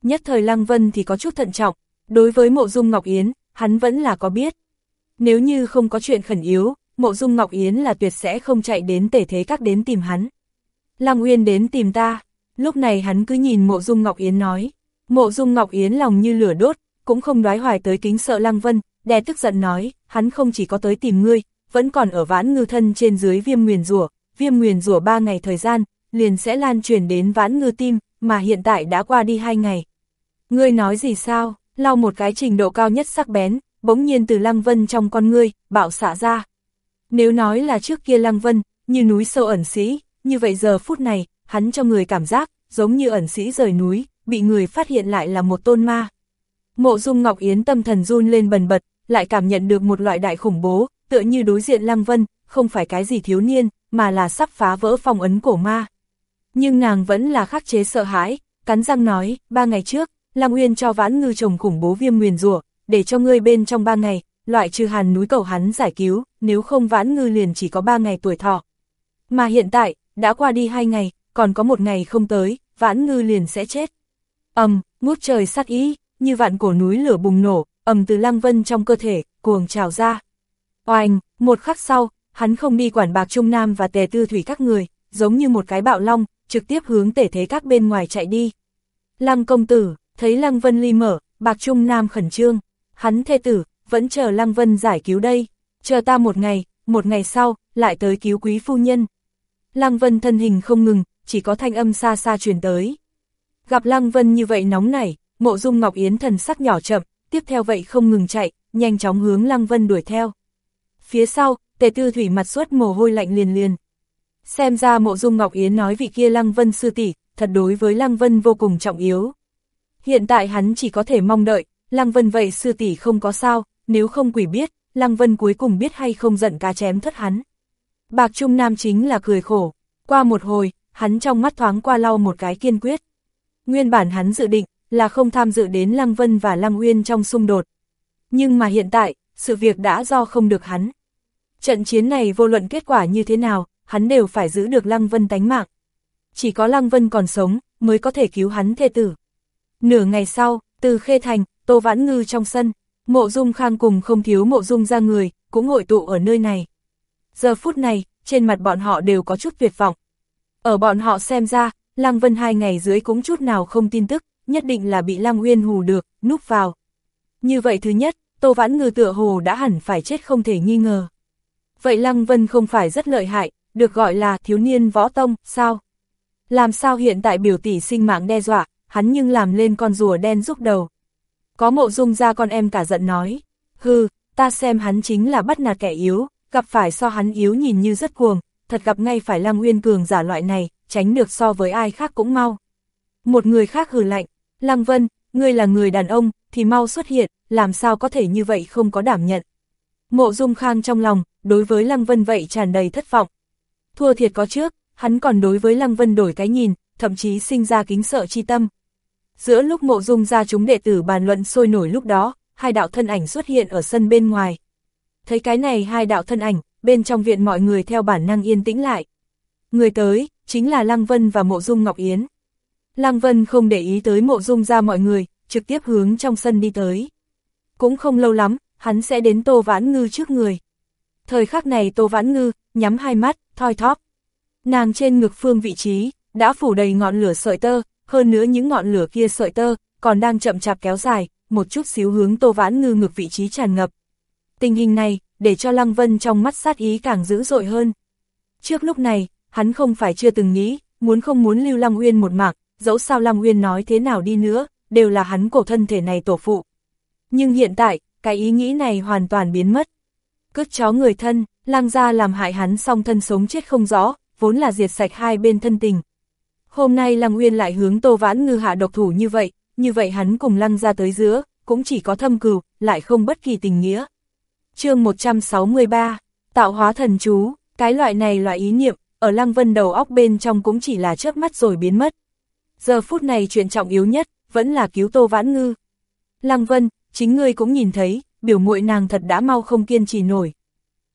Nhất thời Lăng Vân thì có chút thận trọng, đối với mộ dung Ngọc Yến, hắn vẫn là có biết. Nếu như không có chuyện khẩn yếu, mộ dung Ngọc Yến là tuyệt sẽ không chạy đến tể thế các đến tìm hắn. Lăng Uyên đến tìm ta, lúc này hắn cứ nhìn mộ dung Ngọc Yến nói. Mộ dung Ngọc Yến lòng như lửa đốt, cũng không đoái hoài tới kính sợ Lăng Vân, đè tức giận nói, hắn không chỉ có tới tìm ngươi, vẫn còn ở vãn ngư thân trên dưới viêm nguyền rủa viêm nguyền rủa ba ngày thời gian, liền sẽ lan truyền đến vãn ngư tim, mà hiện tại đã qua đi hai ngày. Ngươi nói gì sao, lau một cái trình độ cao nhất sắc bén, bỗng nhiên từ Lăng Vân trong con ngươi, bạo xả ra. Nếu nói là trước kia Lăng Vân, như núi sâu ẩn sĩ, như vậy giờ phút này, hắn cho người cảm giác, giống như ẩn sĩ rời núi, bị người phát hiện lại là một tôn ma. Mộ dung Ngọc Yến tâm thần run lên bần bật, lại cảm nhận được một loại đại khủng bố, tựa như đối diện Lăng Vân, không phải cái gì thiếu niên, mà là sắp phá vỡ phong ấn cổ ma. Nhưng nàng vẫn là khắc chế sợ hãi, cắn răng nói, ba ngày trước, Lăng Uyên cho vãn ngư chồng khủng bố viêm nguyền rủa để cho ngươi bên trong ba ngày, loại trừ hàn núi cầu hắn giải cứu, nếu không vãn ngư liền chỉ có ba ngày tuổi thọ. Mà hiện tại, đã qua đi hai ngày, còn có một ngày không tới, vãn ngư liền sẽ chết. ầm, um, ngút trời sát ý, như vạn cổ núi lửa bùng nổ, ầm từ lăng vân trong cơ thể, cuồng trào ra. Oanh, một khắc sau, hắn không đi quản bạc Trung Nam và tề tư thủy các người, giống như một cái bạo long, trực tiếp hướng tể thế các bên ngoài chạy đi. Lăng công tử, thấy Lăng Vân ly mở, bạc Trung Nam khẩn trương, hắn thê tử, vẫn chờ Lăng Vân giải cứu đây, chờ ta một ngày, một ngày sau, lại tới cứu quý phu nhân. Lăng Vân thân hình không ngừng, chỉ có thanh âm xa xa truyền tới. Gặp Lăng Vân như vậy nóng nảy, mộ dung Ngọc Yến thần sắc nhỏ chậm, tiếp theo vậy không ngừng chạy, nhanh chóng hướng Lăng Vân đuổi theo. Phía sau, tề tư thủy mặt suốt mồ hôi lạnh liền liền. Xem ra mộ dung Ngọc Yến nói vị kia Lăng Vân sư tỷ, thật đối với Lăng Vân vô cùng trọng yếu. Hiện tại hắn chỉ có thể mong đợi, Lăng Vân vậy sư tỷ không có sao, nếu không quỷ biết, Lăng Vân cuối cùng biết hay không giận cá chém thất hắn. Bạc Trung Nam chính là cười khổ, qua một hồi, hắn trong mắt thoáng qua lau một cái kiên quyết. Nguyên bản hắn dự định là không tham dự đến Lăng Vân và Lăng Uyên trong xung đột. Nhưng mà hiện tại, sự việc đã do không được hắn. Trận chiến này vô luận kết quả như thế nào, hắn đều phải giữ được Lăng Vân tánh mạng. Chỉ có Lăng Vân còn sống, mới có thể cứu hắn thê tử. Nửa ngày sau, từ Khê Thành, Tô Vãn Ngư trong sân, mộ dung khang cùng không thiếu mộ dung ra người, cũng hội tụ ở nơi này. Giờ phút này, trên mặt bọn họ đều có chút tuyệt vọng. Ở bọn họ xem ra, Lăng Vân hai ngày dưới cũng chút nào không tin tức, nhất định là bị Lăng Uyên hù được, núp vào. Như vậy thứ nhất, Tô Vãn Ngư tựa hồ đã hẳn phải chết không thể nghi ngờ. Vậy Lăng Vân không phải rất lợi hại, được gọi là thiếu niên võ tông, sao? Làm sao hiện tại biểu tỷ sinh mạng đe dọa, hắn nhưng làm lên con rùa đen giúp đầu. Có mộ dung ra con em cả giận nói, hư, ta xem hắn chính là bắt nạt kẻ yếu, gặp phải so hắn yếu nhìn như rất cuồng, thật gặp ngay phải Lăng Uyên cường giả loại này, tránh được so với ai khác cũng mau. Một người khác hừ lạnh, Lăng Vân, ngươi là người đàn ông, thì mau xuất hiện, làm sao có thể như vậy không có đảm nhận. Mộ Dung Khang trong lòng, đối với Lăng Vân vậy tràn đầy thất vọng. Thua thiệt có trước, hắn còn đối với Lăng Vân đổi cái nhìn, thậm chí sinh ra kính sợ chi tâm. Giữa lúc mộ dung ra chúng đệ tử bàn luận sôi nổi lúc đó, hai đạo thân ảnh xuất hiện ở sân bên ngoài. Thấy cái này hai đạo thân ảnh, bên trong viện mọi người theo bản năng yên tĩnh lại. Người tới, chính là Lăng Vân và mộ dung Ngọc Yến. Lăng Vân không để ý tới mộ dung ra mọi người, trực tiếp hướng trong sân đi tới. Cũng không lâu lắm, hắn sẽ đến Tô Vãn Ngư trước người. Thời khắc này Tô Vãn Ngư, nhắm hai mắt, thoi thóp. Nàng trên ngực phương vị trí, đã phủ đầy ngọn lửa sợi tơ, hơn nữa những ngọn lửa kia sợi tơ, còn đang chậm chạp kéo dài, một chút xíu hướng Tô Vãn Ngư ngực vị trí tràn ngập. Tình hình này, để cho Lăng Vân trong mắt sát ý càng dữ dội hơn. Trước lúc này, hắn không phải chưa từng nghĩ, muốn không muốn lưu Lăng Uyên một mạc, dẫu sao lam nguyên nói thế nào đi nữa, đều là hắn cổ thân thể này tổ phụ. Nhưng hiện tại, cái ý nghĩ này hoàn toàn biến mất. Cướp chó người thân, Lăng gia làm hại hắn song thân sống chết không rõ, vốn là diệt sạch hai bên thân tình. Hôm nay Lăng nguyên lại hướng Tô Vãn Ngư hạ độc thủ như vậy, như vậy hắn cùng Lăng ra tới giữa, cũng chỉ có thâm cừu, lại không bất kỳ tình nghĩa. chương 163, tạo hóa thần chú, cái loại này loại ý niệm, ở Lăng Vân đầu óc bên trong cũng chỉ là chớp mắt rồi biến mất. Giờ phút này chuyện trọng yếu nhất, vẫn là cứu Tô Vãn Ngư. Lăng Vân, chính ngươi cũng nhìn thấy, biểu muội nàng thật đã mau không kiên trì nổi.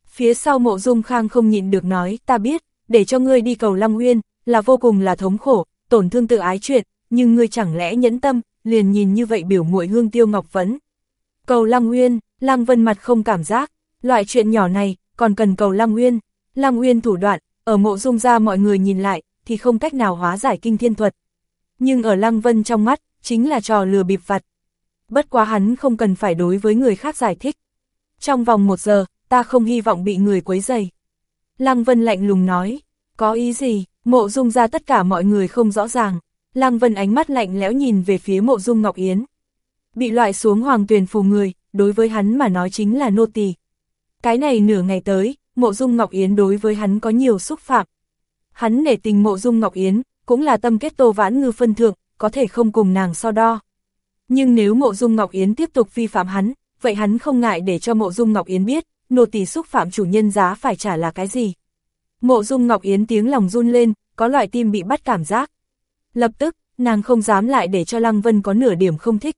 Phía sau mộ dung khang không nhịn được nói, ta biết, để cho ngươi đi cầu Lăng Uyên, là vô cùng là thống khổ, tổn thương tự ái chuyện, nhưng ngươi chẳng lẽ nhẫn tâm, liền nhìn như vậy biểu muội hương tiêu ngọc vấn. Cầu Lăng Nguyên, Lăng Vân mặt không cảm giác, loại chuyện nhỏ này, còn cần cầu Lăng Nguyên. Lăng Nguyên thủ đoạn, ở mộ dung ra mọi người nhìn lại, thì không cách nào hóa giải kinh thiên thuật. Nhưng ở Lăng Vân trong mắt, chính là trò lừa bịp vặt. Bất quá hắn không cần phải đối với người khác giải thích. Trong vòng một giờ, ta không hy vọng bị người quấy dày. Lăng Vân lạnh lùng nói, có ý gì, mộ dung ra tất cả mọi người không rõ ràng. Lăng Vân ánh mắt lạnh lẽo nhìn về phía mộ dung Ngọc Yến. Bị loại xuống hoàng tuyền phù người, đối với hắn mà nói chính là nô tỳ. Cái này nửa ngày tới, mộ dung Ngọc Yến đối với hắn có nhiều xúc phạm. Hắn nể tình mộ dung Ngọc Yến, cũng là tâm kết tô vãn ngư phân thượng, có thể không cùng nàng so đo. Nhưng nếu mộ dung Ngọc Yến tiếp tục vi phạm hắn, vậy hắn không ngại để cho mộ dung Ngọc Yến biết, nô tỳ xúc phạm chủ nhân giá phải trả là cái gì. Mộ dung Ngọc Yến tiếng lòng run lên, có loại tim bị bắt cảm giác. Lập tức, nàng không dám lại để cho Lăng Vân có nửa điểm không thích.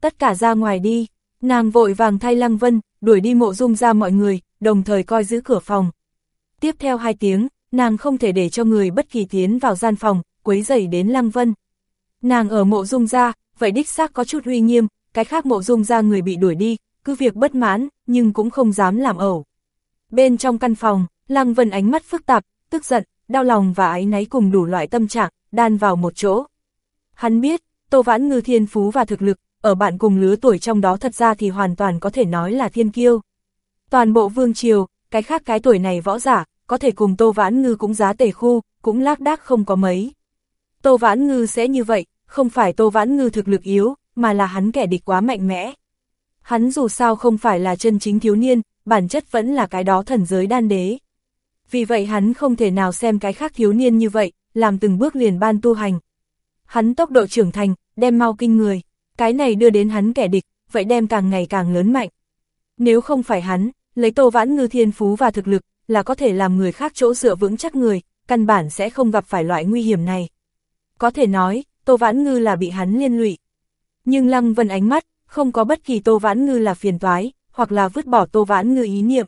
Tất cả ra ngoài đi, nàng vội vàng thay Lăng Vân, đuổi đi mộ dung ra mọi người, đồng thời coi giữ cửa phòng. Tiếp theo hai tiếng, nàng không thể để cho người bất kỳ tiến vào gian phòng, quấy rầy đến Lăng Vân. Nàng ở mộ dung ra, vậy đích xác có chút uy nghiêm, cái khác mộ dung ra người bị đuổi đi, cứ việc bất mãn, nhưng cũng không dám làm ẩu. Bên trong căn phòng, Lăng Vân ánh mắt phức tạp, tức giận, đau lòng và ái náy cùng đủ loại tâm trạng, đan vào một chỗ. Hắn biết, Tô Vãn Ngư thiên phú và thực lực, ở bạn cùng lứa tuổi trong đó thật ra thì hoàn toàn có thể nói là thiên kiêu. Toàn bộ vương triều, cái khác cái tuổi này võ giả, có thể cùng Tô Vãn Ngư cũng giá tề khu, cũng lác đác không có mấy. Tô Vãn Ngư sẽ như vậy, không phải Tô Vãn Ngư thực lực yếu, mà là hắn kẻ địch quá mạnh mẽ. Hắn dù sao không phải là chân chính thiếu niên, bản chất vẫn là cái đó thần giới đan đế. Vì vậy hắn không thể nào xem cái khác thiếu niên như vậy, làm từng bước liền ban tu hành. Hắn tốc độ trưởng thành, đem mau kinh người, cái này đưa đến hắn kẻ địch, vậy đem càng ngày càng lớn mạnh. Nếu không phải hắn, lấy Tô Vãn Ngư thiên phú và thực lực, là có thể làm người khác chỗ dựa vững chắc người, căn bản sẽ không gặp phải loại nguy hiểm này. Có thể nói, Tô Vãn Ngư là bị hắn liên lụy. Nhưng Lăng Vân ánh mắt, không có bất kỳ Tô Vãn Ngư là phiền toái, hoặc là vứt bỏ Tô Vãn Ngư ý niệm.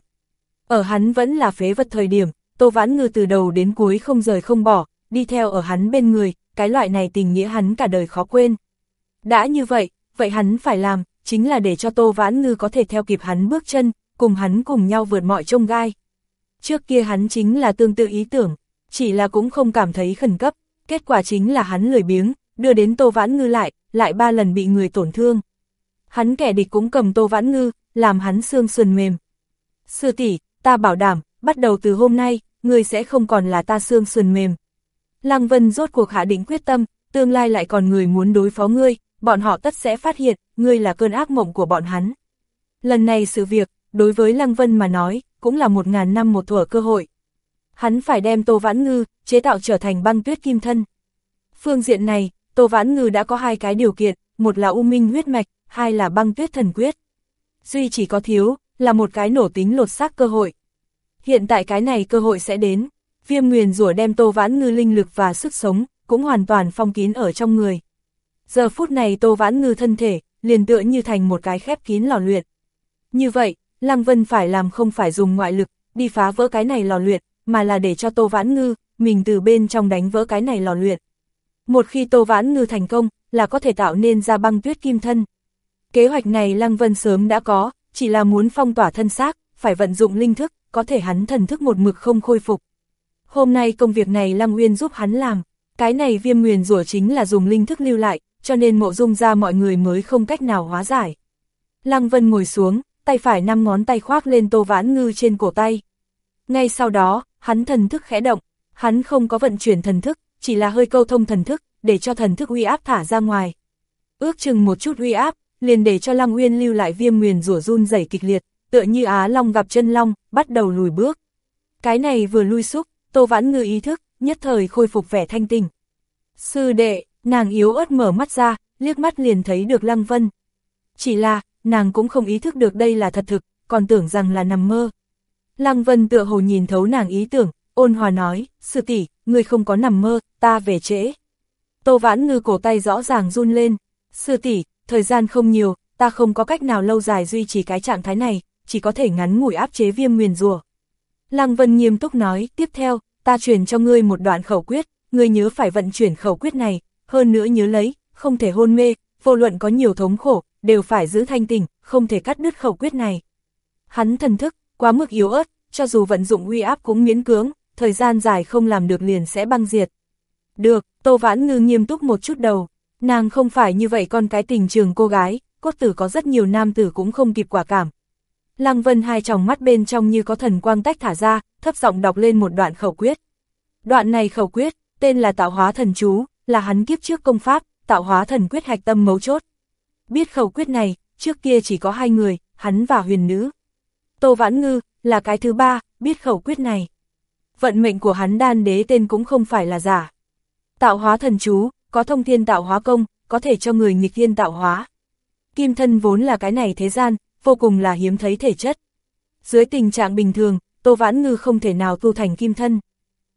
Ở hắn vẫn là phế vật thời điểm, Tô Vãn Ngư từ đầu đến cuối không rời không bỏ, đi theo ở hắn bên người, cái loại này tình nghĩa hắn cả đời khó quên. Đã như vậy, vậy hắn phải làm, chính là để cho Tô Vãn Ngư có thể theo kịp hắn bước chân, cùng hắn cùng nhau vượt mọi trông gai. Trước kia hắn chính là tương tự ý tưởng, chỉ là cũng không cảm thấy khẩn cấp, kết quả chính là hắn lười biếng, đưa đến Tô Vãn Ngư lại, lại ba lần bị người tổn thương. Hắn kẻ địch cũng cầm Tô Vãn Ngư, làm hắn xương sườn mềm. Sư tỷ, ta bảo đảm, bắt đầu từ hôm nay, người sẽ không còn là ta xương sườn mềm. Lăng Vân rốt cuộc hạ định quyết tâm, tương lai lại còn người muốn đối phó ngươi, bọn họ tất sẽ phát hiện, ngươi là cơn ác mộng của bọn hắn. Lần này sự việc, đối với Lăng Vân mà nói, cũng là một ngàn năm một thuở cơ hội. Hắn phải đem Tô Vãn Ngư, chế tạo trở thành băng tuyết kim thân. Phương diện này, Tô Vãn Ngư đã có hai cái điều kiện, một là u minh huyết mạch, hai là băng tuyết thần quyết. Duy chỉ có thiếu, là một cái nổ tính lột xác cơ hội. Hiện tại cái này cơ hội sẽ đến, viêm nguyền rủa đem Tô Vãn Ngư linh lực và sức sống, cũng hoàn toàn phong kín ở trong người. Giờ phút này Tô Vãn Ngư thân thể, liền tựa như thành một cái khép kín lò luyện. Như vậy, Lăng Vân phải làm không phải dùng ngoại lực, đi phá vỡ cái này lò luyện, mà là để cho Tô Vãn Ngư, mình từ bên trong đánh vỡ cái này lò luyện. Một khi Tô Vãn Ngư thành công, là có thể tạo nên ra băng tuyết kim thân. Kế hoạch này Lăng Vân sớm đã có, chỉ là muốn phong tỏa thân xác, phải vận dụng linh thức, có thể hắn thần thức một mực không khôi phục. Hôm nay công việc này Lăng Uyên giúp hắn làm, cái này viêm nguyền rủa chính là dùng linh thức lưu lại, cho nên mộ dung ra mọi người mới không cách nào hóa giải. Lăng Vân ngồi xuống, tay phải năm ngón tay khoác lên tô vãn ngư trên cổ tay. Ngay sau đó, hắn thần thức khẽ động, hắn không có vận chuyển thần thức, chỉ là hơi câu thông thần thức, để cho thần thức uy áp thả ra ngoài. Ước chừng một chút uy áp, liền để cho Lăng Uyên lưu lại viêm nguyền rủa run rẩy kịch liệt, tựa như Á Long gặp chân Long, bắt đầu lùi bước. Cái này vừa lui xúc, Tô Vãn Ngư ý thức, nhất thời khôi phục vẻ thanh tình. Sư đệ, nàng yếu ớt mở mắt ra, liếc mắt liền thấy được Lăng Vân. Chỉ là, nàng cũng không ý thức được đây là thật thực, còn tưởng rằng là nằm mơ. Lăng Vân tựa hồ nhìn thấu nàng ý tưởng, ôn hòa nói, sư tỷ, người không có nằm mơ, ta về trễ. Tô Vãn Ngư cổ tay rõ ràng run lên, sư tỷ, thời gian không nhiều, ta không có cách nào lâu dài duy trì cái trạng thái này, chỉ có thể ngắn ngủi áp chế viêm nguyền rùa. Lăng Vân nghiêm túc nói, tiếp theo, ta truyền cho ngươi một đoạn khẩu quyết, ngươi nhớ phải vận chuyển khẩu quyết này, hơn nữa nhớ lấy, không thể hôn mê, vô luận có nhiều thống khổ, đều phải giữ thanh tình, không thể cắt đứt khẩu quyết này. Hắn thần thức, quá mức yếu ớt, cho dù vận dụng uy áp cũng miễn cưỡng, thời gian dài không làm được liền sẽ băng diệt. Được, Tô Vãn Ngư nghiêm túc một chút đầu, nàng không phải như vậy con cái tình trường cô gái, cốt tử có rất nhiều nam tử cũng không kịp quả cảm. Lăng Vân hai tròng mắt bên trong như có thần quang tách thả ra, thấp giọng đọc lên một đoạn khẩu quyết. Đoạn này khẩu quyết, tên là tạo hóa thần chú, là hắn kiếp trước công pháp, tạo hóa thần quyết hạch tâm mấu chốt. Biết khẩu quyết này, trước kia chỉ có hai người, hắn và huyền nữ. Tô Vãn Ngư, là cái thứ ba, biết khẩu quyết này. Vận mệnh của hắn đan đế tên cũng không phải là giả. Tạo hóa thần chú, có thông thiên tạo hóa công, có thể cho người nghịch thiên tạo hóa. Kim thân vốn là cái này thế gian, vô cùng là hiếm thấy thể chất. Dưới tình trạng bình thường, Tô Vãn Ngư không thể nào tu thành kim thân.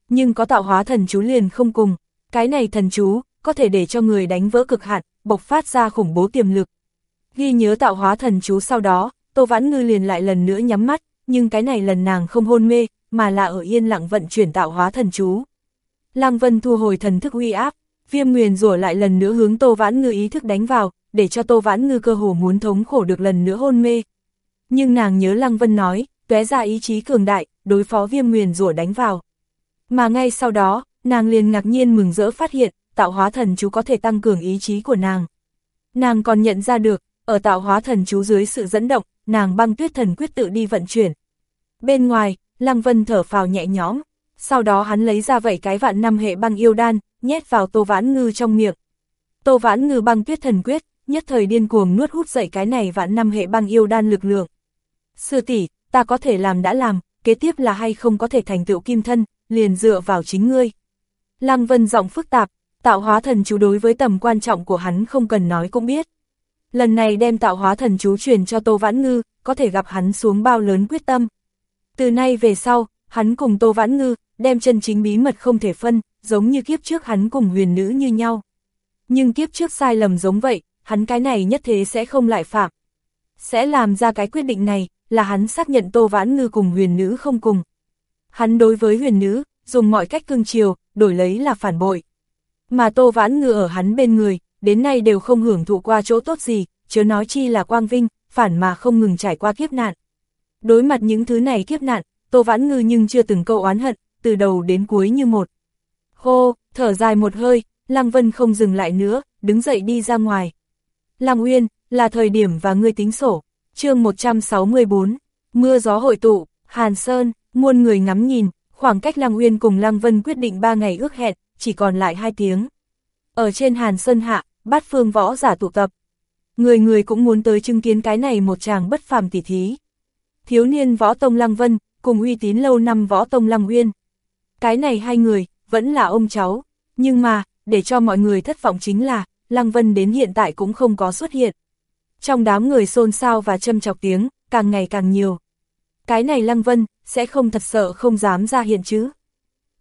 Nhưng có tạo hóa thần chú liền không cùng, cái này thần chú, có thể để cho người đánh vỡ cực hạn, bộc phát ra khủng bố tiềm lực. Ghi nhớ tạo hóa thần chú sau đó, Tô Vãn Ngư liền lại lần nữa nhắm mắt, nhưng cái này lần nàng không hôn mê, mà là ở yên lặng vận chuyển tạo hóa thần chú. Lăng Vân thu hồi thần thức uy áp, viêm nguyền rủa lại lần nữa hướng Tô Vãn Ngư ý thức đánh vào, để cho Tô Vãn Ngư cơ hồ muốn thống khổ được lần nữa hôn mê. Nhưng nàng nhớ Lăng Vân nói, tué ra ý chí cường đại, đối phó viêm nguyền rủa đánh vào. Mà ngay sau đó, nàng liền ngạc nhiên mừng rỡ phát hiện, tạo hóa thần chú có thể tăng cường ý chí của nàng. Nàng còn nhận ra được, ở tạo hóa thần chú dưới sự dẫn động, nàng băng tuyết thần quyết tự đi vận chuyển. Bên ngoài, Lăng Vân thở phào nhẹ nhõm, sau đó hắn lấy ra vậy cái vạn năm hệ băng yêu đan, nhét vào tô vãn ngư trong miệng. Tô vãn ngư băng tuyết thần quyết, nhất thời điên cuồng nuốt hút dậy cái này vạn năm hệ băng yêu đan lực lượng. Sư tỷ, ta có thể làm đã làm, kế tiếp là hay không có thể thành tựu kim thân, liền dựa vào chính ngươi. Lăng Vân giọng phức tạp, tạo hóa thần chú đối với tầm quan trọng của hắn không cần nói cũng biết. Lần này đem tạo hóa thần chú truyền cho Tô Vãn Ngư, có thể gặp hắn xuống bao lớn quyết tâm. Từ nay về sau, hắn cùng Tô Vãn Ngư, đem chân chính bí mật không thể phân, giống như kiếp trước hắn cùng huyền nữ như nhau. Nhưng kiếp trước sai lầm giống vậy, hắn cái này nhất thế sẽ không lại phạm. Sẽ làm ra cái quyết định này, là hắn xác nhận Tô Vãn Ngư cùng huyền nữ không cùng. Hắn đối với huyền nữ, dùng mọi cách cưng chiều, đổi lấy là phản bội. Mà Tô Vãn Ngư ở hắn bên người, đến nay đều không hưởng thụ qua chỗ tốt gì, chớ nói chi là quang vinh, phản mà không ngừng trải qua kiếp nạn. Đối mặt những thứ này kiếp nạn, Tô Vãn Ngư nhưng chưa từng câu oán hận, từ đầu đến cuối như một. Hô, thở dài một hơi, Lăng Vân không dừng lại nữa, đứng dậy đi ra ngoài. Lăng Uyên, là thời điểm và ngươi tính sổ. chương 164, mưa gió hội tụ, Hàn Sơn, muôn người ngắm nhìn, khoảng cách Lăng Uyên cùng Lăng Vân quyết định 3 ngày ước hẹn, chỉ còn lại hai tiếng. Ở trên Hàn Sơn Hạ, bát phương võ giả tụ tập. Người người cũng muốn tới chứng kiến cái này một chàng bất phàm tỉ thí. Thiếu niên võ tông Lăng Vân, cùng uy tín lâu năm võ tông Lăng Uyên. Cái này hai người, vẫn là ông cháu, nhưng mà, để cho mọi người thất vọng chính là, Lăng Vân đến hiện tại cũng không có xuất hiện. Trong đám người xôn xao và châm chọc tiếng, càng ngày càng nhiều. Cái này Lăng Vân, sẽ không thật sợ không dám ra hiện chứ.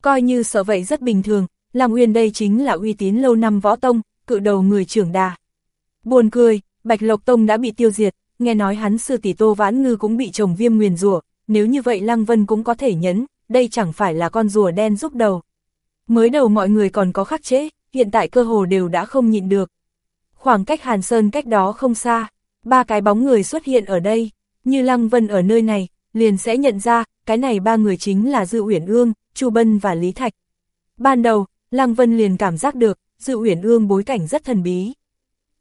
Coi như sợ vậy rất bình thường, Lam Uyên đây chính là uy tín lâu năm võ tông, cự đầu người trưởng đà. Buồn cười, Bạch Lộc Tông đã bị tiêu diệt, nghe nói hắn sư tỷ Tô Vãn Ngư cũng bị chồng viêm nguyền rủa, nếu như vậy Lăng Vân cũng có thể nhấn, đây chẳng phải là con rùa đen giúp đầu. Mới đầu mọi người còn có khắc chế, hiện tại cơ hồ đều đã không nhịn được. Khoảng cách Hàn Sơn cách đó không xa, ba cái bóng người xuất hiện ở đây, như Lăng Vân ở nơi này, liền sẽ nhận ra, cái này ba người chính là Dư Uyển Ương, Chu Bân và Lý Thạch. Ban đầu, Lăng Vân liền cảm giác được, dự Uyển Ương bối cảnh rất thần bí.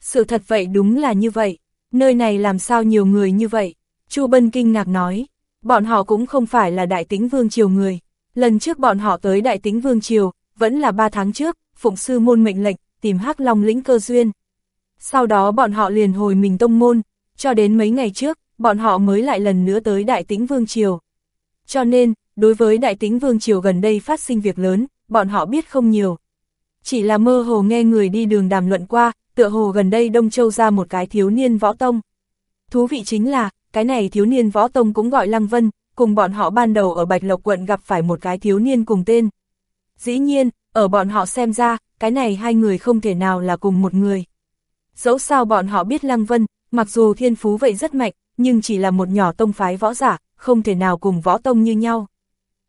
Sự thật vậy đúng là như vậy, nơi này làm sao nhiều người như vậy? Chu Bân kinh ngạc nói, bọn họ cũng không phải là đại tính vương triều người. Lần trước bọn họ tới đại tính vương triều, vẫn là ba tháng trước, phụng sư môn mệnh lệnh, tìm hắc long lĩnh cơ duyên. Sau đó bọn họ liền hồi mình tông môn, cho đến mấy ngày trước, bọn họ mới lại lần nữa tới đại tính vương triều. Cho nên, đối với đại tính vương triều gần đây phát sinh việc lớn, bọn họ biết không nhiều. Chỉ là mơ hồ nghe người đi đường đàm luận qua, tựa hồ gần đây Đông Châu ra một cái thiếu niên võ tông. Thú vị chính là, cái này thiếu niên võ tông cũng gọi Lăng Vân, cùng bọn họ ban đầu ở Bạch Lộc quận gặp phải một cái thiếu niên cùng tên. Dĩ nhiên, ở bọn họ xem ra, cái này hai người không thể nào là cùng một người. Dẫu sao bọn họ biết Lăng Vân, mặc dù thiên phú vậy rất mạnh, nhưng chỉ là một nhỏ tông phái võ giả, không thể nào cùng võ tông như nhau.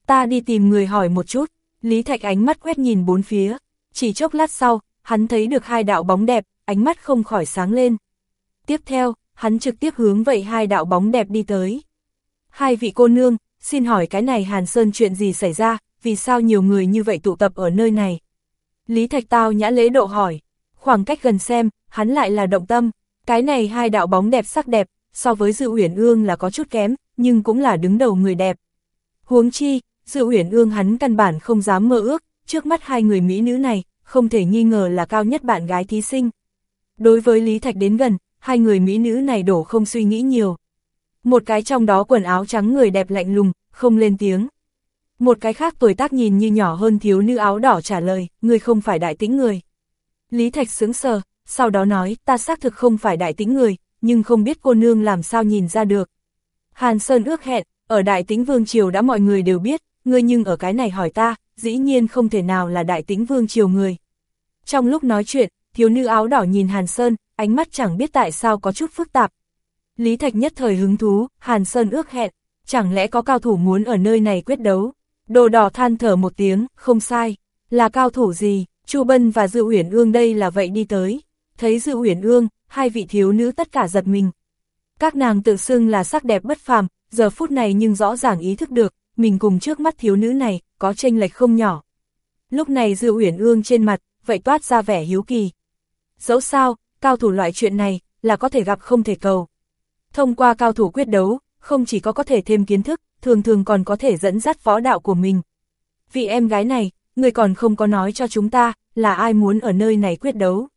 Ta đi tìm người hỏi một chút, Lý Thạch ánh mắt quét nhìn bốn phía, chỉ chốc lát sau, hắn thấy được hai đạo bóng đẹp, ánh mắt không khỏi sáng lên. Tiếp theo, hắn trực tiếp hướng vậy hai đạo bóng đẹp đi tới. Hai vị cô nương, xin hỏi cái này Hàn Sơn chuyện gì xảy ra, vì sao nhiều người như vậy tụ tập ở nơi này? Lý Thạch Tao nhã lễ độ hỏi, khoảng cách gần xem, hắn lại là động tâm, cái này hai đạo bóng đẹp sắc đẹp, so với Dự Uyển Ương là có chút kém, nhưng cũng là đứng đầu người đẹp. Huống chi, Dự Uyển Ương hắn căn bản không dám mơ ước, trước mắt hai người mỹ nữ này, không thể nghi ngờ là cao nhất bạn gái thí sinh. Đối với Lý Thạch đến gần, hai người mỹ nữ này đổ không suy nghĩ nhiều. Một cái trong đó quần áo trắng người đẹp lạnh lùng, không lên tiếng. Một cái khác tuổi tác nhìn như nhỏ hơn thiếu nữ áo đỏ trả lời, người không phải đại tính người. Lý Thạch sướng sờ, sau đó nói, ta xác thực không phải đại tính người, nhưng không biết cô nương làm sao nhìn ra được. Hàn Sơn ước hẹn, ở đại tính vương triều đã mọi người đều biết, ngươi nhưng ở cái này hỏi ta, dĩ nhiên không thể nào là đại tính vương triều người. Trong lúc nói chuyện, thiếu nữ áo đỏ nhìn Hàn Sơn, ánh mắt chẳng biết tại sao có chút phức tạp. Lý Thạch nhất thời hứng thú, Hàn Sơn ước hẹn, chẳng lẽ có cao thủ muốn ở nơi này quyết đấu. Đồ đỏ than thở một tiếng, không sai, là cao thủ gì, Chu Bân và Dự Uyển Ương đây là vậy đi tới. Thấy Dự Uyển Ương, hai vị thiếu nữ tất cả giật mình. Các nàng tự xưng là sắc đẹp bất phàm, giờ phút này nhưng rõ ràng ý thức được, mình cùng trước mắt thiếu nữ này, có tranh lệch không nhỏ. Lúc này Dư Uyển Ương trên mặt, vậy toát ra vẻ hiếu kỳ. Dẫu sao, cao thủ loại chuyện này, là có thể gặp không thể cầu. Thông qua cao thủ quyết đấu, không chỉ có có thể thêm kiến thức, thường thường còn có thể dẫn dắt võ đạo của mình. Vị em gái này, người còn không có nói cho chúng ta, là ai muốn ở nơi này quyết đấu.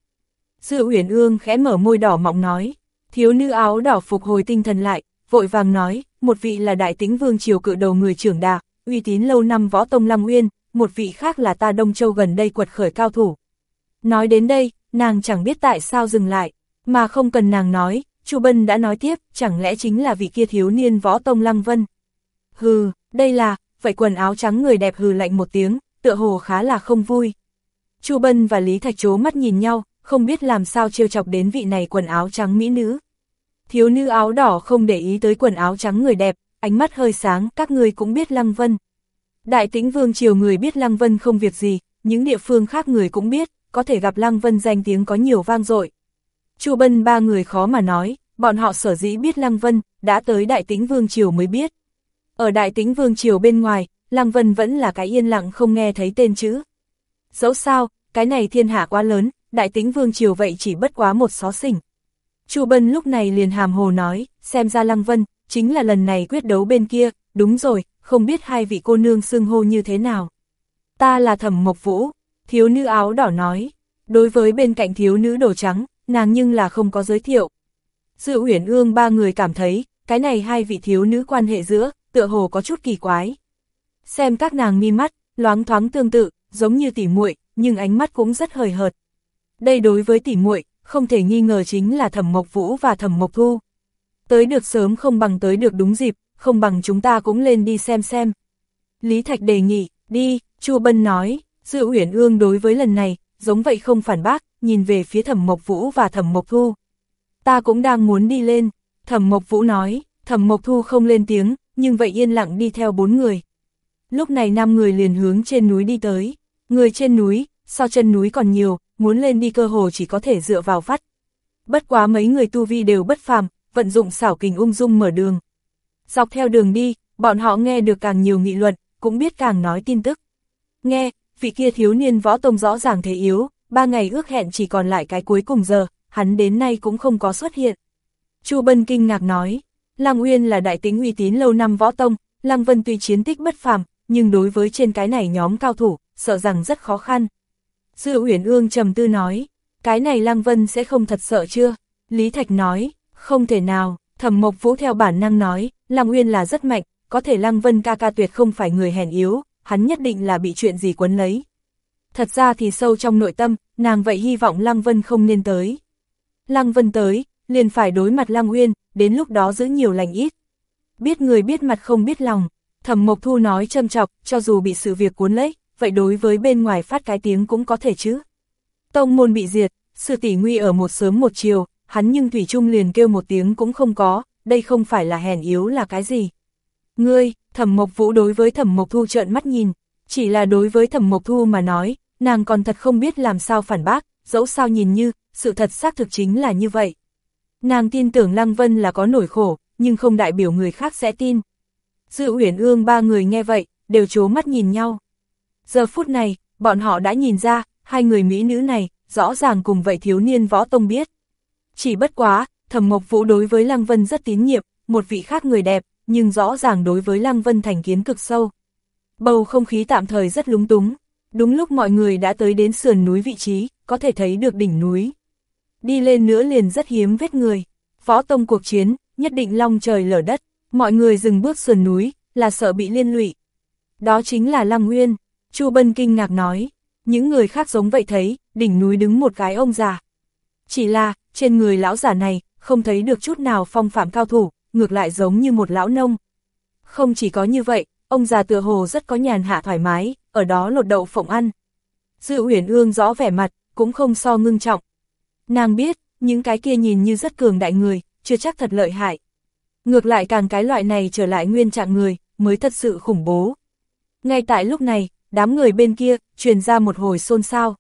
Dư Uyển Ương khẽ mở môi đỏ mọng nói, thiếu nữ áo đỏ phục hồi tinh thần lại, vội vàng nói, một vị là đại tính vương triều cự đầu người trưởng đà, uy tín lâu năm võ tông Lăng Nguyên, một vị khác là ta Đông Châu gần đây quật khởi cao thủ. Nói đến đây, nàng chẳng biết tại sao dừng lại, mà không cần nàng nói, Chu Bân đã nói tiếp, chẳng lẽ chính là vị kia thiếu niên võ tông Lăng Vân. Hừ, đây là, vậy quần áo trắng người đẹp hừ lạnh một tiếng, tựa hồ khá là không vui. Chu Bân và Lý Thạch chố mắt nhìn nhau, không biết làm sao trêu chọc đến vị này quần áo trắng mỹ nữ. Thiếu nữ áo đỏ không để ý tới quần áo trắng người đẹp, ánh mắt hơi sáng, các người cũng biết Lăng Vân. Đại tĩnh vương triều người biết Lăng Vân không việc gì, những địa phương khác người cũng biết, có thể gặp Lăng Vân danh tiếng có nhiều vang dội. Chu Bân ba người khó mà nói, bọn họ sở dĩ biết Lăng Vân, đã tới Đại Tĩnh Vương Triều mới biết. Ở Đại Tĩnh Vương Triều bên ngoài, Lăng Vân vẫn là cái yên lặng không nghe thấy tên chữ. Dẫu sao, cái này thiên hạ quá lớn, Đại Tĩnh Vương Triều vậy chỉ bất quá một xó xỉnh. Chu Bân lúc này liền hàm hồ nói, xem ra Lăng Vân, chính là lần này quyết đấu bên kia, đúng rồi, không biết hai vị cô nương xưng hô như thế nào. Ta là Thẩm Mộc Vũ, thiếu nữ áo đỏ nói, đối với bên cạnh thiếu nữ đồ trắng, nàng nhưng là không có giới thiệu. Dự Uyển Ương ba người cảm thấy, cái này hai vị thiếu nữ quan hệ giữa, tựa hồ có chút kỳ quái. Xem các nàng mi mắt, loáng thoáng tương tự, giống như tỉ muội, nhưng ánh mắt cũng rất hời hợt. Đây đối với tỉ muội, không thể nghi ngờ chính là Thẩm Mộc Vũ và Thẩm Mộc Thu. Tới được sớm không bằng tới được đúng dịp, không bằng chúng ta cũng lên đi xem xem. Lý Thạch đề nghị, đi, Chu Bân nói, Dự Uyển Ương đối với lần này, giống vậy không phản bác, nhìn về phía Thẩm Mộc Vũ và Thẩm Mộc Thu. Ta cũng đang muốn đi lên, Thẩm Mộc Vũ nói, Thẩm Mộc Thu không lên tiếng, nhưng vậy yên lặng đi theo bốn người. Lúc này năm người liền hướng trên núi đi tới, người trên núi, so chân núi còn nhiều, muốn lên đi cơ hồ chỉ có thể dựa vào vắt. Bất quá mấy người tu vi đều bất phàm, vận dụng xảo kình ung dung mở đường. Dọc theo đường đi, bọn họ nghe được càng nhiều nghị luận, cũng biết càng nói tin tức. Nghe, vị kia thiếu niên võ tông rõ ràng thế yếu, ba ngày ước hẹn chỉ còn lại cái cuối cùng giờ, hắn đến nay cũng không có xuất hiện. Chu Bân kinh ngạc nói, Lăng Uyên là đại tính uy tín lâu năm võ tông, Lăng Vân tuy chiến tích bất phàm, nhưng đối với trên cái này nhóm cao thủ, sợ rằng rất khó khăn. Dư Uyển Ương trầm tư nói, cái này Lăng Vân sẽ không thật sợ chưa? Lý Thạch nói, không thể nào, Thẩm Mộc Vũ theo bản năng nói, Lăng Uyên là rất mạnh, có thể Lăng Vân ca ca tuyệt không phải người hèn yếu, hắn nhất định là bị chuyện gì quấn lấy. Thật ra thì sâu trong nội tâm, nàng vậy hy vọng Lăng Vân không nên tới. Lăng Vân tới, liền phải đối mặt Lăng Uyên, đến lúc đó giữ nhiều lành ít. Biết người biết mặt không biết lòng, Thẩm Mộc Thu nói châm chọc, cho dù bị sự việc cuốn lấy, vậy đối với bên ngoài phát cái tiếng cũng có thể chứ. Tông môn bị diệt, sự tỷ nguy ở một sớm một chiều, hắn nhưng Thủy Trung liền kêu một tiếng cũng không có, đây không phải là hèn yếu là cái gì. Ngươi, thẩm mộc vũ đối với thẩm mộc thu trợn mắt nhìn, chỉ là đối với thẩm mộc thu mà nói, nàng còn thật không biết làm sao phản bác, dẫu sao nhìn như, sự thật xác thực chính là như vậy. Nàng tin tưởng Lăng Vân là có nổi khổ, nhưng không đại biểu người khác sẽ tin. Dự uyển ương ba người nghe vậy, đều chố mắt nhìn nhau. Giờ phút này, bọn họ đã nhìn ra, hai người Mỹ nữ này, rõ ràng cùng vậy thiếu niên võ tông biết. Chỉ bất quá, thẩm mộc vũ đối với Lăng Vân rất tín nhiệm, một vị khác người đẹp, nhưng rõ ràng đối với Lăng Vân thành kiến cực sâu. Bầu không khí tạm thời rất lúng túng, đúng lúc mọi người đã tới đến sườn núi vị trí, có thể thấy được đỉnh núi. Đi lên nữa liền rất hiếm vết người, võ tông cuộc chiến, nhất định long trời lở đất, mọi người dừng bước sườn núi, là sợ bị liên lụy. Đó chính là Lăng Nguyên, Chu Bân kinh ngạc nói, những người khác giống vậy thấy, đỉnh núi đứng một cái ông già. Chỉ là, trên người lão giả này, không thấy được chút nào phong phạm cao thủ, ngược lại giống như một lão nông. Không chỉ có như vậy, ông già tựa hồ rất có nhàn hạ thoải mái, ở đó lột đậu phộng ăn. Dự uyển ương rõ vẻ mặt, cũng không so ngưng trọng. Nàng biết, những cái kia nhìn như rất cường đại người, chưa chắc thật lợi hại. Ngược lại càng cái loại này trở lại nguyên trạng người, mới thật sự khủng bố. Ngay tại lúc này, đám người bên kia, truyền ra một hồi xôn xao.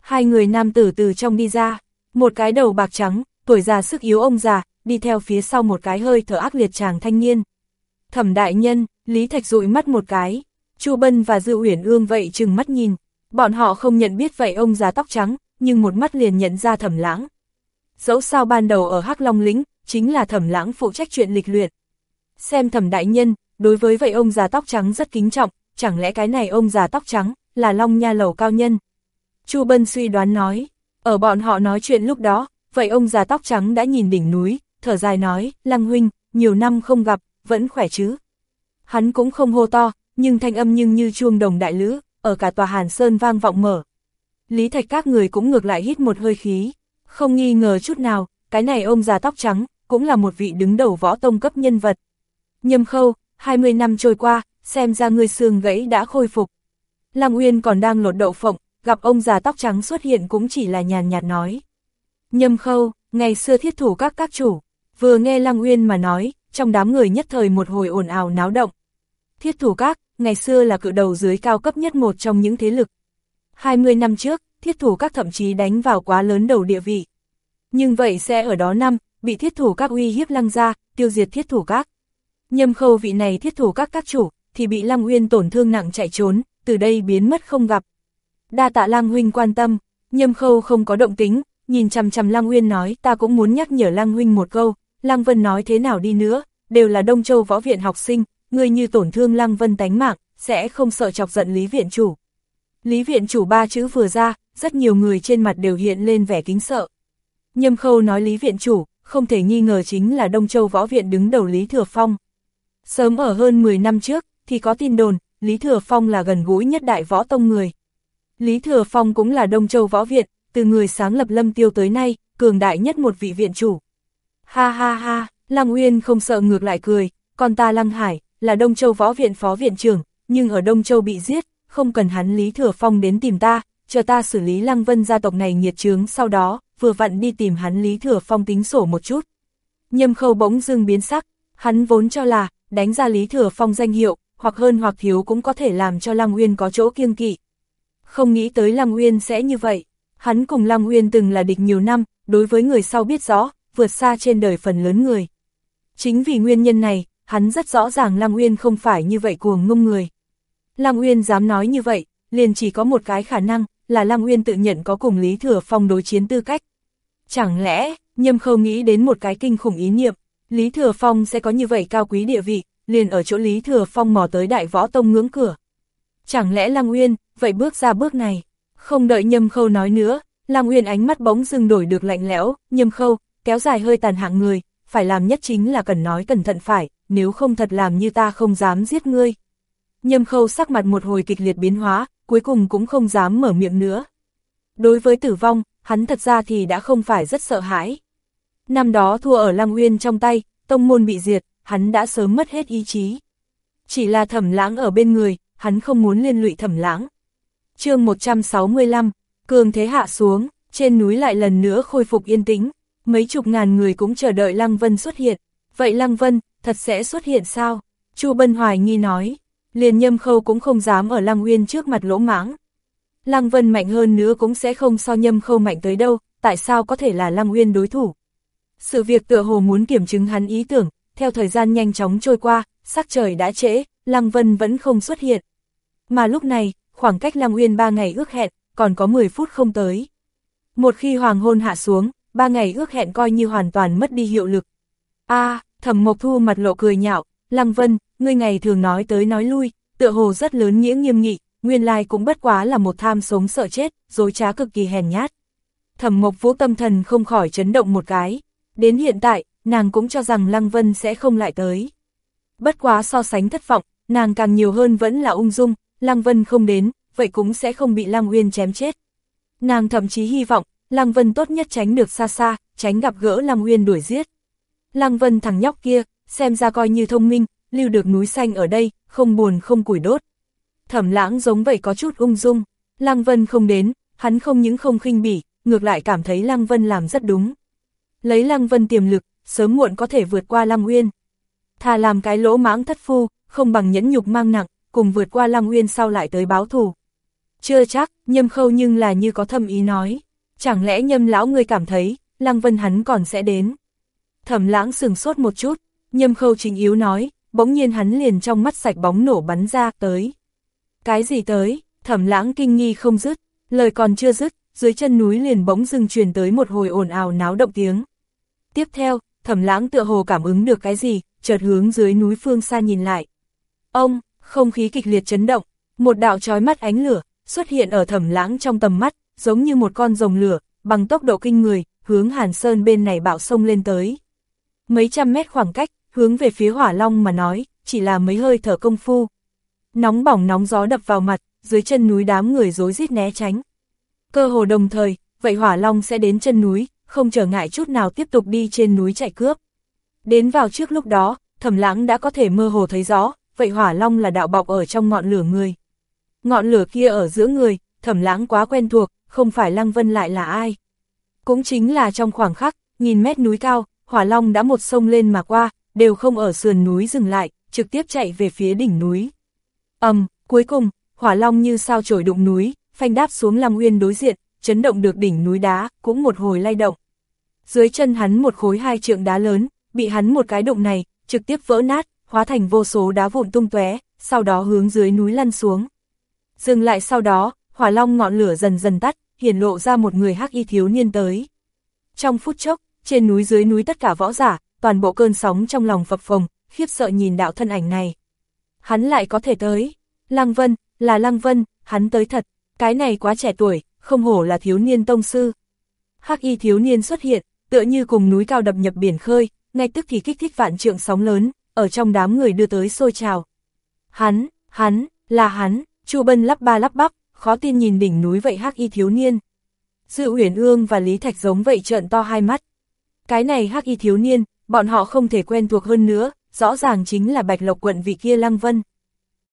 Hai người nam tử từ trong đi ra, một cái đầu bạc trắng, tuổi già sức yếu ông già, đi theo phía sau một cái hơi thở ác liệt chàng thanh niên. Thẩm đại nhân, Lý Thạch dụi mắt một cái, Chu Bân và Dư Uyển Ương vậy chừng mắt nhìn, bọn họ không nhận biết vậy ông già tóc trắng, nhưng một mắt liền nhận ra Thẩm Lãng. Dẫu sao ban đầu ở Hắc Long lĩnh, chính là Thẩm Lãng phụ trách chuyện lịch luyện. Xem Thẩm đại nhân, đối với vậy ông già tóc trắng rất kính trọng, chẳng lẽ cái này ông già tóc trắng là Long Nha lầu cao nhân? Chu Bân suy đoán nói, ở bọn họ nói chuyện lúc đó, vậy ông già tóc trắng đã nhìn đỉnh núi, thở dài nói, Lăng huynh, nhiều năm không gặp, vẫn khỏe chứ. Hắn cũng không hô to, nhưng thanh âm nhưng như chuông đồng đại lữ, ở cả tòa Hàn Sơn vang vọng mở. Lý Thạch các người cũng ngược lại hít một hơi khí, không nghi ngờ chút nào, cái này ông già tóc trắng, cũng là một vị đứng đầu võ tông cấp nhân vật. Nhâm khâu, 20 năm trôi qua, xem ra người xương gãy đã khôi phục. Lăng Uyên còn đang lột đậu phộng, gặp ông già tóc trắng xuất hiện cũng chỉ là nhàn nhạt nói. Nhâm khâu, ngày xưa thiết thủ các các chủ, Vừa nghe Lăng Uyên mà nói, trong đám người nhất thời một hồi ồn ào náo động. Thiết thủ các, ngày xưa là cự đầu dưới cao cấp nhất một trong những thế lực. 20 năm trước, thiết thủ các thậm chí đánh vào quá lớn đầu địa vị. Nhưng vậy sẽ ở đó năm, bị thiết thủ các uy hiếp lăng ra, tiêu diệt thiết thủ các. Nhâm khâu vị này thiết thủ các các chủ, thì bị Lăng Uyên tổn thương nặng chạy trốn, từ đây biến mất không gặp. Đa tạ Lăng Huynh quan tâm, nhâm khâu không có động tính, nhìn chằm chằm Lăng Uyên nói ta cũng muốn nhắc nhở Lăng Huynh một câu, Lăng Vân nói thế nào đi nữa, đều là Đông Châu Võ Viện học sinh, người như tổn thương Lăng Vân tánh mạng, sẽ không sợ chọc giận Lý Viện Chủ. Lý Viện Chủ ba chữ vừa ra, rất nhiều người trên mặt đều hiện lên vẻ kính sợ. Nhâm Khâu nói Lý Viện Chủ, không thể nghi ngờ chính là Đông Châu Võ Viện đứng đầu Lý Thừa Phong. Sớm ở hơn 10 năm trước, thì có tin đồn, Lý Thừa Phong là gần gũi nhất đại võ tông người. Lý Thừa Phong cũng là Đông Châu Võ Viện, từ người sáng lập lâm tiêu tới nay, cường đại nhất một vị viện chủ. Ha ha ha, Lăng Uyên không sợ ngược lại cười, còn ta Lăng Hải, là Đông Châu Võ Viện Phó Viện trưởng, nhưng ở Đông Châu bị giết, không cần hắn Lý Thừa Phong đến tìm ta, chờ ta xử lý Lăng Vân gia tộc này nghiệt chướng sau đó, vừa vặn đi tìm hắn Lý Thừa Phong tính sổ một chút. Nhâm khâu bỗng dưng biến sắc, hắn vốn cho là, đánh ra Lý Thừa Phong danh hiệu, hoặc hơn hoặc thiếu cũng có thể làm cho Lăng Uyên có chỗ kiêng kỵ. Không nghĩ tới Lăng Uyên sẽ như vậy, hắn cùng Lăng Uyên từng là địch nhiều năm, đối với người sau biết rõ, vượt xa trên đời phần lớn người. Chính vì nguyên nhân này, hắn rất rõ ràng Lăng Uyên không phải như vậy cuồng ngông người. Lăng Uyên dám nói như vậy, liền chỉ có một cái khả năng, là Lăng Uyên tự nhận có cùng Lý Thừa Phong đối chiến tư cách. Chẳng lẽ, nhâm khâu nghĩ đến một cái kinh khủng ý niệm, Lý Thừa Phong sẽ có như vậy cao quý địa vị, liền ở chỗ Lý Thừa Phong mò tới đại võ tông ngưỡng cửa. Chẳng lẽ Lăng Uyên, vậy bước ra bước này, không đợi nhâm khâu nói nữa, Lăng Uyên ánh mắt bóng dưng đổi được lạnh lẽo, nhâm khâu, kéo dài hơi tàn hạng người, phải làm nhất chính là cần nói cẩn thận phải, nếu không thật làm như ta không dám giết ngươi. Nhâm khâu sắc mặt một hồi kịch liệt biến hóa, cuối cùng cũng không dám mở miệng nữa. Đối với tử vong, hắn thật ra thì đã không phải rất sợ hãi. Năm đó thua ở Lăng Uyên trong tay, tông môn bị diệt, hắn đã sớm mất hết ý chí. Chỉ là thẩm lãng ở bên người, hắn không muốn liên lụy thẩm lãng. chương 165, cường thế hạ xuống, trên núi lại lần nữa khôi phục yên tĩnh, mấy chục ngàn người cũng chờ đợi Lăng Vân xuất hiện. Vậy Lăng Vân, thật sẽ xuất hiện sao? Chu Bân hoài nghi nói, liền nhâm khâu cũng không dám ở Lăng Uyên trước mặt lỗ mãng. Lăng Vân mạnh hơn nữa cũng sẽ không so nhâm khâu mạnh tới đâu, tại sao có thể là Lăng Uyên đối thủ? Sự việc tựa hồ muốn kiểm chứng hắn ý tưởng, theo thời gian nhanh chóng trôi qua, sắc trời đã trễ, Lăng Vân vẫn không xuất hiện. Mà lúc này, khoảng cách Lăng Uyên 3 ngày ước hẹn, còn có 10 phút không tới. Một khi hoàng hôn hạ xuống, 3 ngày ước hẹn coi như hoàn toàn mất đi hiệu lực. a à, thẩm Mộc Thu mặt lộ cười nhạo, Lăng Vân, ngươi ngày thường nói tới nói lui, tựa hồ rất lớn nghĩa nghiêm nghị, nguyên lai cũng bất quá là một tham sống sợ chết, dối trá cực kỳ hèn nhát. Thẩm Mộc Vũ tâm thần không khỏi chấn động một cái. Đến hiện tại, nàng cũng cho rằng Lăng Vân sẽ không lại tới. Bất quá so sánh thất vọng, nàng càng nhiều hơn vẫn là ung dung, Lăng Vân không đến, vậy cũng sẽ không bị Lăng Uyên chém chết. Nàng thậm chí hy vọng, Lăng Vân tốt nhất tránh được xa xa, tránh gặp gỡ Lăng Uyên đuổi giết. Lăng Vân thằng nhóc kia, xem ra coi như thông minh, lưu được núi xanh ở đây, không buồn không củi đốt. Thẩm lãng giống vậy có chút ung dung, Lăng Vân không đến, hắn không những không khinh bỉ, ngược lại cảm thấy Lăng Vân làm rất đúng. Lấy Lăng Vân tiềm lực, sớm muộn có thể vượt qua Lăng Uyên. Thà làm cái lỗ mãng thất phu, không bằng nhẫn nhục mang nặng, cùng vượt qua Lăng Uyên sau lại tới báo thù. Chưa chắc, nhâm khâu nhưng là như có thâm ý nói. Chẳng lẽ nhâm lão ngươi cảm thấy, Lăng Vân hắn còn sẽ đến. Thẩm lãng sừng sốt một chút, nhâm khâu chính yếu nói, bỗng nhiên hắn liền trong mắt sạch bóng nổ bắn ra tới. Cái gì tới, thẩm lãng kinh nghi không dứt, lời còn chưa dứt, dưới chân núi liền bỗng dưng truyền tới một hồi ồn ào náo động tiếng. Tiếp theo, thẩm lãng tựa hồ cảm ứng được cái gì, chợt hướng dưới núi phương xa nhìn lại. Ông, không khí kịch liệt chấn động, một đạo trói mắt ánh lửa, xuất hiện ở thẩm lãng trong tầm mắt, giống như một con rồng lửa, bằng tốc độ kinh người, hướng Hàn Sơn bên này bạo sông lên tới. Mấy trăm mét khoảng cách, hướng về phía hỏa long mà nói, chỉ là mấy hơi thở công phu. Nóng bỏng nóng gió đập vào mặt, dưới chân núi đám người rối rít né tránh. Cơ hồ đồng thời, vậy hỏa long sẽ đến chân núi, không trở ngại chút nào tiếp tục đi trên núi chạy cướp. Đến vào trước lúc đó, thẩm lãng đã có thể mơ hồ thấy rõ, vậy hỏa long là đạo bọc ở trong ngọn lửa người. Ngọn lửa kia ở giữa người, thẩm lãng quá quen thuộc, không phải Lăng Vân lại là ai. Cũng chính là trong khoảng khắc, nghìn mét núi cao, hỏa long đã một sông lên mà qua, đều không ở sườn núi dừng lại, trực tiếp chạy về phía đỉnh núi. ầm, um, cuối cùng, hỏa long như sao trổi đụng núi, phanh đáp xuống Lăng Uyên đối diện, chấn động được đỉnh núi đá, cũng một hồi lay động. Dưới chân hắn một khối hai trượng đá lớn, bị hắn một cái động này, trực tiếp vỡ nát, hóa thành vô số đá vụn tung tóe, sau đó hướng dưới núi lăn xuống. Dừng lại sau đó, hỏa long ngọn lửa dần dần tắt, hiển lộ ra một người hắc y thiếu niên tới. Trong phút chốc, trên núi dưới núi tất cả võ giả, toàn bộ cơn sóng trong lòng phập phồng, khiếp sợ nhìn đạo thân ảnh này. Hắn lại có thể tới. Lăng Vân, là Lăng Vân, hắn tới thật, cái này quá trẻ tuổi, không hổ là thiếu niên tông sư. Hắc y thiếu niên xuất hiện, tựa như cùng núi cao đập nhập biển khơi, ngay tức thì kích thích vạn trượng sóng lớn, ở trong đám người đưa tới sôi trào. Hắn, hắn, là hắn, Chu Bân lắp ba lắp bắp, khó tin nhìn đỉnh núi vậy hắc y thiếu niên. Dự Uyển Ương và Lý Thạch giống vậy trợn to hai mắt. Cái này hắc y thiếu niên, bọn họ không thể quen thuộc hơn nữa, rõ ràng chính là Bạch Lộc quận vị kia Lăng Vân.